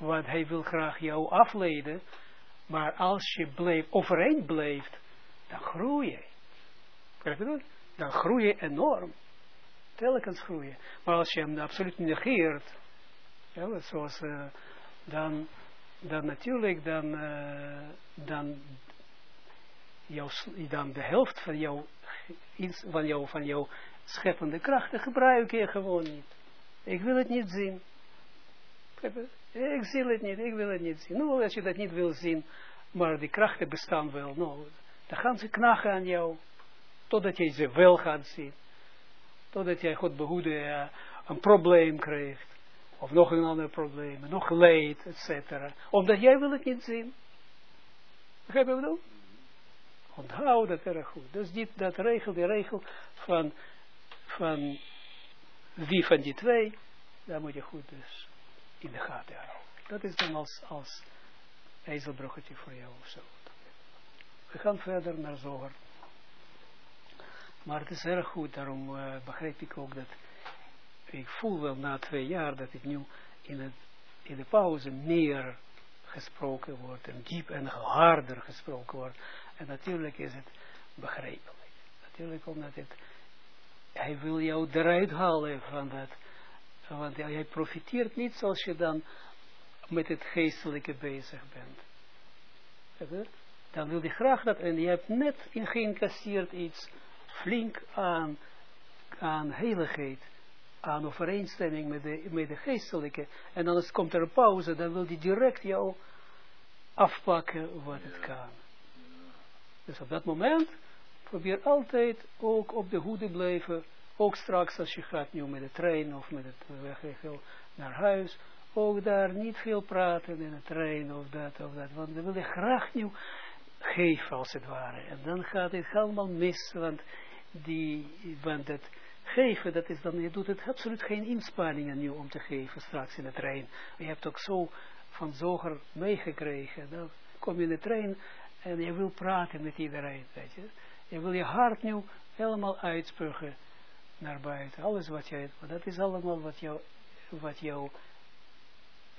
Want hij wil graag jou afleiden. Maar als je blijft, overeind blijft, dan groei je. Dan groei je enorm. Telkens groeien. Maar als je hem absoluut negeert, ja, zoals, uh, dan, dan natuurlijk, dan, uh, dan, jouw, dan de helft van jouw, van jouw, van jouw scheppende krachten gebruik je gewoon niet. Ik wil het niet zien. Ik zie het niet, ik wil het niet zien. Nou, als je dat niet wil zien, maar die krachten bestaan wel, nou, dan gaan ze knagen aan jou, totdat je ze wel gaat zien. Totdat jij God behoede uh, een probleem krijgt, of nog een ander probleem, nog leed, etc. Omdat jij wil het niet zien. Begrijp je wat ik bedoel? Onthoud dat erg goed. Dus die, dat regel, die regel van, van wie van die twee, daar moet je goed dus in de gaten houden. Dat is dan als, als ijzelbruggetje voor jou of zo. We gaan verder naar Zoger. Maar het is erg goed, daarom uh, ik ook dat ik voel wel na twee jaar dat ik nu in, het, in de pauze meer gesproken wordt en diep en harder gesproken wordt. En natuurlijk is het begrijpelijk. Natuurlijk omdat het, hij wil jou eruit halen van dat, want hij profiteert niet als je dan met het geestelijke bezig bent. Dan wil hij graag dat, en je hebt net in geïncasseerd iets flink aan, aan heiligheid, aan overeenstemming met de, met de geestelijke, en dan komt er een pauze, dan wil hij direct jou afpakken wat het kan. Dus op dat moment probeer altijd ook op de hoede blijven, ook straks als je gaat nu met de trein of met het weggevel naar huis, ook daar niet veel praten in de trein of dat of dat, want dan wil je graag nu geven als het ware. En dan gaat het helemaal mis, want, die, want het geven, dat is dan, je doet het absoluut geen inspanningen nu om te geven straks in de trein. Je hebt ook zo van zoger meegekregen, dan kom je in de trein en je wil praten met iedereen, weet je. Je wil je hart nu helemaal uitspugen naar buiten. Alles wat jij, dat is allemaal wat jou, wat jou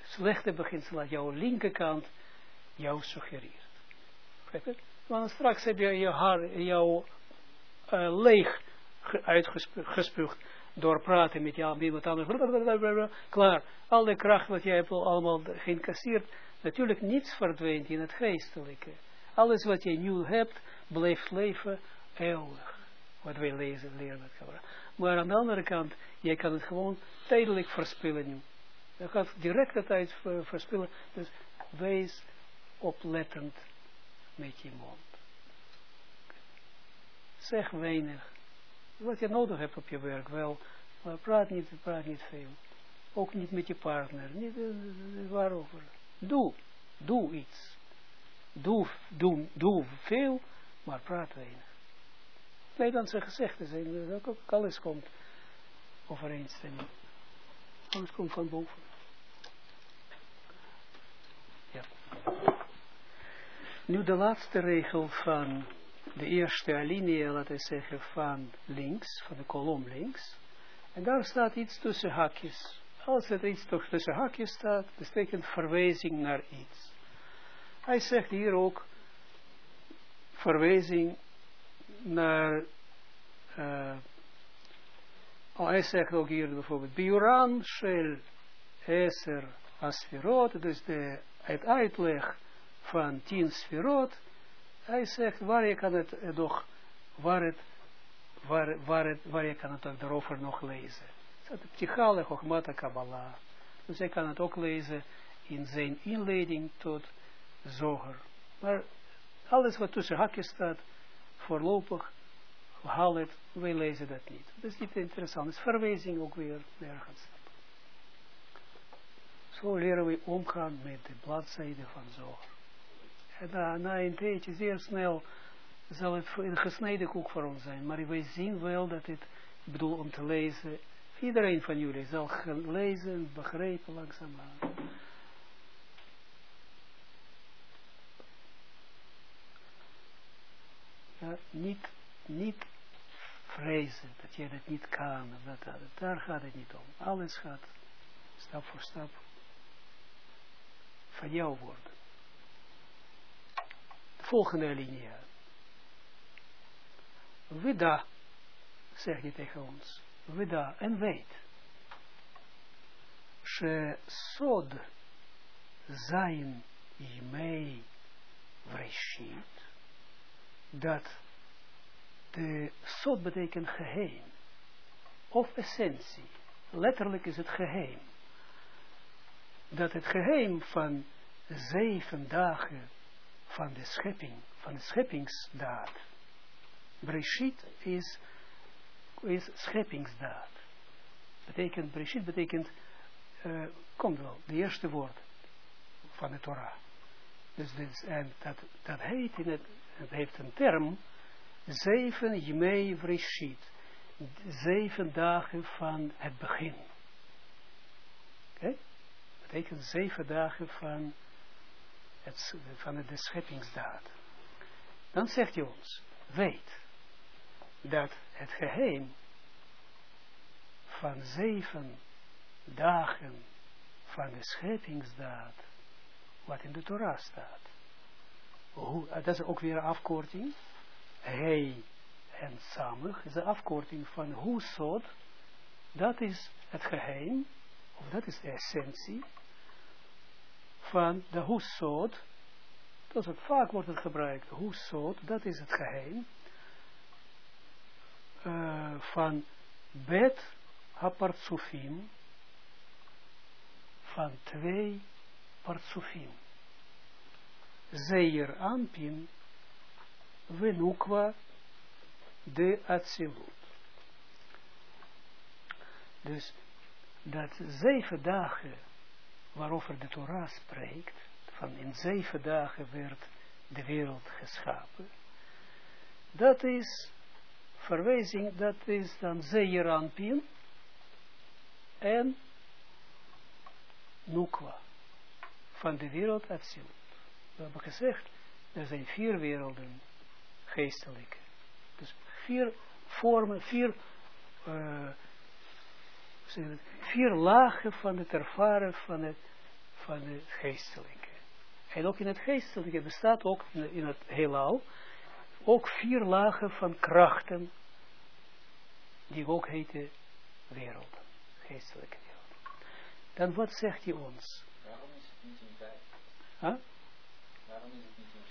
slechte beginsel jouw linkerkant jou suggereert. Want straks heb je je haar, jou uh, leeg uitgespuugd door praten met jou, iemand anders. Klaar, alle kracht wat jij hebt allemaal geïncasseerd, natuurlijk niets verdwijnt in het geestelijke. Alles wat je nu hebt, blijft leven eeuwig. Wat wij lezen, leren met Maar aan de andere kant, jij kan het gewoon tijdelijk verspillen nu. Je gaat direct de tijd verspillen. Dus wees oplettend met je mond. Zeg weinig. Wat je nodig hebt op je werk wel. Maar praat niet, praat niet veel. Ook niet met je partner. Niet uh, waarover. Doe. Doe iets. Doe, doe, doe veel, maar praat weinig. Nederlandse gezegden zijn dat ook alles komt overeenstemming. Alles komt van boven. Ja. Nu de laatste regel van de eerste alinea, laten we zeggen, van links, van de kolom links. En daar staat iets tussen hakjes. Als er iets tussen hakjes staat, betekent verwijzing naar iets. Hij zegt hier ook verwijzing naar, uh, hij zegt ook hier bijvoorbeeld, Biuran shel eser asferot, dus de, het uitleg van tien sferot, hij zegt waar je kan het eh, nog, waar het, waar, waar, het, waar je kan het ook daarover nog lezen. Is Ptichale Chochmata Kabbalah. Dus hij kan het ook lezen in zijn inleiding tot zoger. Maar alles wat tussen hakjes staat, voorlopig, haal het, wij lezen dat niet. Dat is niet interessant. Is verwijzing ook weer nergens. Zo leren we omgaan met de bladzijde van zoger. En na, na een tijdje, zeer snel, zal het een gesneden koek voor ons zijn. Maar wij zien wel dat het, ik bedoel om te lezen, iedereen van jullie zal lezen, begrijpen langzaamaan. Niet, niet vrezen dat jij dat niet kan. Dat, dat, daar gaat het niet om. Alles gaat stap voor stap van jou worden. De volgende linie. Wida, zegt je tegen ons. Wida en weet. She sod zijn jmei vreshit dat de sod betekent geheim, of essentie, letterlijk is het geheim, dat het geheim van zeven dagen van de schepping, van de scheppingsdaad, Breshit is, is scheppingsdaad. Betekent, Breshit betekent, uh, komt wel, de eerste woord van de Torah. Dus, dus en dat, dat heet in het, het heeft een term, zeven Jmei Vreshit, zeven dagen van het begin. Oké? Okay? betekent zeven dagen van, het, van de scheppingsdaad. Dan zegt hij ons, weet dat het geheim van zeven dagen van de scheppingsdaad, wat in de Torah staat. Hoe, dat is ook weer een afkorting. Hij en samig is een afkorting van hoe zod. Dat is het geheim, of dat is de essentie van de hoesod. Dat is het vaak wordt het gebruikt. Hoesod, dat is het geheim uh, van bet hapartsufim van twee partsufim. Zeir Ampin, Venukwa, de Atsilut. Dus dat zeven dagen waarover de Torah spreekt, van in zeven dagen werd de wereld geschapen, dat is verwijzing, dat is dan Zeir Ampin en Nukwa van de wereld Atsilut. We hebben gezegd, er zijn vier werelden geestelijk. Dus vier vormen, vier, uh, vier lagen van het ervaren van het, van het geestelijke. En ook in het geestelijke bestaat ook in het heelal ook vier lagen van krachten die ook heten werelden, geestelijke werelden. Dan wat zegt hij ons? Waarom is het niet in vijf? Huh? Waarom is het niet in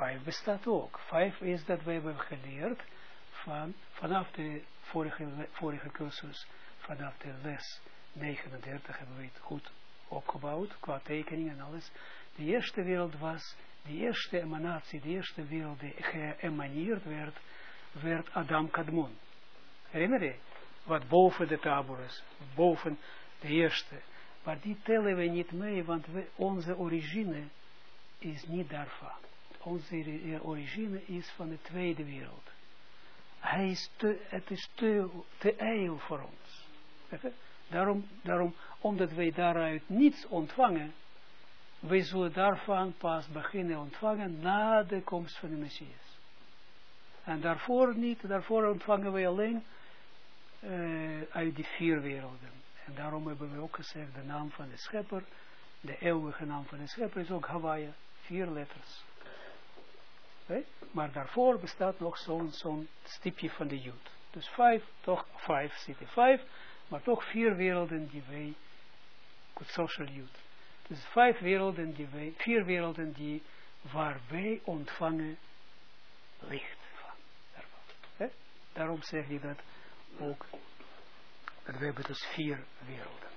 vijf? Bestaat ook. Vijf is dat we hebben geleerd van, vanaf de vorige, vorige cursus, vanaf de les 39 hebben we het goed opgebouwd, qua tekening en alles. De eerste wereld was, de eerste emanatie, de eerste wereld die geëmaneerd werd, werd Adam Kadmon. Herinner je? Wat boven de taboes, boven de eerste. Maar die tellen we niet mee, want we, onze origine is niet daarvan. Onze origine is van de tweede wereld. Hij is te, het is te, te ijl voor ons. Daarom, daarom, omdat wij daaruit niets ontvangen, wij zullen daarvan pas beginnen ontvangen na de komst van de Messias. En daarvoor niet, daarvoor ontvangen wij alleen uh, uit die vier werelden. En daarom hebben we ook gezegd, de naam van de schepper, de eeuwige naam van de schepper is ook Hawaii, vier letters. Maar daarvoor bestaat nog zo'n zo'n stipje van de Jood. Dus vijf, toch vijf zitten vijf, maar toch vier werelden die wij, social Jood. Dus vijf werelden die wij, vier werelden die, waar wij ontvangen licht van. Daarom zeg je dat ook, dat we hebben dus vier werelden.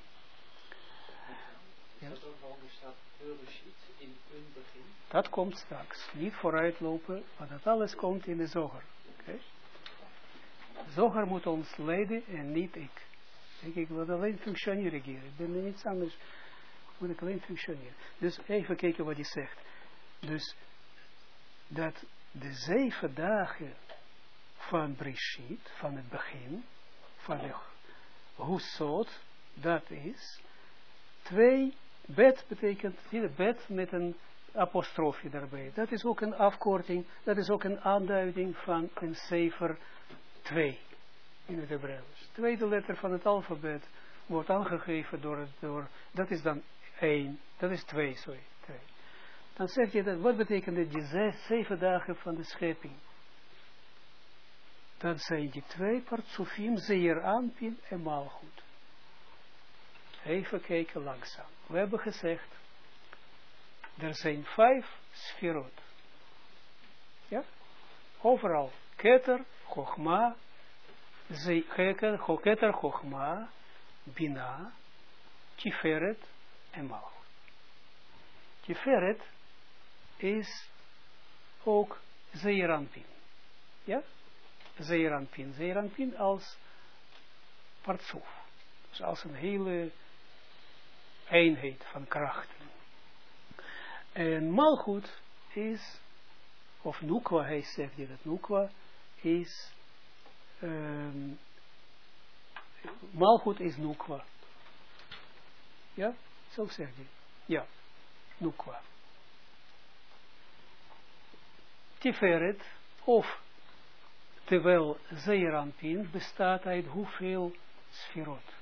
Ja. Staat Bereshit in een begin? Dat komt straks. Niet vooruitlopen, maar dat alles komt in de zoger. Okay? Zoger moet ons leiden en niet ik. Ik, ik wil alleen functioneren hier. Ik ben niets anders. Moet ik alleen functioneren. Dus even kijken wat hij zegt. Dus dat de zeven dagen van Brishit, van het begin, van de Husot, dat is twee, bed betekent, bed met een apostrofje daarbij. Dat is ook een afkorting, dat is ook een aanduiding van een cijfer 2 in het Hebreeuws. Tweede letter van het alfabet wordt aangegeven door, door dat is dan 1, dat is 2, sorry, 2. Dan zeg je dat, wat betekent die zes, zeven dagen van de schepping? Dat zijn die twee partsofim, zeer aanpin en maalgoed. Even kijken langzaam. We hebben gezegd, er zijn vijf sferot. Ja? Overal. Keter, Chogma, Keter, Cho- Keter, Chogma, Bina, Tiferet en Malchut. Tiferet is ook Zeeranpin. Ja? Zeeranpin. Zeeranpin als partsoef. Dus als een hele eenheid van krachten. En Malchut is, of Nukwa, hij zegt je dat Nukwa, is, um, Malchut is Nukwa. Ja, zo zegt hij. Ja, Nukwa. Tiferet, of, terwijl Zeeranpin bestaat uit hoeveel sferot?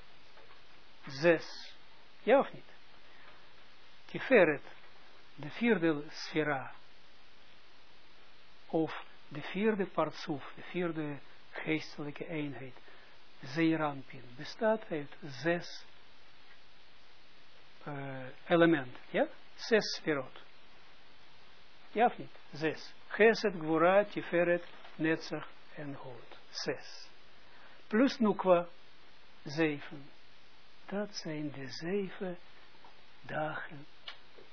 Zes. Ja of niet? Tiferet, de vierde sfera, of de vierde partsoef, de vierde geestelijke eenheid, Zeeranpin, bestaat uit zes uh, elementen, ja? Zes sferot. Ja of niet? Zes. Geset, Gwora, Tiferet, Netzach en Hod. Zes. Plus Nukwa, zeven. Dat zijn de zeven dagen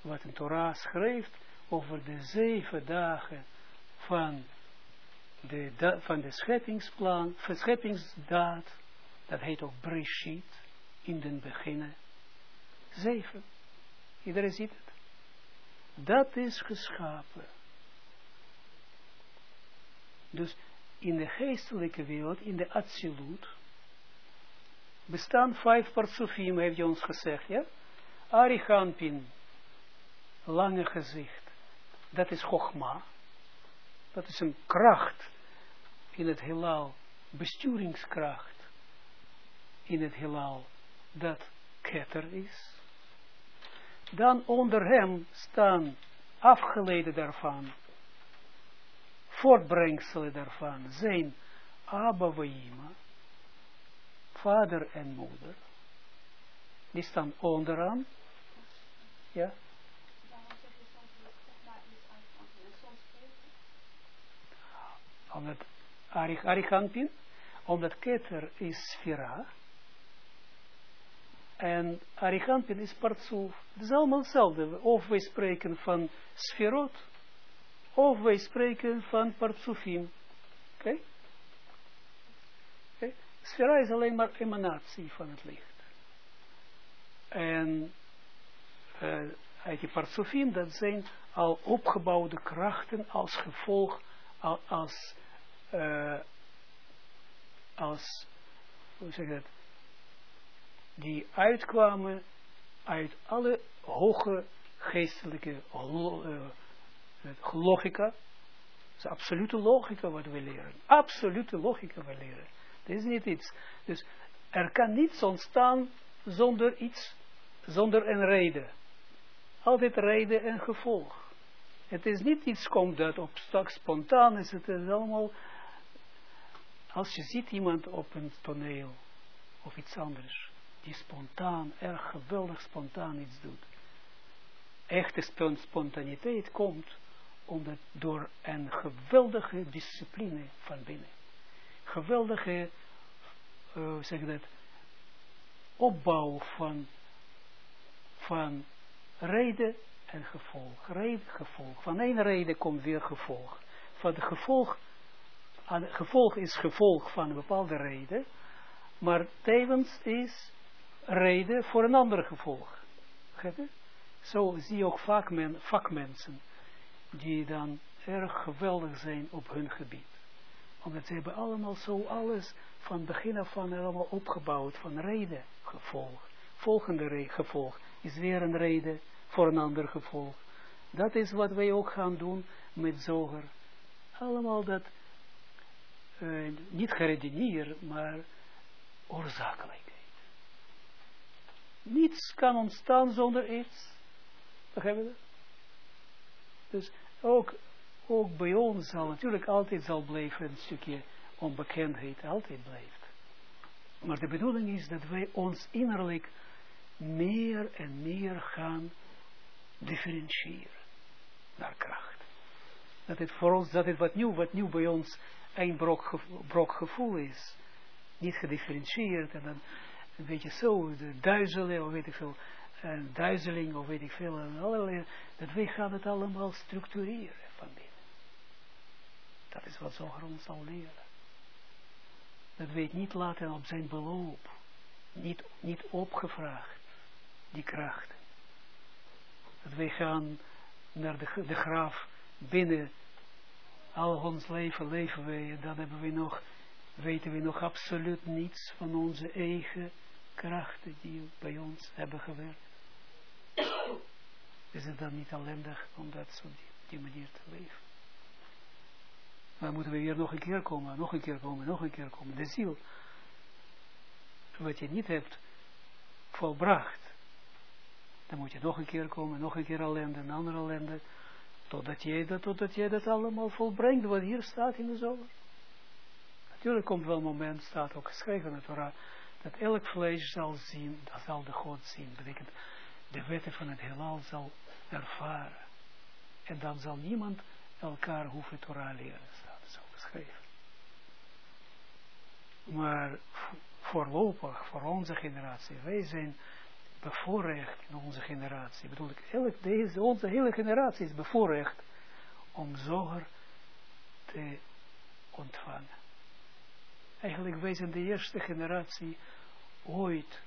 wat een Torah schrijft over de zeven dagen van de, van de scheppingsplan, van scheppingsdaad, dat heet ook Breshit, in den beginnen. Zeven. Iedereen ziet het. Dat is geschapen. Dus in de geestelijke wereld, in de Atsilut, bestaan vijf partsofim, heeft je ons gezegd, ja? Arichampin, lange gezicht, dat is Chogma, dat is een kracht in het heelal, besturingskracht in het heelal, dat ketter is. Dan onder hem staan afgeleiden daarvan, voortbrengselen daarvan, zijn Abba vader en moeder, die staan onderaan, ja, omdat Arich, Arichanpin, omdat Keter is Sfera, en Arichanpin is Partsoef. Het is allemaal hetzelfde. Of wij spreken van Sferot, of wij spreken van Partsoefim. Oké? Okay? Sfera is alleen maar emanatie van het licht. En uh, uit die Partsoefim, dat zijn al opgebouwde krachten als gevolg als, uh, als, hoe zeg je dat, die uitkwamen uit alle hoge geestelijke uh, logica, dat is absolute logica wat we leren, absolute logica we leren, dat is niet iets, dus er kan niets ontstaan zonder iets, zonder een reden, altijd reden en gevolg. Het is niet iets komt dat op straks spontaan is. Het is allemaal. Als je ziet iemand op een toneel of iets anders, die spontaan, erg geweldig spontaan iets doet. Echte spontaniteit komt omdat door een geweldige discipline van binnen. Geweldige, uh, zeg dat, opbouw van, van reden en gevolg. Reden, gevolg. Van één reden komt weer gevolg. Van de gevolg, gevolg is gevolg van een bepaalde reden, maar tevens is reden voor een ander gevolg. Zo zie je ook vakmen, vakmensen, die dan erg geweldig zijn op hun gebied. Omdat ze hebben allemaal zo alles van begin af aan allemaal opgebouwd van reden, gevolg. Volgende gevolg is weer een reden voor een ander gevolg. Dat is wat wij ook gaan doen met zoger. Allemaal dat, eh, niet geredeneer, maar oorzakelijkheid. Niets kan ontstaan zonder iets. Begrijpen? Dus ook, ook bij ons zal natuurlijk altijd zal blijven een stukje onbekendheid, altijd blijft. Maar de bedoeling is dat wij ons innerlijk meer en meer gaan differentiëren naar kracht. Dat het voor ons, dat het wat nieuw, wat nieuw bij ons een brok, brok gevoel is, niet gedifferentieerd en dan een beetje zo, de duizelen of weet ik veel, en duizeling of weet ik veel, en allerlei, dat wij gaan het allemaal structureren van binnen. Dat is wat Zoger ons zal leren. Dat wij het niet laten op zijn beloop, niet, niet opgevraagd, die krachten. Dat wij gaan naar de, de graaf binnen al ons leven leven wij en dan hebben we nog, weten we nog absoluut niets van onze eigen krachten die bij ons hebben gewerkt. Is het dan niet ellendig om dat zo die, manier te leven? Dan moeten we weer nog een keer komen, nog een keer komen, nog een keer komen. De ziel, wat je niet hebt volbracht, dan moet je nog een keer komen, nog een keer ellende, een andere ellende, totdat jij dat, totdat jij dat allemaal volbrengt, wat hier staat in de zomer. Natuurlijk komt wel een moment, staat ook geschreven in de Torah, dat elk vlees zal zien, dat zal de God zien. betekent, de wetten van het heelal zal ervaren. En dan zal niemand elkaar hoeven Torah leren, staat zo geschreven. Maar voorlopig, voor onze generatie, wij zijn bevoorrecht in onze generatie. Bedoel ik, elk, deze, onze hele generatie is bevoorrecht om zoger te ontvangen. Eigenlijk wij zijn de eerste generatie ooit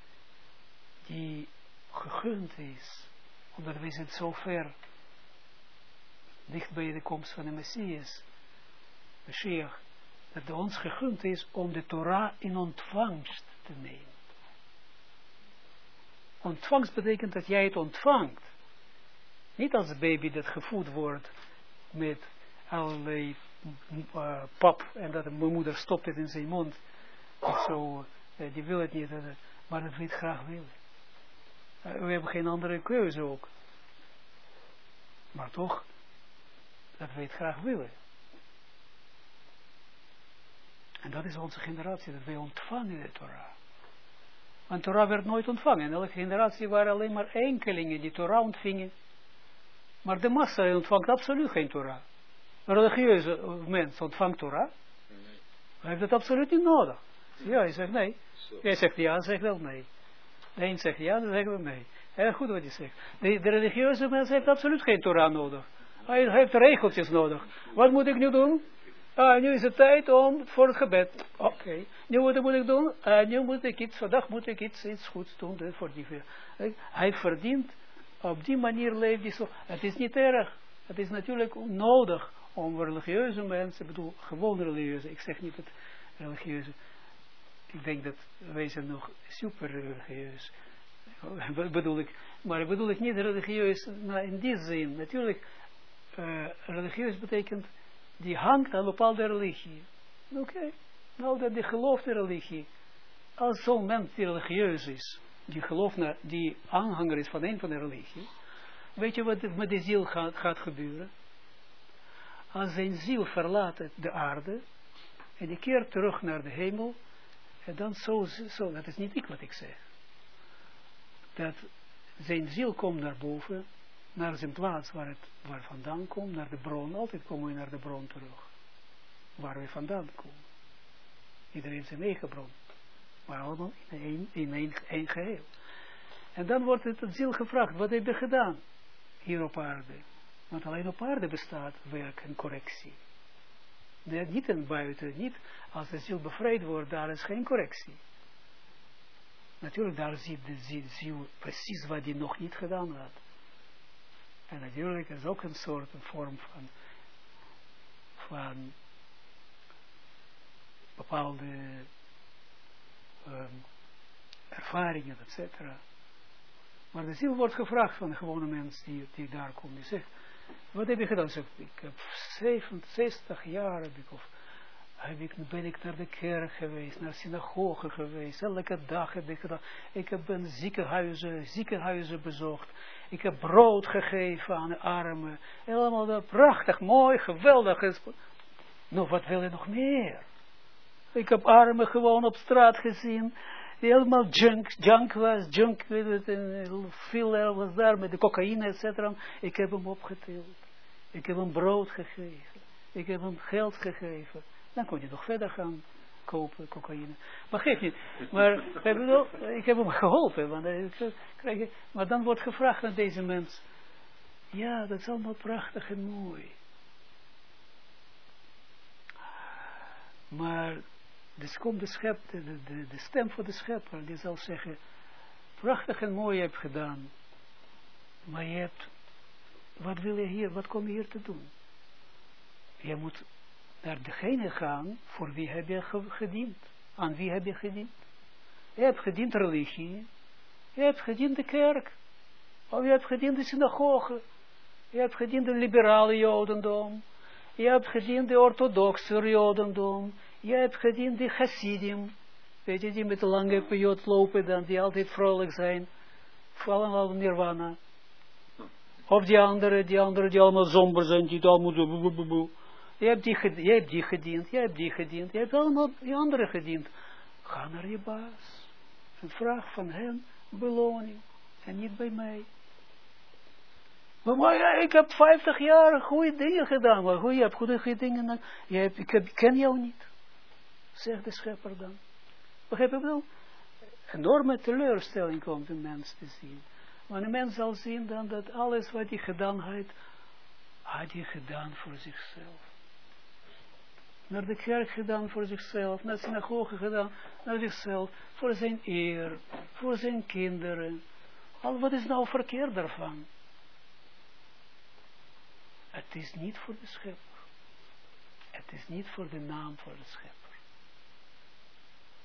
die gegund is, omdat wij zijn zo ver dicht bij de komst van de Messias, Mashiach, dat ons gegund is om de Torah in ontvangst te nemen. Ontvangst betekent dat jij het ontvangt. Niet als baby dat gevoed wordt met allerlei uh, pap en dat mijn moeder stopt het in zijn mond. En zo, uh, die wil het niet, uh, maar dat wil het graag willen. we hebben geen andere keuze ook. Maar toch, dat we het graag willen. En dat is onze generatie, dat wij ontvangen de Torah. Want Torah werd nooit ontvangen. In elke generatie waren alleen maar enkelingen die Torah ontvingen. Maar de massa ontvangt absoluut geen Torah. Een religieuze mens ontvangt Torah. Hij heeft het absoluut niet nodig. Ja, hij zegt nee. Jij zegt ja, hij zegt wel nee. De een zegt ja, dan zeggen we nee. Heel goed wat hij zegt. De, de religieuze mens heeft absoluut geen Torah nodig. Hij heeft regeltjes nodig. Wat moet ik nu doen? Ah, nu is het tijd om voor het gebed. Oké. Nu wat moet ik doen? Uh, nu moet ik iets, vandaag moet ik iets, iets goeds doen hè, voor die veel. Hij verdient, op die manier leeft hij zo. Het is niet erg. Het is natuurlijk nodig om religieuze mensen, ik bedoel, gewoon religieuze, ik zeg niet het religieuze. Ik denk dat wij zijn nog super religieus. bedoel ik, maar bedoel ik niet religieus in die zin. Natuurlijk, uh, religieus betekent die hangt aan bepaalde religie. Oké, nou dat die gelooft in religie. Als zo'n mens die religieus is, die gelooft die aanhanger is van een van de religie, weet je wat met de ziel gaat, gaat gebeuren? Als zijn ziel verlaat de aarde en die keert terug naar de hemel, en dan zo, zo, dat is niet ik wat ik zeg. Dat zijn ziel komt naar boven, naar zijn plaats waar het waar vandaan komt, naar de bron. Altijd komen we naar de bron terug. Waar we vandaan komen. Iedereen zijn eigen bron. Maar allemaal in één, in één, geheel. En dan wordt het het ziel gevraagd, wat heb je gedaan hier op aarde? Want alleen op aarde bestaat werk en correctie. Nee, niet buiten, niet als de ziel bevrijd wordt, daar is geen correctie. Natuurlijk, daar ziet de ziel, ziel precies wat hij nog niet gedaan had. En natuurlijk is ook een soort, een vorm van, van bepaalde um, ervaringen, etc. Maar de ziel wordt gevraagd van de gewone mens die, die daar komt. Die zegt, wat heb je gedaan? Zeg, ik heb 67 jaar heb ik, of heb ik, ben ik naar de kerk geweest, naar synagoge geweest, elke dag heb ik gedaan. Ik heb een ziekenhuizen, ziekenhuizen bezocht. Ik heb brood gegeven aan de armen. Helemaal prachtig, mooi, geweldig. Nou, wat wil je nog meer? Ik heb armen gewoon op straat gezien. Die helemaal junk, junk was, junk, weet het, en veel was daar met de cocaïne, et cetera. Ik heb hem opgetild. Ik heb hem brood gegeven. Ik heb hem geld gegeven. Dan kon je nog verder gaan kopen, cocaïne. Maar geef niet. Maar ik, heb hem geholpen. Want krijg je, maar dan wordt gevraagd aan deze mens. Ja, dat is allemaal prachtig en mooi. Maar dus komt de, schep, de, de, de stem van de schepper, die zal zeggen, prachtig en mooi heb gedaan. Maar je hebt, wat wil je hier, wat kom je hier te doen? Je moet naar degene gaan, voor wie heb je gediend? Aan wie heb je gediend? Je hebt gediend religie, je hebt gediend de kerk, of je hebt gediend de synagoge, je hebt gediend de liberale jodendom, je hebt gediend de orthodoxe jodendom, je hebt gediend de Hasidim. Weet je, die met een lange periode lopen dan, die altijd vrolijk zijn. Vallen al nirvana. Of die anderen, die anderen die allemaal somber zijn, die allemaal Je hebt die, je hebt die gediend, je hebt die gediend, je hebt allemaal die anderen gediend. Ga naar je baas. En vraag van hem beloning. En niet bij mij. Maar ik heb 50 jaar goede dingen gedaan. Maar hoe je hebt goede dingen. Je hebt, ik, ken jou niet zegt de schepper dan. Begrijp je wel? Enorme teleurstelling komt een mens te zien. Maar een mens zal zien dan dat alles wat hij gedaan heeft, had hij gedaan voor zichzelf. Naar de kerk gedaan voor zichzelf, naar de synagoge gedaan, naar zichzelf, voor zijn eer, voor zijn kinderen. Al wat is nou verkeerd daarvan? Het is niet voor de schepper. Het is niet voor de naam voor de schepper.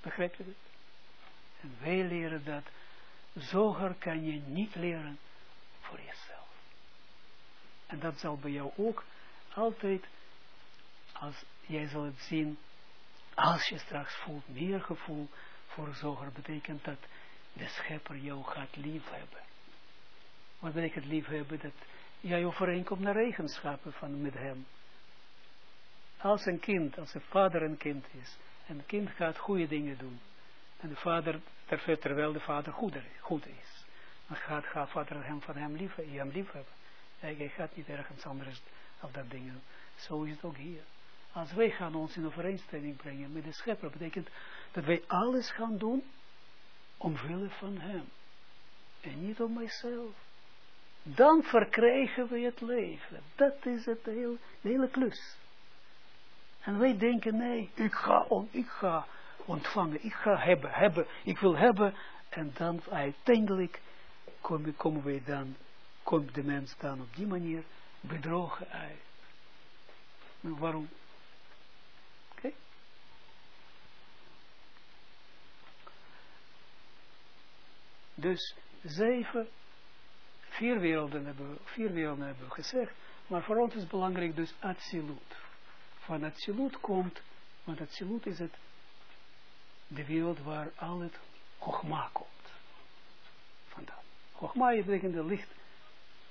Begrijp je dat? En wij leren dat. Zoger kan je niet leren voor jezelf. En dat zal bij jou ook altijd, als jij zal het zien, als je straks voelt meer gevoel voor zoger, betekent dat de schepper jou gaat lief hebben. Wat betekent lief hebben? Dat jij overeenkomt naar eigenschappen van met hem. Als een kind, als een vader een kind is, en het kind gaat goede dingen doen. En de vader, terwijl de vader goed, is. Dan gaat, gaat vader hem van hem lief, hem lief hebben. Hij gaat niet ergens anders of dat dingen. Zo is het ook hier. Als wij gaan ons in overeenstemming brengen met de schepper, betekent dat wij alles gaan doen omwille van hem. En niet om mijzelf. Dan verkrijgen we het leven. Dat is het de hele klus. En wij denken, nee, ik ga, ik ga ontvangen, ik ga hebben, hebben, ik wil hebben. En dan uiteindelijk komen, wij dan, komt de mens dan op die manier bedrogen uit. Maar waarom? Oké? Dus zeven, vier werelden hebben, vier werelden hebben we gezegd, maar voor ons is belangrijk dus absoluut van silut komt, want silut is het, de wereld waar al het Chogma komt. Vandaar. Chogma betekent de licht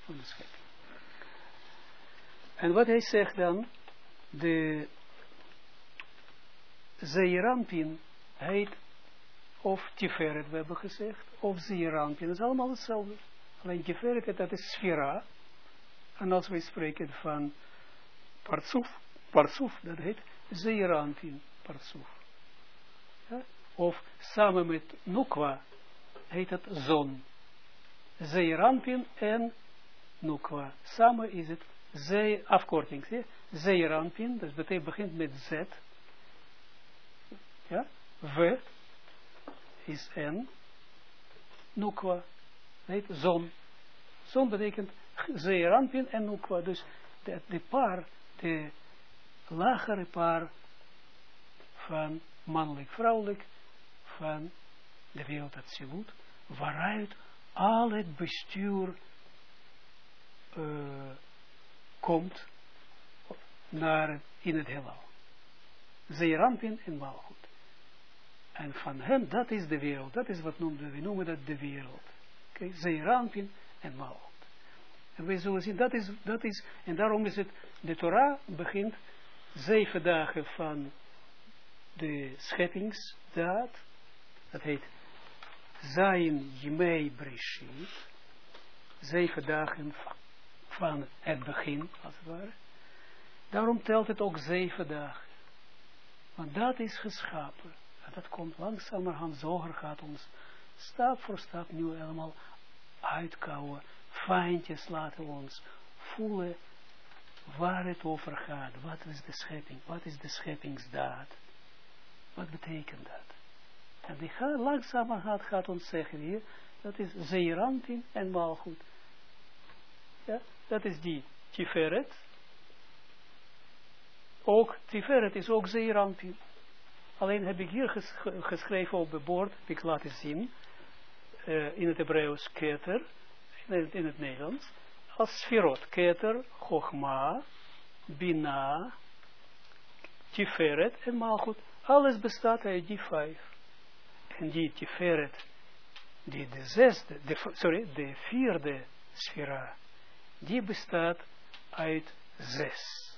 van de schepping. En wat hij zegt dan, de Zeerampin heet of Tiferet, we hebben gezegd, of Zeerampin, dat is allemaal hetzelfde. Alleen Tiferet, dat is Sfera. En als we spreken van Partsuf, Parsuf, dat heet Zeerantin Parsuf. Ja? Of samen met Nukwa heet het zon. Zeeranpin en Nukwa. Samen is het zee, afkorting. Zie? Zeeranpin, dat betekent begint met Z. Ja? V is N. Nukwa heet zon. Zon betekent Zeeranpin en Nukwa. Dus de, de paar, de lagere paar van mannelijk-vrouwelijk van de wereld absoluut, waaruit al het bestuur uh, komt naar in het heelal. Zeerampin en Malchut. En van hem, dat is de wereld. Dat is wat noemen, we noemen dat de wereld. Okay? Zeerampin en Malchut. En we zullen zien, dat is, dat is, en daarom is het, de Torah begint zeven dagen van de scheppingsdaad. Dat heet Zayin Yimei Breshit. Zeven dagen van het begin, als het ware. Daarom telt het ook zeven dagen. Want dat is geschapen. Dat komt langzamerhand, zoger gaat ons stap voor stap nu helemaal uitkouwen. Fijntjes laten ons voelen waar het over gaat. Wat is de schepping? Wat is de scheppingsdaad? Wat betekent dat? En die gaat, langzamerhand gaat ons zeggen hier, dat is Zeerantin en Malchut. Ja, dat is die Tiferet. Ook Tiferet is ook Zeerantin. Alleen heb ik hier ges, geschreven op het bord, heb ik laten zien, uh, in het Hebreeuws Keter, in het, in het Nederlands, als Sfirot, Keter, Chogma, Bina, Tiferet en Malchut. Alles bestaat uit die vijf. En die Tiferet, die de zesde, de, sorry, de vierde sfera, die bestaat uit zes.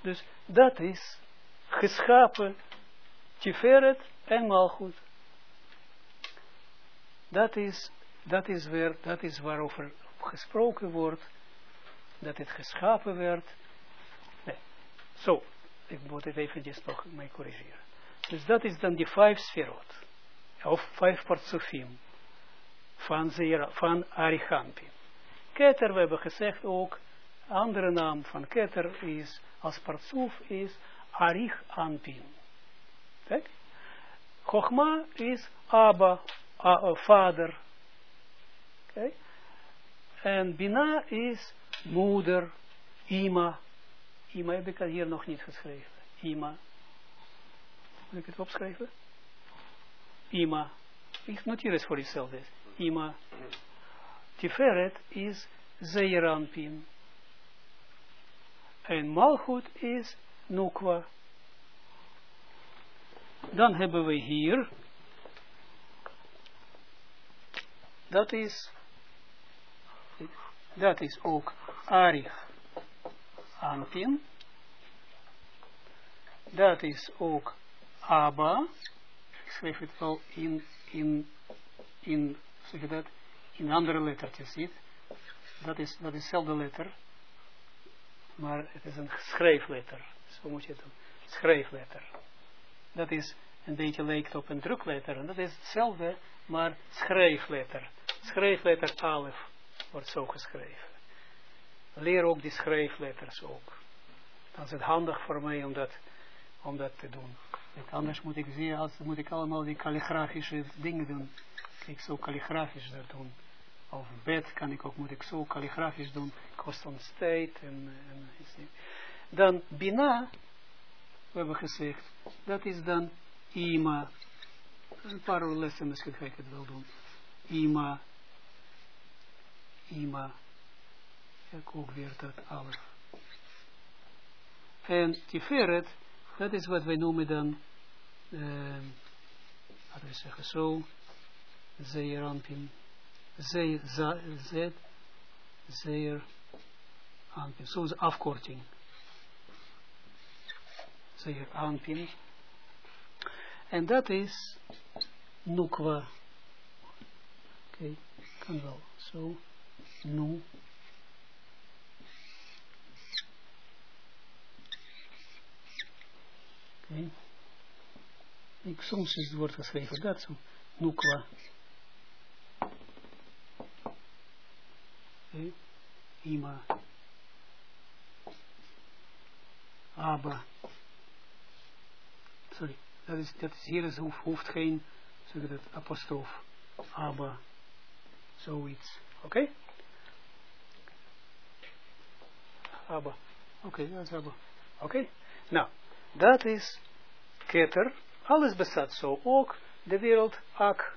Dus dat is geschapen Tiferet en Malchut. Dat is, dat is, weer, dat is waarover gesproken wordt, dat het geschapen werd. Nee. Zo, ik moet het eventjes nog mee corrigeren. Dus dat is dan die vijf sferot, of vijf partsofim, van, Zera, van Arichampin. Keter, we hebben gezegd ook, andere naam van Keter is, als partsoef is Arich Anpin. Kijk. Is Abba, a, vader. Okay. En Bina is moeder, Ima. Ima heb ik hier nog niet geschreven. Ima. Moet ik het opschrijven? Ima. Ik noteer het voor jezelf. Ima. Tiferet is Zeeranpin. En Malchut is Nukwa. Dan hebben we hier, dat is, dat is ook Arich Anpin. Dat is ook Abba. Ik schrijf het wel in, in, in, zeg dat, in andere lettertjes, ziet. Dat is, dat is dezelfde letter, maar het is een schrijfletter. Zo moet je het doen. Schrijfletter. Dat is een beetje lijkt op een drukletter. En dat is hetzelfde, maar schrijfletter. Schrijfletter Alef wordt zo geschreven. Leer ook die schrijfletters ook. Dan is het handig voor mij om dat, om dat te doen. Want anders moet ik zien, als moet ik allemaal die kalligrafische dingen doen. Ik zo kalligrafisch dat doen. Of bed kan ik ook, moet ik zo kalligrafisch doen. Kost ons tijd en, en dan Bina, we hebben gezegd, dat is dan Ima. Een paar lessen misschien ga ik het wel doen. Ima. Ima. Ik ook weer dat alles. En Tiferet, dat is wat wij noemen dan, uh, laten we zeggen zo, Zeerampin. Zeer, zet, zeer, ampin. Zo is afkorting zeer aanpin. En dat is nukwa. Oké, okay, kan wel. Zo, nu. Oké. Okay. Soms is het woord geschreven dat zo. Nukwa. Okay. Ima. Abba sorry, dat is, dat is hier is, hoeft, hoeft geen, zeg dat, apostroof, Abba, zoiets, oké? Okay? Abba, oké, okay, dat is Abba, oké? Okay? Nou, dat is keter, alles bestaat zo, ook de wereld, Ak,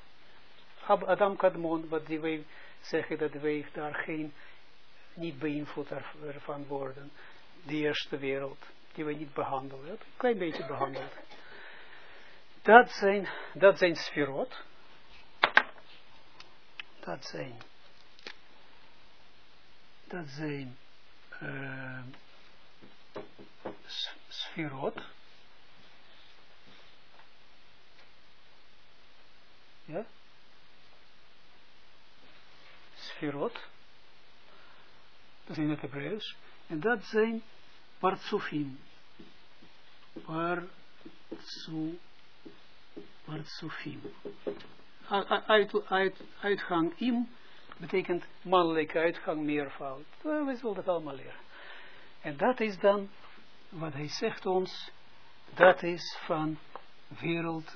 Adam Kadmon, wat die wij zeggen dat wij daar geen niet beïnvloed er- ervan worden. De eerste wereld, die we niet behandelen. Een klein beetje behandeld. Dat zijn, dat zijn sferot. Dat zijn, dat zijn uh, sferot. Ja? Sferot. Dat in het Hebreeuws. En dat zijn partsofim. Partsu, partsofim. Uit, uit, uitgang im betekent mannelijke uitgang meervoud. Eh, We zullen dat allemaal leren. En dat is dan, wat hij zegt ons, dat is van wereld,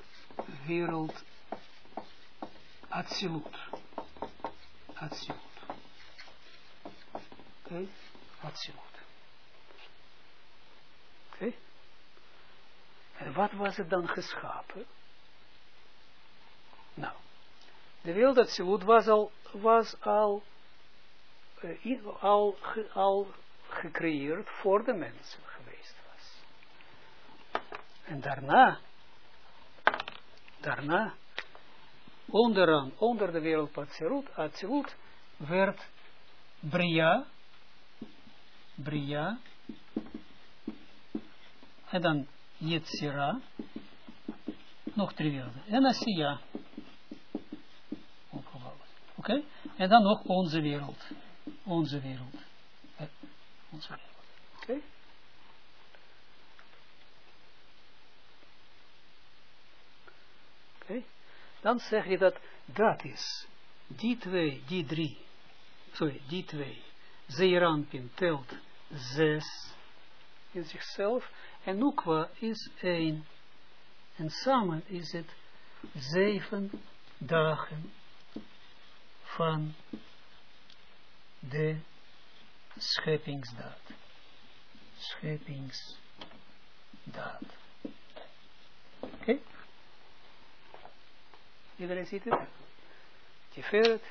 wereld, Atsilut. Atsilut. Oké? Atsilut. Oké? En wat was het dan geschapen? Nou, de wereld Atsilut was al, was al, eh, i- al, ge- al gecreëerd voor de mensen geweest was. En daarna, daarna, onderaan, onder de wereld Atsilut, Atsilut werd Bria, Bria, en dan Yetzira, nog drie werelden, en Asiya, Oké? En dan nog onze wereld, onze wereld, Eh, onze wereld. Oké? Oké? Dan zeg je dat dat is, die twee, die drie, sorry, die twee, Zeeranpin telt zes in zichzelf, en Nukwa is één. En samen is het zeven dagen van de scheppingsdaad. Scheppingsdaad. Oké? Iedereen ziet het? Tiferet.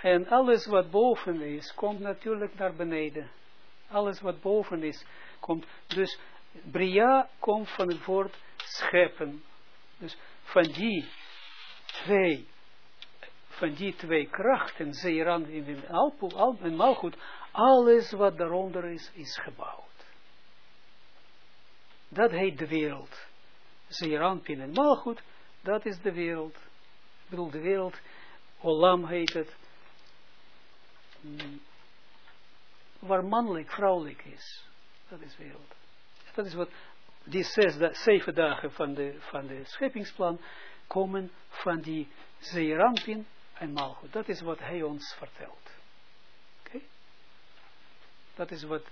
En alles wat boven is, komt natuurlijk naar beneden. Alles wat boven is, komt. Dus Bria komt van het woord scheppen. Dus van die twee, van die twee krachten, Zeeran en Malchut, alles wat daaronder is, is gebouwd. Dat heet de wereld. Zeeranpin en Malchut, dat is de wereld. Ik bedoel, de wereld, Olam heet het, mm, waar mannelijk, vrouwelijk is. Dat is wereld. Dat is wat die zes, da- zeven dagen van de, van de scheppingsplan komen van die Zeerampin en Malchut. Dat is wat hij ons vertelt. Oké? Dat is wat,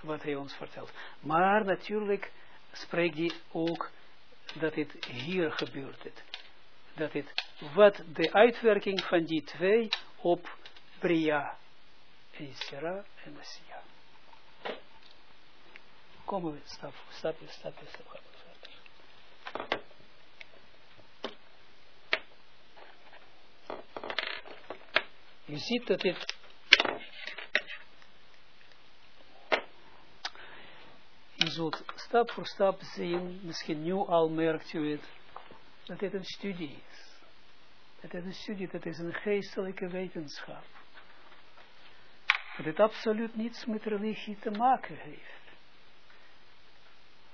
wat hij ons vertelt. Maar natuurlijk spreekt hij ook dat het hier gebeurt. Het. Dat het, wat de uitwerking van die twee op Bria, Isra en Messiah. Komen we stap voor stap gaan we verder. Je ziet dat dit je zult stap voor stap zien, misschien nu al merkt u het, dat dit een studie is. Dat het een studie, dat is een geestelijke wetenschap. Dat het absoluut niets met religie te maken heeft.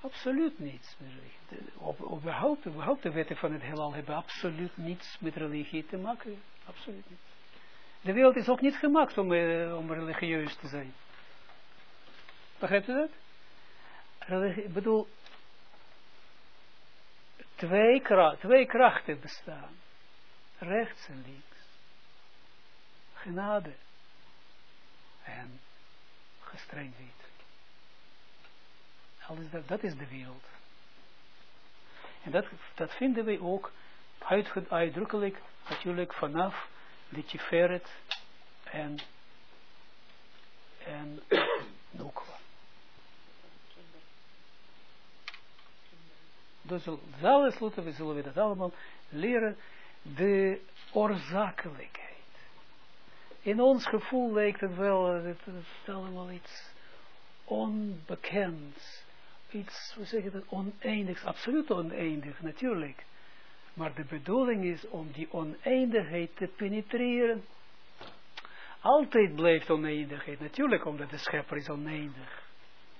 Absoluut niets met religie. Überhaupt de wetten van het heelal hebben absoluut niets met religie te maken. Absoluut niet. De wereld is ook niet gemaakt om, eh, om religieus te zijn. Begrijpt u dat? Ik bedoel, twee, twee krachten bestaan. Rechts en links. Genade en gestrengheid. Alles dat, dat is de wereld. En dat, dat vinden we ook uitdrukkelijk natuurlijk vanaf de Tiferet en, en Nukwa. Dus zelfs zullen we, zullen we dat allemaal leren, de oorzakelijkheid. in ons gevoel lijkt het wel, eh, het, is allemaal iets onbekends. Iets, hoe zeg je dat, oneindigs, absoluut oneindig, natuurlijk. Maar de bedoeling is om die oneindigheid te penetreren. Altijd blijft oneindigheid, natuurlijk omdat de schepper is oneindig.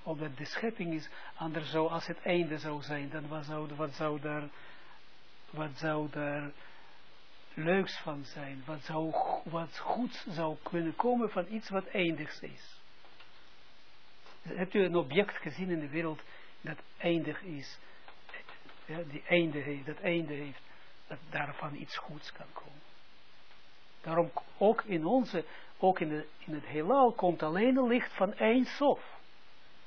Omdat de schepping is, anders als het einde zou zijn, dan wat zou, wat zou daar, wat zou daar leuks van zijn, wat, zou, wat goed zou kunnen komen van iets wat eindigs is. Hebt u een object gezien in de wereld dat eindig is, ja, die einde heeft, dat einde heeft, dat daarvan iets goeds kan komen. Daarom ook in onze, ook in, de, in het heelal komt alleen het licht van één sof.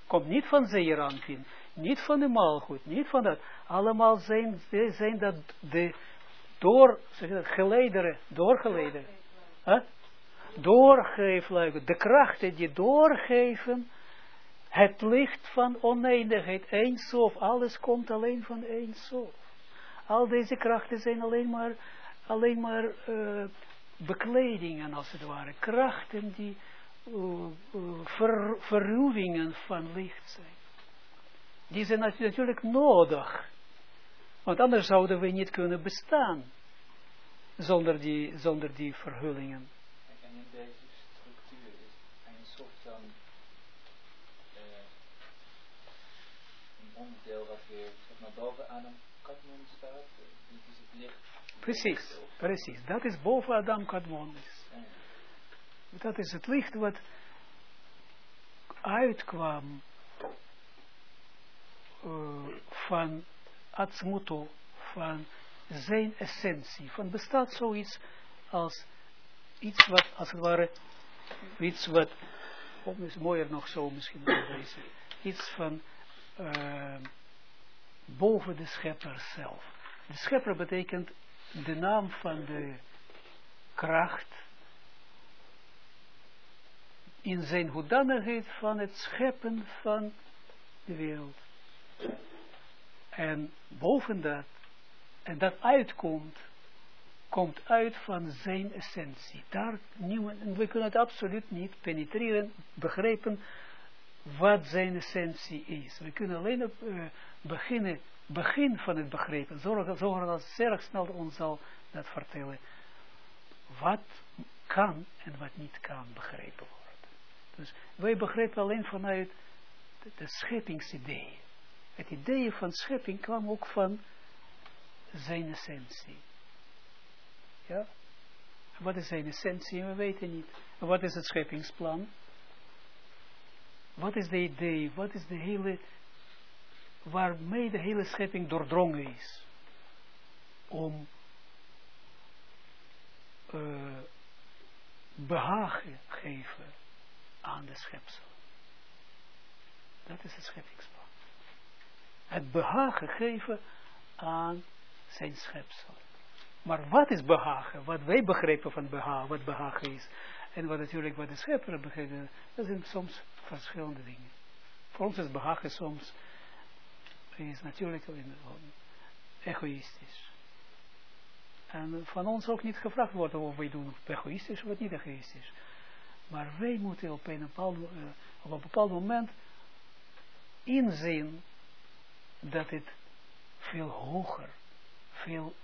Komt niet van Zeeranpin, niet van de maalgoed, niet van dat. Allemaal zijn, zijn dat de door, zeg dat, geleideren, doorgeleideren. Huh? Doorgeefluiken, de krachten die doorgeven het licht van oneindigheid, sof, alles komt alleen van één sof. Al deze krachten zijn alleen maar, alleen maar uh, bekledingen als het ware, krachten die uh, van licht zijn. Die zijn natuurlijk nodig, want anders zouden we niet kunnen bestaan zonder die, zonder die verhullingen. En in deze structuur is een soort van onderdeel wat weer zeg maar, bovenaan een staat. Dit is het licht. Precies, precies. Dat is boven Adam Kadmon. Dat is het licht wat uitkwam uh, van Atzmuto, van zijn essentie. Van bestaat zoiets als iets wat, als het ware, iets wat, of is mooier nog zo misschien iets van uh, boven de schepper zelf. De schepper betekent de naam van de kracht in zijn hoedanigheid van het scheppen van de wereld. En boven dat, en dat uitkomt, komt uit van zijn essentie. Daar niemand, en we kunnen het absoluut niet penetreren, begrijpen wat zijn essentie is. We kunnen alleen op, uh, beginnen, begin van het begrijpen, zorgen, zorgen dat zeer snel ons zal dat vertellen, wat kan en wat niet kan begrepen worden. Dus wij begrijpen alleen vanuit de scheppingsidee. Het idee van schepping kwam ook van zijn essentie. Ja? Wat is zijn essentie? We weten niet. Wat is het scheppingsplan? Wat is de idee? Wat is de hele, waarmee de hele schepping doordrongen is? Om uh, behagen geven aan de schepsel. Dat is het scheppingsplan. Het behagen geven aan zijn schepsel. Maar wat is behagen? Wat wij begrijpen van behagen, wat behagen is. En wat natuurlijk wat de schepper begrijpt, dat zijn soms verschillende dingen. Voor ons is behagen soms is natuurlijk egoïstisch. En van ons ook niet gevraagd wordt of wij doen egoïstisch of niet egoïstisch. Maar wij moeten op een bepaald, uh, op een bepaald moment inzien dat het veel hoger, veel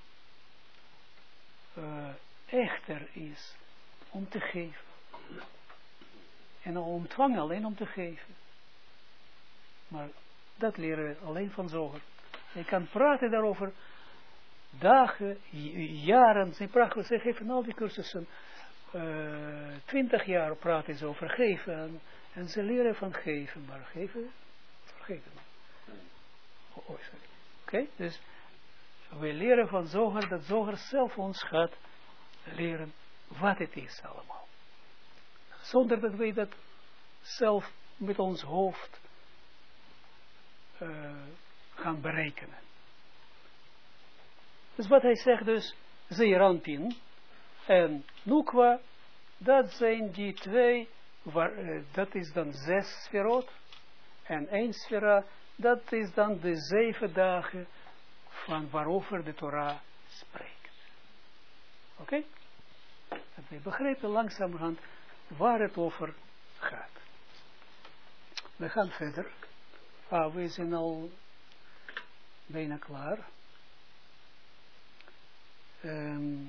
uh, echter is om te geven. En om dwang alleen om te geven. Maar dat leren we alleen van zoger. Je kan praten daarover dagen, jaren. Ze, praten, ze geven al die cursussen. Uh, twintig jaar praten ze over geven. En, ze leren van geven. Maar geven, vergeten. Oh, oh, Oké, dus we leren van zoger dat zoger zelf ons gaat leren wat het is allemaal. Zonder dat wij dat zelf met ons hoofd uh, gaan berekenen. Dus wat hij zegt dus, Zeeranpin en Nukwa, dat zijn die twee, uh, dat is dan zes sferot, en één sfera, dat is dan de zeven dagen van waarover de Torah spreekt. Oké? Wij begrijpen langzamerhand waar het over gaat. We gaan verder. Ah, we zijn al bijna klaar. Ehm,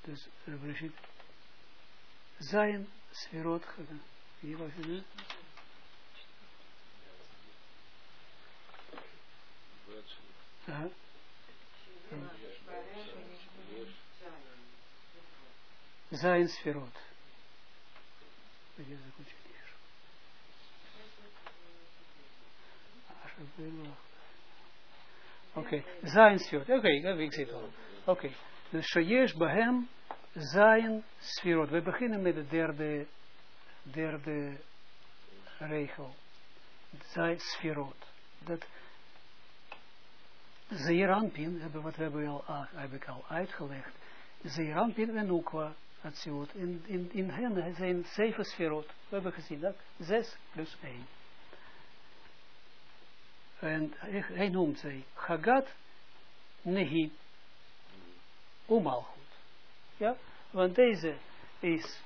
dus, uh, Brigitte. Zijn sferot. Wie was het nu? Aha. zijn sferot. Oké, zijn sferot. Oké, ik zit al. Oké, dus Shayesh Bahem zijn sferot. We beginnen met de derde, derde regel. Zijn sferot. Dat Zeeranpin, wat hebben al, heb ik al uitgelegd. Zeeranpin en Oekwa. Atsiut. In, in, in hen zijn zeven sferot. We hebben gezien dat. Zes plus één. En hij, noemt zij Hagat Nehi Umalchut. Ja, want deze is,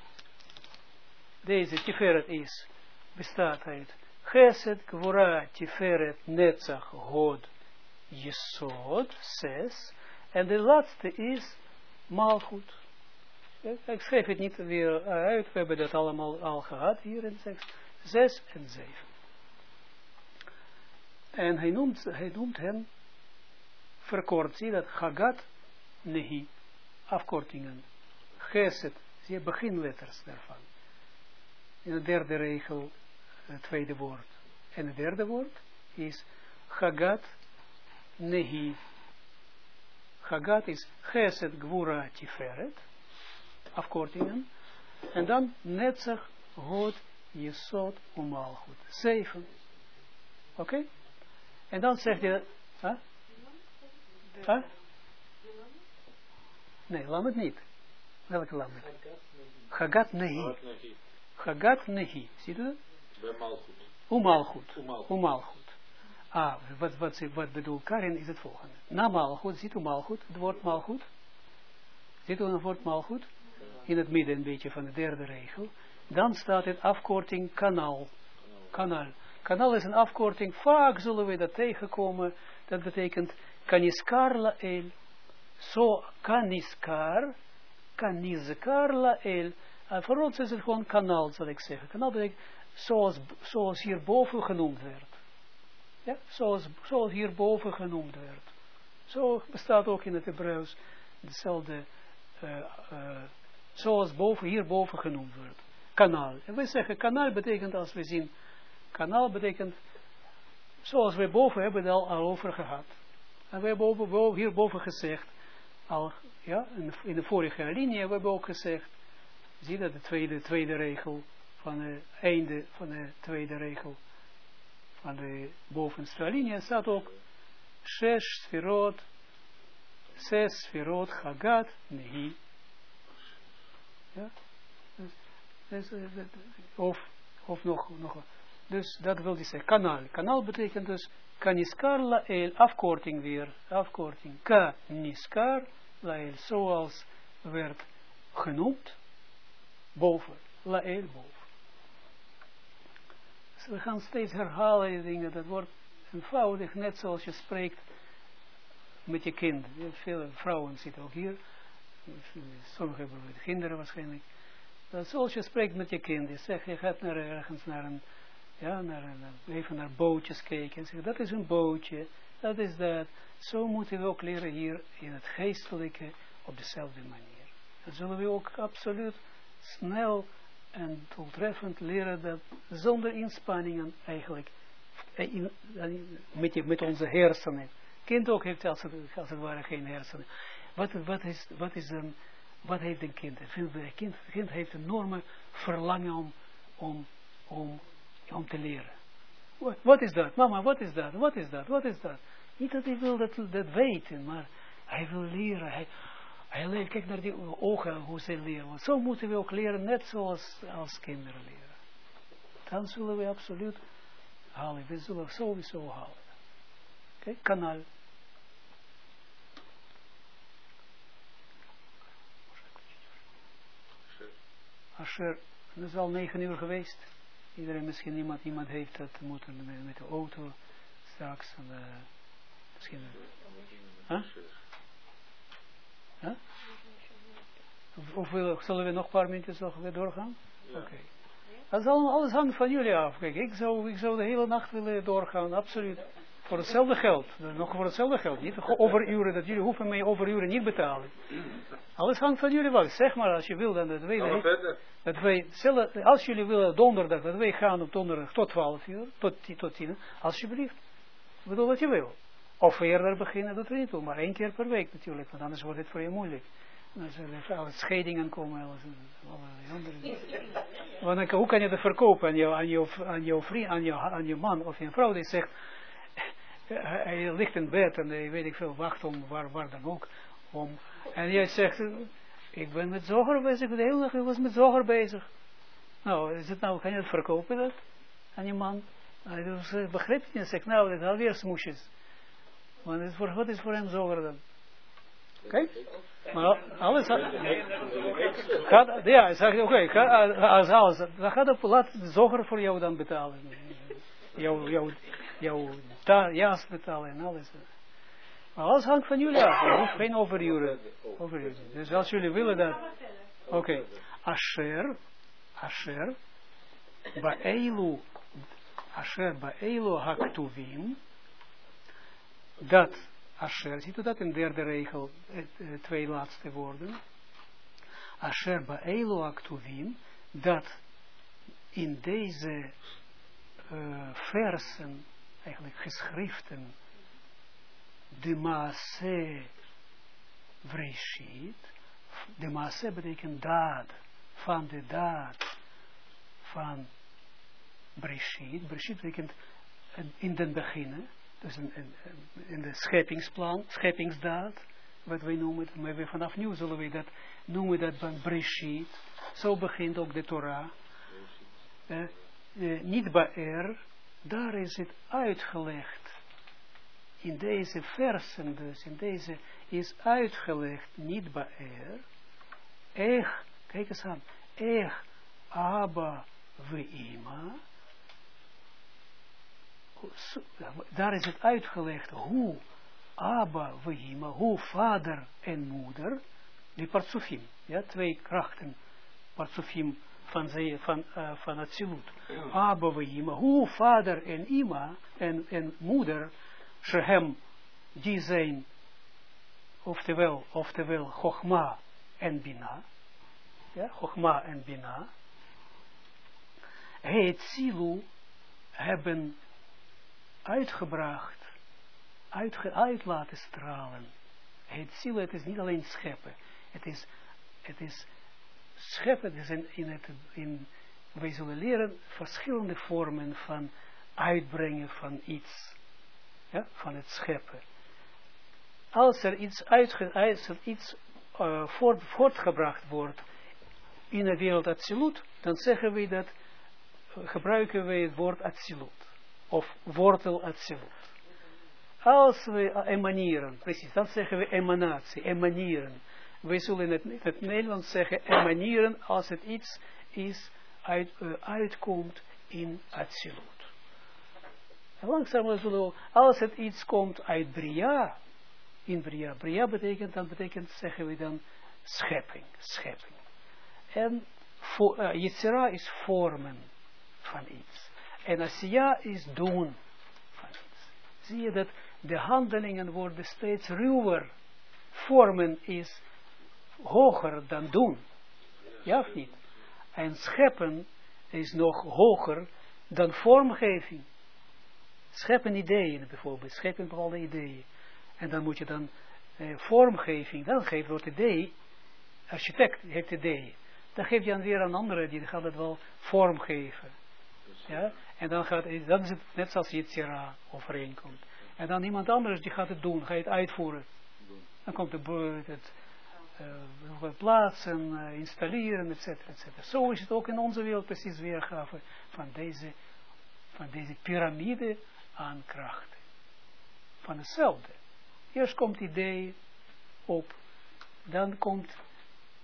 deze Tiferet is, bestaat uit Chesed, Gvura, Tiferet, Netzach, God, Jesod, zes. En de laatste is Malchut. Ik schrijf het niet weer uit, we hebben dat allemaal al gehad hier in seks. Zes en zeven. En hij noemt, hij noemt hem verkort, zie dat, Hagat Nehi, afkortingen. Geset, zie je beginletters daarvan. In de derde regel, het tweede woord. En het derde woord is Hagat Nehi. Hagat is Geset Gvura Tiferet, afkortingen. En dan Netzach, God, Jesod, Umalchut. Zeven. Oké? Okay? En dan zegt hij, huh? Huh? Nee, lam het niet. Welke lam het? Hagat Nehi. Hagat Nehi. Ziet u dat? Umalchut. Umalchut. Ah, wat, wat, wat bedoelt Karin is het volgende. Na Malchut, ziet u Malchut, het woord Malchut? Ziet u het woord Malchut? In het midden een beetje van de derde regel. Dan staat het afkorting kanaal. Kanaal. Kanaal is een afkorting, vaak zullen we dat tegenkomen. Dat betekent kaniskar el. Zo kaniskar, kaniskar el. Uh, voor ons is het gewoon kanaal, zal ik zeggen. Kanaal betekent zoals, zoals hierboven genoemd werd. Ja, zoals, zoals hierboven genoemd werd. Zo bestaat ook in het Hebreeuws dezelfde, uh, uh, zoals boven, hierboven genoemd wordt. Kanaal. En we zeggen, kanaal betekent als we zien Kanaal betekent, zoals we boven hebben het al, over gehad. En we hebben boven, boven, hierboven gezegd, al, ja, in de, de vorige linie hebben we ook gezegd, zie dat de tweede, tweede regel van het einde van de tweede regel van de bovenste linie staat ook Shesh Sfirot, Ses Sfirot, Chagat, Nehi. Ja? Dus, dus, of, of nog, nog dus dat wil hij zeggen, kanaal. Kanaal betekent dus kaniskar lael, afkorting weer, afkorting. Kaniskar lael, zoals werd genoemd, boven, lael boven. Dus we gaan steeds herhalen dingen, dat wordt eenvoudig, net zoals je spreekt met je kind. Veel vrouwen zitten ook hier, sommigen hebben kinderen waarschijnlijk. Dat zoals je spreekt met je kind, je zegt, je gaat naar ergens naar een ja, naar, even naar bootjes kijken en zeggen, dat is een bootje, dat is dat. Zo moeten we ook leren hier in het geestelijke op dezelfde manier. Dan zullen we ook absoluut snel en doeltreffend leren dat zonder inspanningen eigenlijk eh, in, met, met onze hersenen. Kind ook heeft als als het ware geen hersenen. Wat, wat, is, wat, is een, wat heeft een kind? Een kind, kind heeft een enorme verlangen om, om, om om te leren. Wat is dat? Mama, wat is dat? Wat is dat? Wat is dat? Niet dat hij wil dat, dat weten, maar hij wil leren. Hij, hij kijk naar die ogen, hoe ze leren. Zo moeten we ook leren, net zoals als kinderen leren. Dan zullen we absoluut halen. We zullen sowieso halen. Okay? kanaal. Asher, dat is al negen uur geweest. Iedereen, misschien iemand, iemand heeft dat moeten met, met de auto straks. En, eh, misschien. Huh? Huh? Of, of wil- zullen we nog een paar minuutjes nog weer doorgaan? Oké. Dat is allemaal, alles hangt van jullie af. Kijk, ik zou, ik zou de hele nacht willen doorgaan, absoluut. Voor hetzelfde geld. Nog voor hetzelfde geld. Niet overuren, dat jullie hoeven mij overuren niet betalen. Alles hangt van jullie af. Zeg maar als je wil, dan dat wij, dat wij als jullie willen donderdag, dat wij gaan op donderdag tot 12 uur, tot, tot 10, alsjeblieft. Ik bedoel wat je wil. Of eerder beginnen, dat weet ik wel, maar één keer per week natuurlijk, want anders wordt het voor je moeilijk. Dan zullen er scheidingen komen, alles, allerlei andere. Want dan, hoe kan je dat verkopen aan jouw aan jou, aan jou vriend, aan jou, aan je man of je vrouw die zegt, hij hij ligt in bed en hij weet ik veel, wacht om waar, waar dan ook. Om, en jij zegt, ik ben met zoger bezig, de hele dag ik was met zoger bezig. Nou, is het nou, kan je dat verkopen dat aan je man? Hij begrijpt niet en zegt, nou, dat is alweer smoesjes. Maar het voor, wat is voor hem zoger dan? Oké? Maar alles, ja, hij zegt, oké, als alles, dan gaat op, laat zoger voor jou dan betalen. Jouw, jouw, jouw jas betalen en alles. Maar alles hangt van jullie af. Je hoeft geen overuren. overuren. Dus als jullie willen dat... Oké. Asher. Asher. Ba'elu. Asher ba'elu haktuvim. Dat. Asher. Ziet u dat in de derde regel? Eh, twee laatste woorden. Asher ba'elu haktuvim. Dat in deze eh, versen, eigenlijk geschriften, de maase vreshit, de maase betekent daad, van de daad van Breshit. Breshit betekent in den beginnen, dus in, in, de scheppingsplan, scheppingsdaad, wat wij noemen, maar we vanaf nu zullen we dat noemen dat van Breshit. Zo begint ook de Torah. Eh, eh, niet Baer, daar is het uitgelegd. In deze versen dus, in deze is uitgelegd, niet Baer. Ech, kijk eens aan, Ech, Abba, Weima. Daar is het uitgelegd hoe Abba, Weima, hoe vader en moeder, die partsofim, ja, twee krachten, partsofim van, van, eh, van het zilut. Abba, Weima, hoe vader en ima en, en moeder, Shehem, die zijn, oftewel, oftewel, en Bina, ja, en Bina, het zilu hebben uitgebracht, uitge, uit laten stralen. Het ziel, het is niet alleen scheppen, het is, het is scheppen, is in, in het, in, wij zullen leren verschillende vormen van uitbrengen van iets, ja, van het scheppen. Als er iets, uitge, als iets uh, voort, voortgebracht wordt in de wereld Atsilut, dan zeggen we dat, uh, gebruiken we het woord Atsilut, of wortel Atsilut. Als we emaneren, precies, dan zeggen we emanatie, emaneren. We zullen het in het Nederlands zeggen emaneren als het iets is, uit, uh, uitkomt in Atsilut. En langzaam zullen we, als het iets komt uit Bria, in Bria, Bria betekent, dan betekent, zeggen we dan, schepping, schepping. En voor, uh, is vormen van iets. En Asiya is doen van iets. Zie je dat de handelingen worden steeds ruwer. Vormen is hoger dan doen. Ja of niet? En scheppen is nog hoger dan vormgeving. Scheppen ideeën bijvoorbeeld, scheppen bepaalde ideeën. En dan moet je dan eh, vormgeving, dan geeft het idee, architect heeft ideeën. Dan geef je dan weer een andere, die gaat het wel vormgeven. Ja? En dan, gaat, dan is het net zoals Yitzhira overeenkomt. En dan iemand anders die gaat het doen, ga je het uitvoeren. Dan komt de, het uh, plaatsen, installeren, et cetera, et cetera. Zo is het ook in onze wereld precies weergave van deze, van deze piramide aan krachten. Van hetzelfde. Eerst komt idee op, dan komt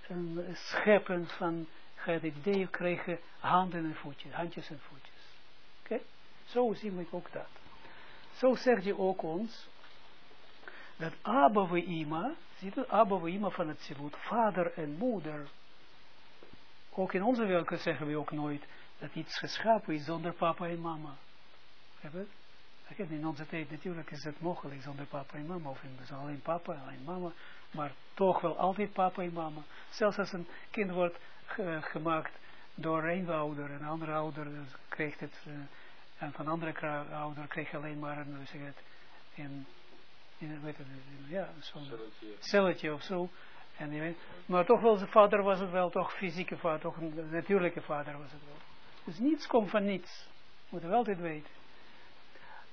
een scheppen van het idee krijgen handen en voetjes, handjes en voetjes. Oké? Zo zien we ook dat. Zo zegt hij ook ons, dat Abba we Ima, ziet u, Abba van het Zilut, vader en moeder. Ook in onze werken zeggen we ook nooit dat iets geschapen is zonder papa en mama. Het? In onze tijd natuurlijk is het mogelijk zonder papa en mama, of in, alleen papa, alleen mama, maar toch wel altijd papa en mama. Zelfs als een kind wordt ge- gemaakt door een ouder, een andere ouder dus krijgt het, eh, en van andere ouder krijgt alleen maar een, zeg het, een, in, weet het, ja, zo'n celletje of zo. En maar toch wel, zijn vader was het wel, toch fysieke vader, toch een natuurlijke vader was het wel. Dus niets komt van niets. Moeten we altijd weten.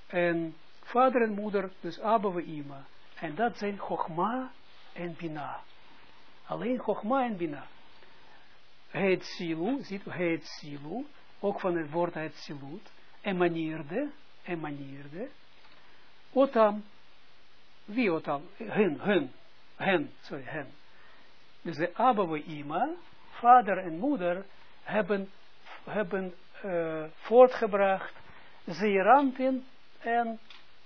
En vader en moeder, dus Abba we Ima. En dat zijn Chogma en Bina. Alleen Chogma en Bina. Het Silu, ziet u, het Silu, ook van het woord het Silut, emanierde, emanierde, Otam, wie Otam? Hun, hun, hen, sorry, hen. Dus de Abba we Ima, vader en moeder, hebben, hebben eh, voortgebracht Zeeranpin en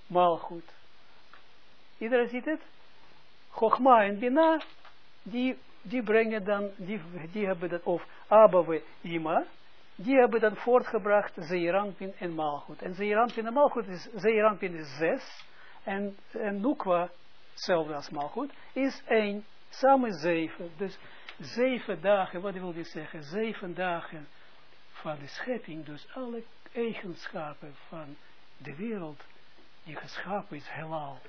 Malchut. Iedereen ziet het? Chogma en Bina, die, die brengen dan, die, die hebben dat, of Abba we Ima, die hebben dan voortgebracht Zeeranpin en Malchut. En Zeeranpin en Malchut is, Zeeranpin is zes, en, en Nukwa, hetzelfde als Malchut, is één, samen zeven. Dus zeven dagen, wat wil je zeggen? Zeven dagen van de schepping, dus alle eigenschappen van de wereld die geschapen is, heelal,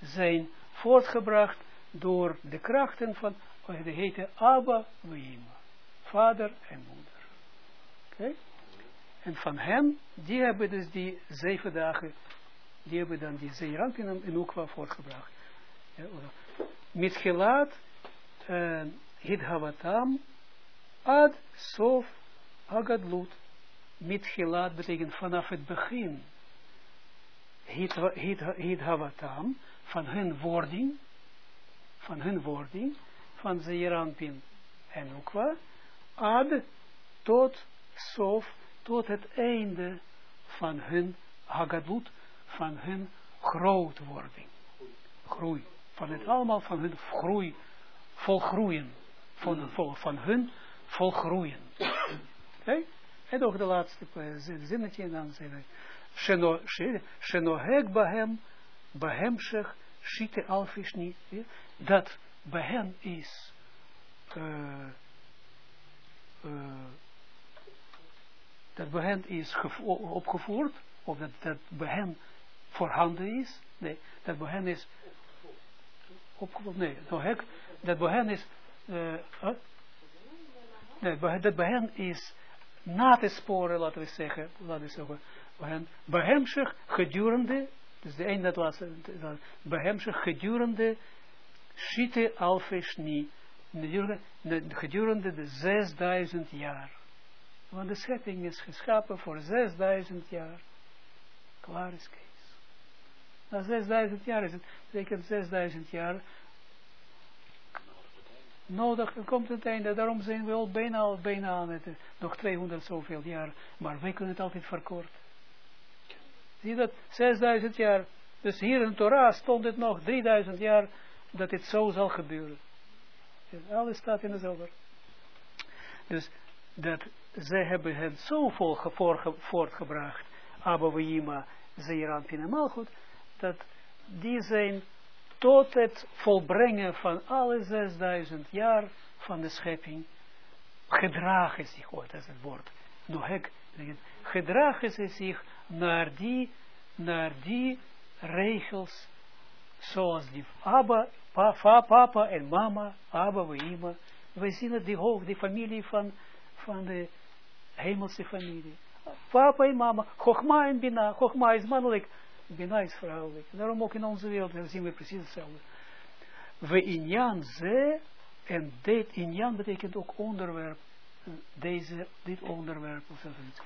zijn voortgebracht door de krachten van, wat de hete Abba Weima, vader en moeder. Oké? En van hen, die hebben dus die zeven dagen, die hebben dan die Zeeranpin en Ukwa voortgebracht. Ja, met gelaat, uh, Hidhavatam, ad sof agadlut. Met gelaat betekent vanaf het begin. Hidhavatam, van hun wording, van hun wording, van Zeeranpin en Ukwa, ad tot sof, tot het einde van hun hagadlut, van hun grootwording. Groei. Van het allemaal van hun groei, volgroeien. Van, vol, van hun volgroeien. Oké? Okay? En ook de laatste zinnetje, en dan zeggen we, Shenohek bahem, bahem shech, shite niet, dat bij hen is, uh, uh, dat bij hen is opgevoerd, of dat, dat bij hen voorhanden is, nee, dat bij is nee, dat bij is, uh, nee, dat bij is na te sporen, laten we zeggen, laten we zeggen, bij hen, gedurende, dus de een dat laatste, bij hem zich gedurende, Shite alfesh gedurende de 6000 jaar. Want de schepping is geschapen voor 6000 jaar. Klaar is Kees. Na 6000 jaar is het, betekent 6000 jaar nodig, komt het einde, daarom zijn we al bijna, al bijna aan het, nog 200 zoveel jaar, maar wij kunnen het altijd verkorten. Zie dat? 6000 jaar, dus hier in Torah stond het nog 3000 jaar, dat het zo zal gebeuren. Alles staat in de zover. Dus dat zij hebben het zo vol voortgebracht, Abba Weima, Zeeranpin en Malchut, dat die zijn tot het volbrengen van alle 6000 jaar van de schepping, gedragen zich, ooit als het woord, nohek, gedragen ze zich naar die, naar die regels, zoals die Abba, papa, papa en mama, Abba, Weima, wij zien het, die hoofd, familie van, van de hemelse familie. Papa en mama, Chogma en Bina, Chogma is mannelijk, Bina is vrouwelijk. Daarom ook in onze wereld zien we precies hetzelfde. We injan ze, en dit injan betekent ook onderwerp, deze, dit onderwerp of zoiets.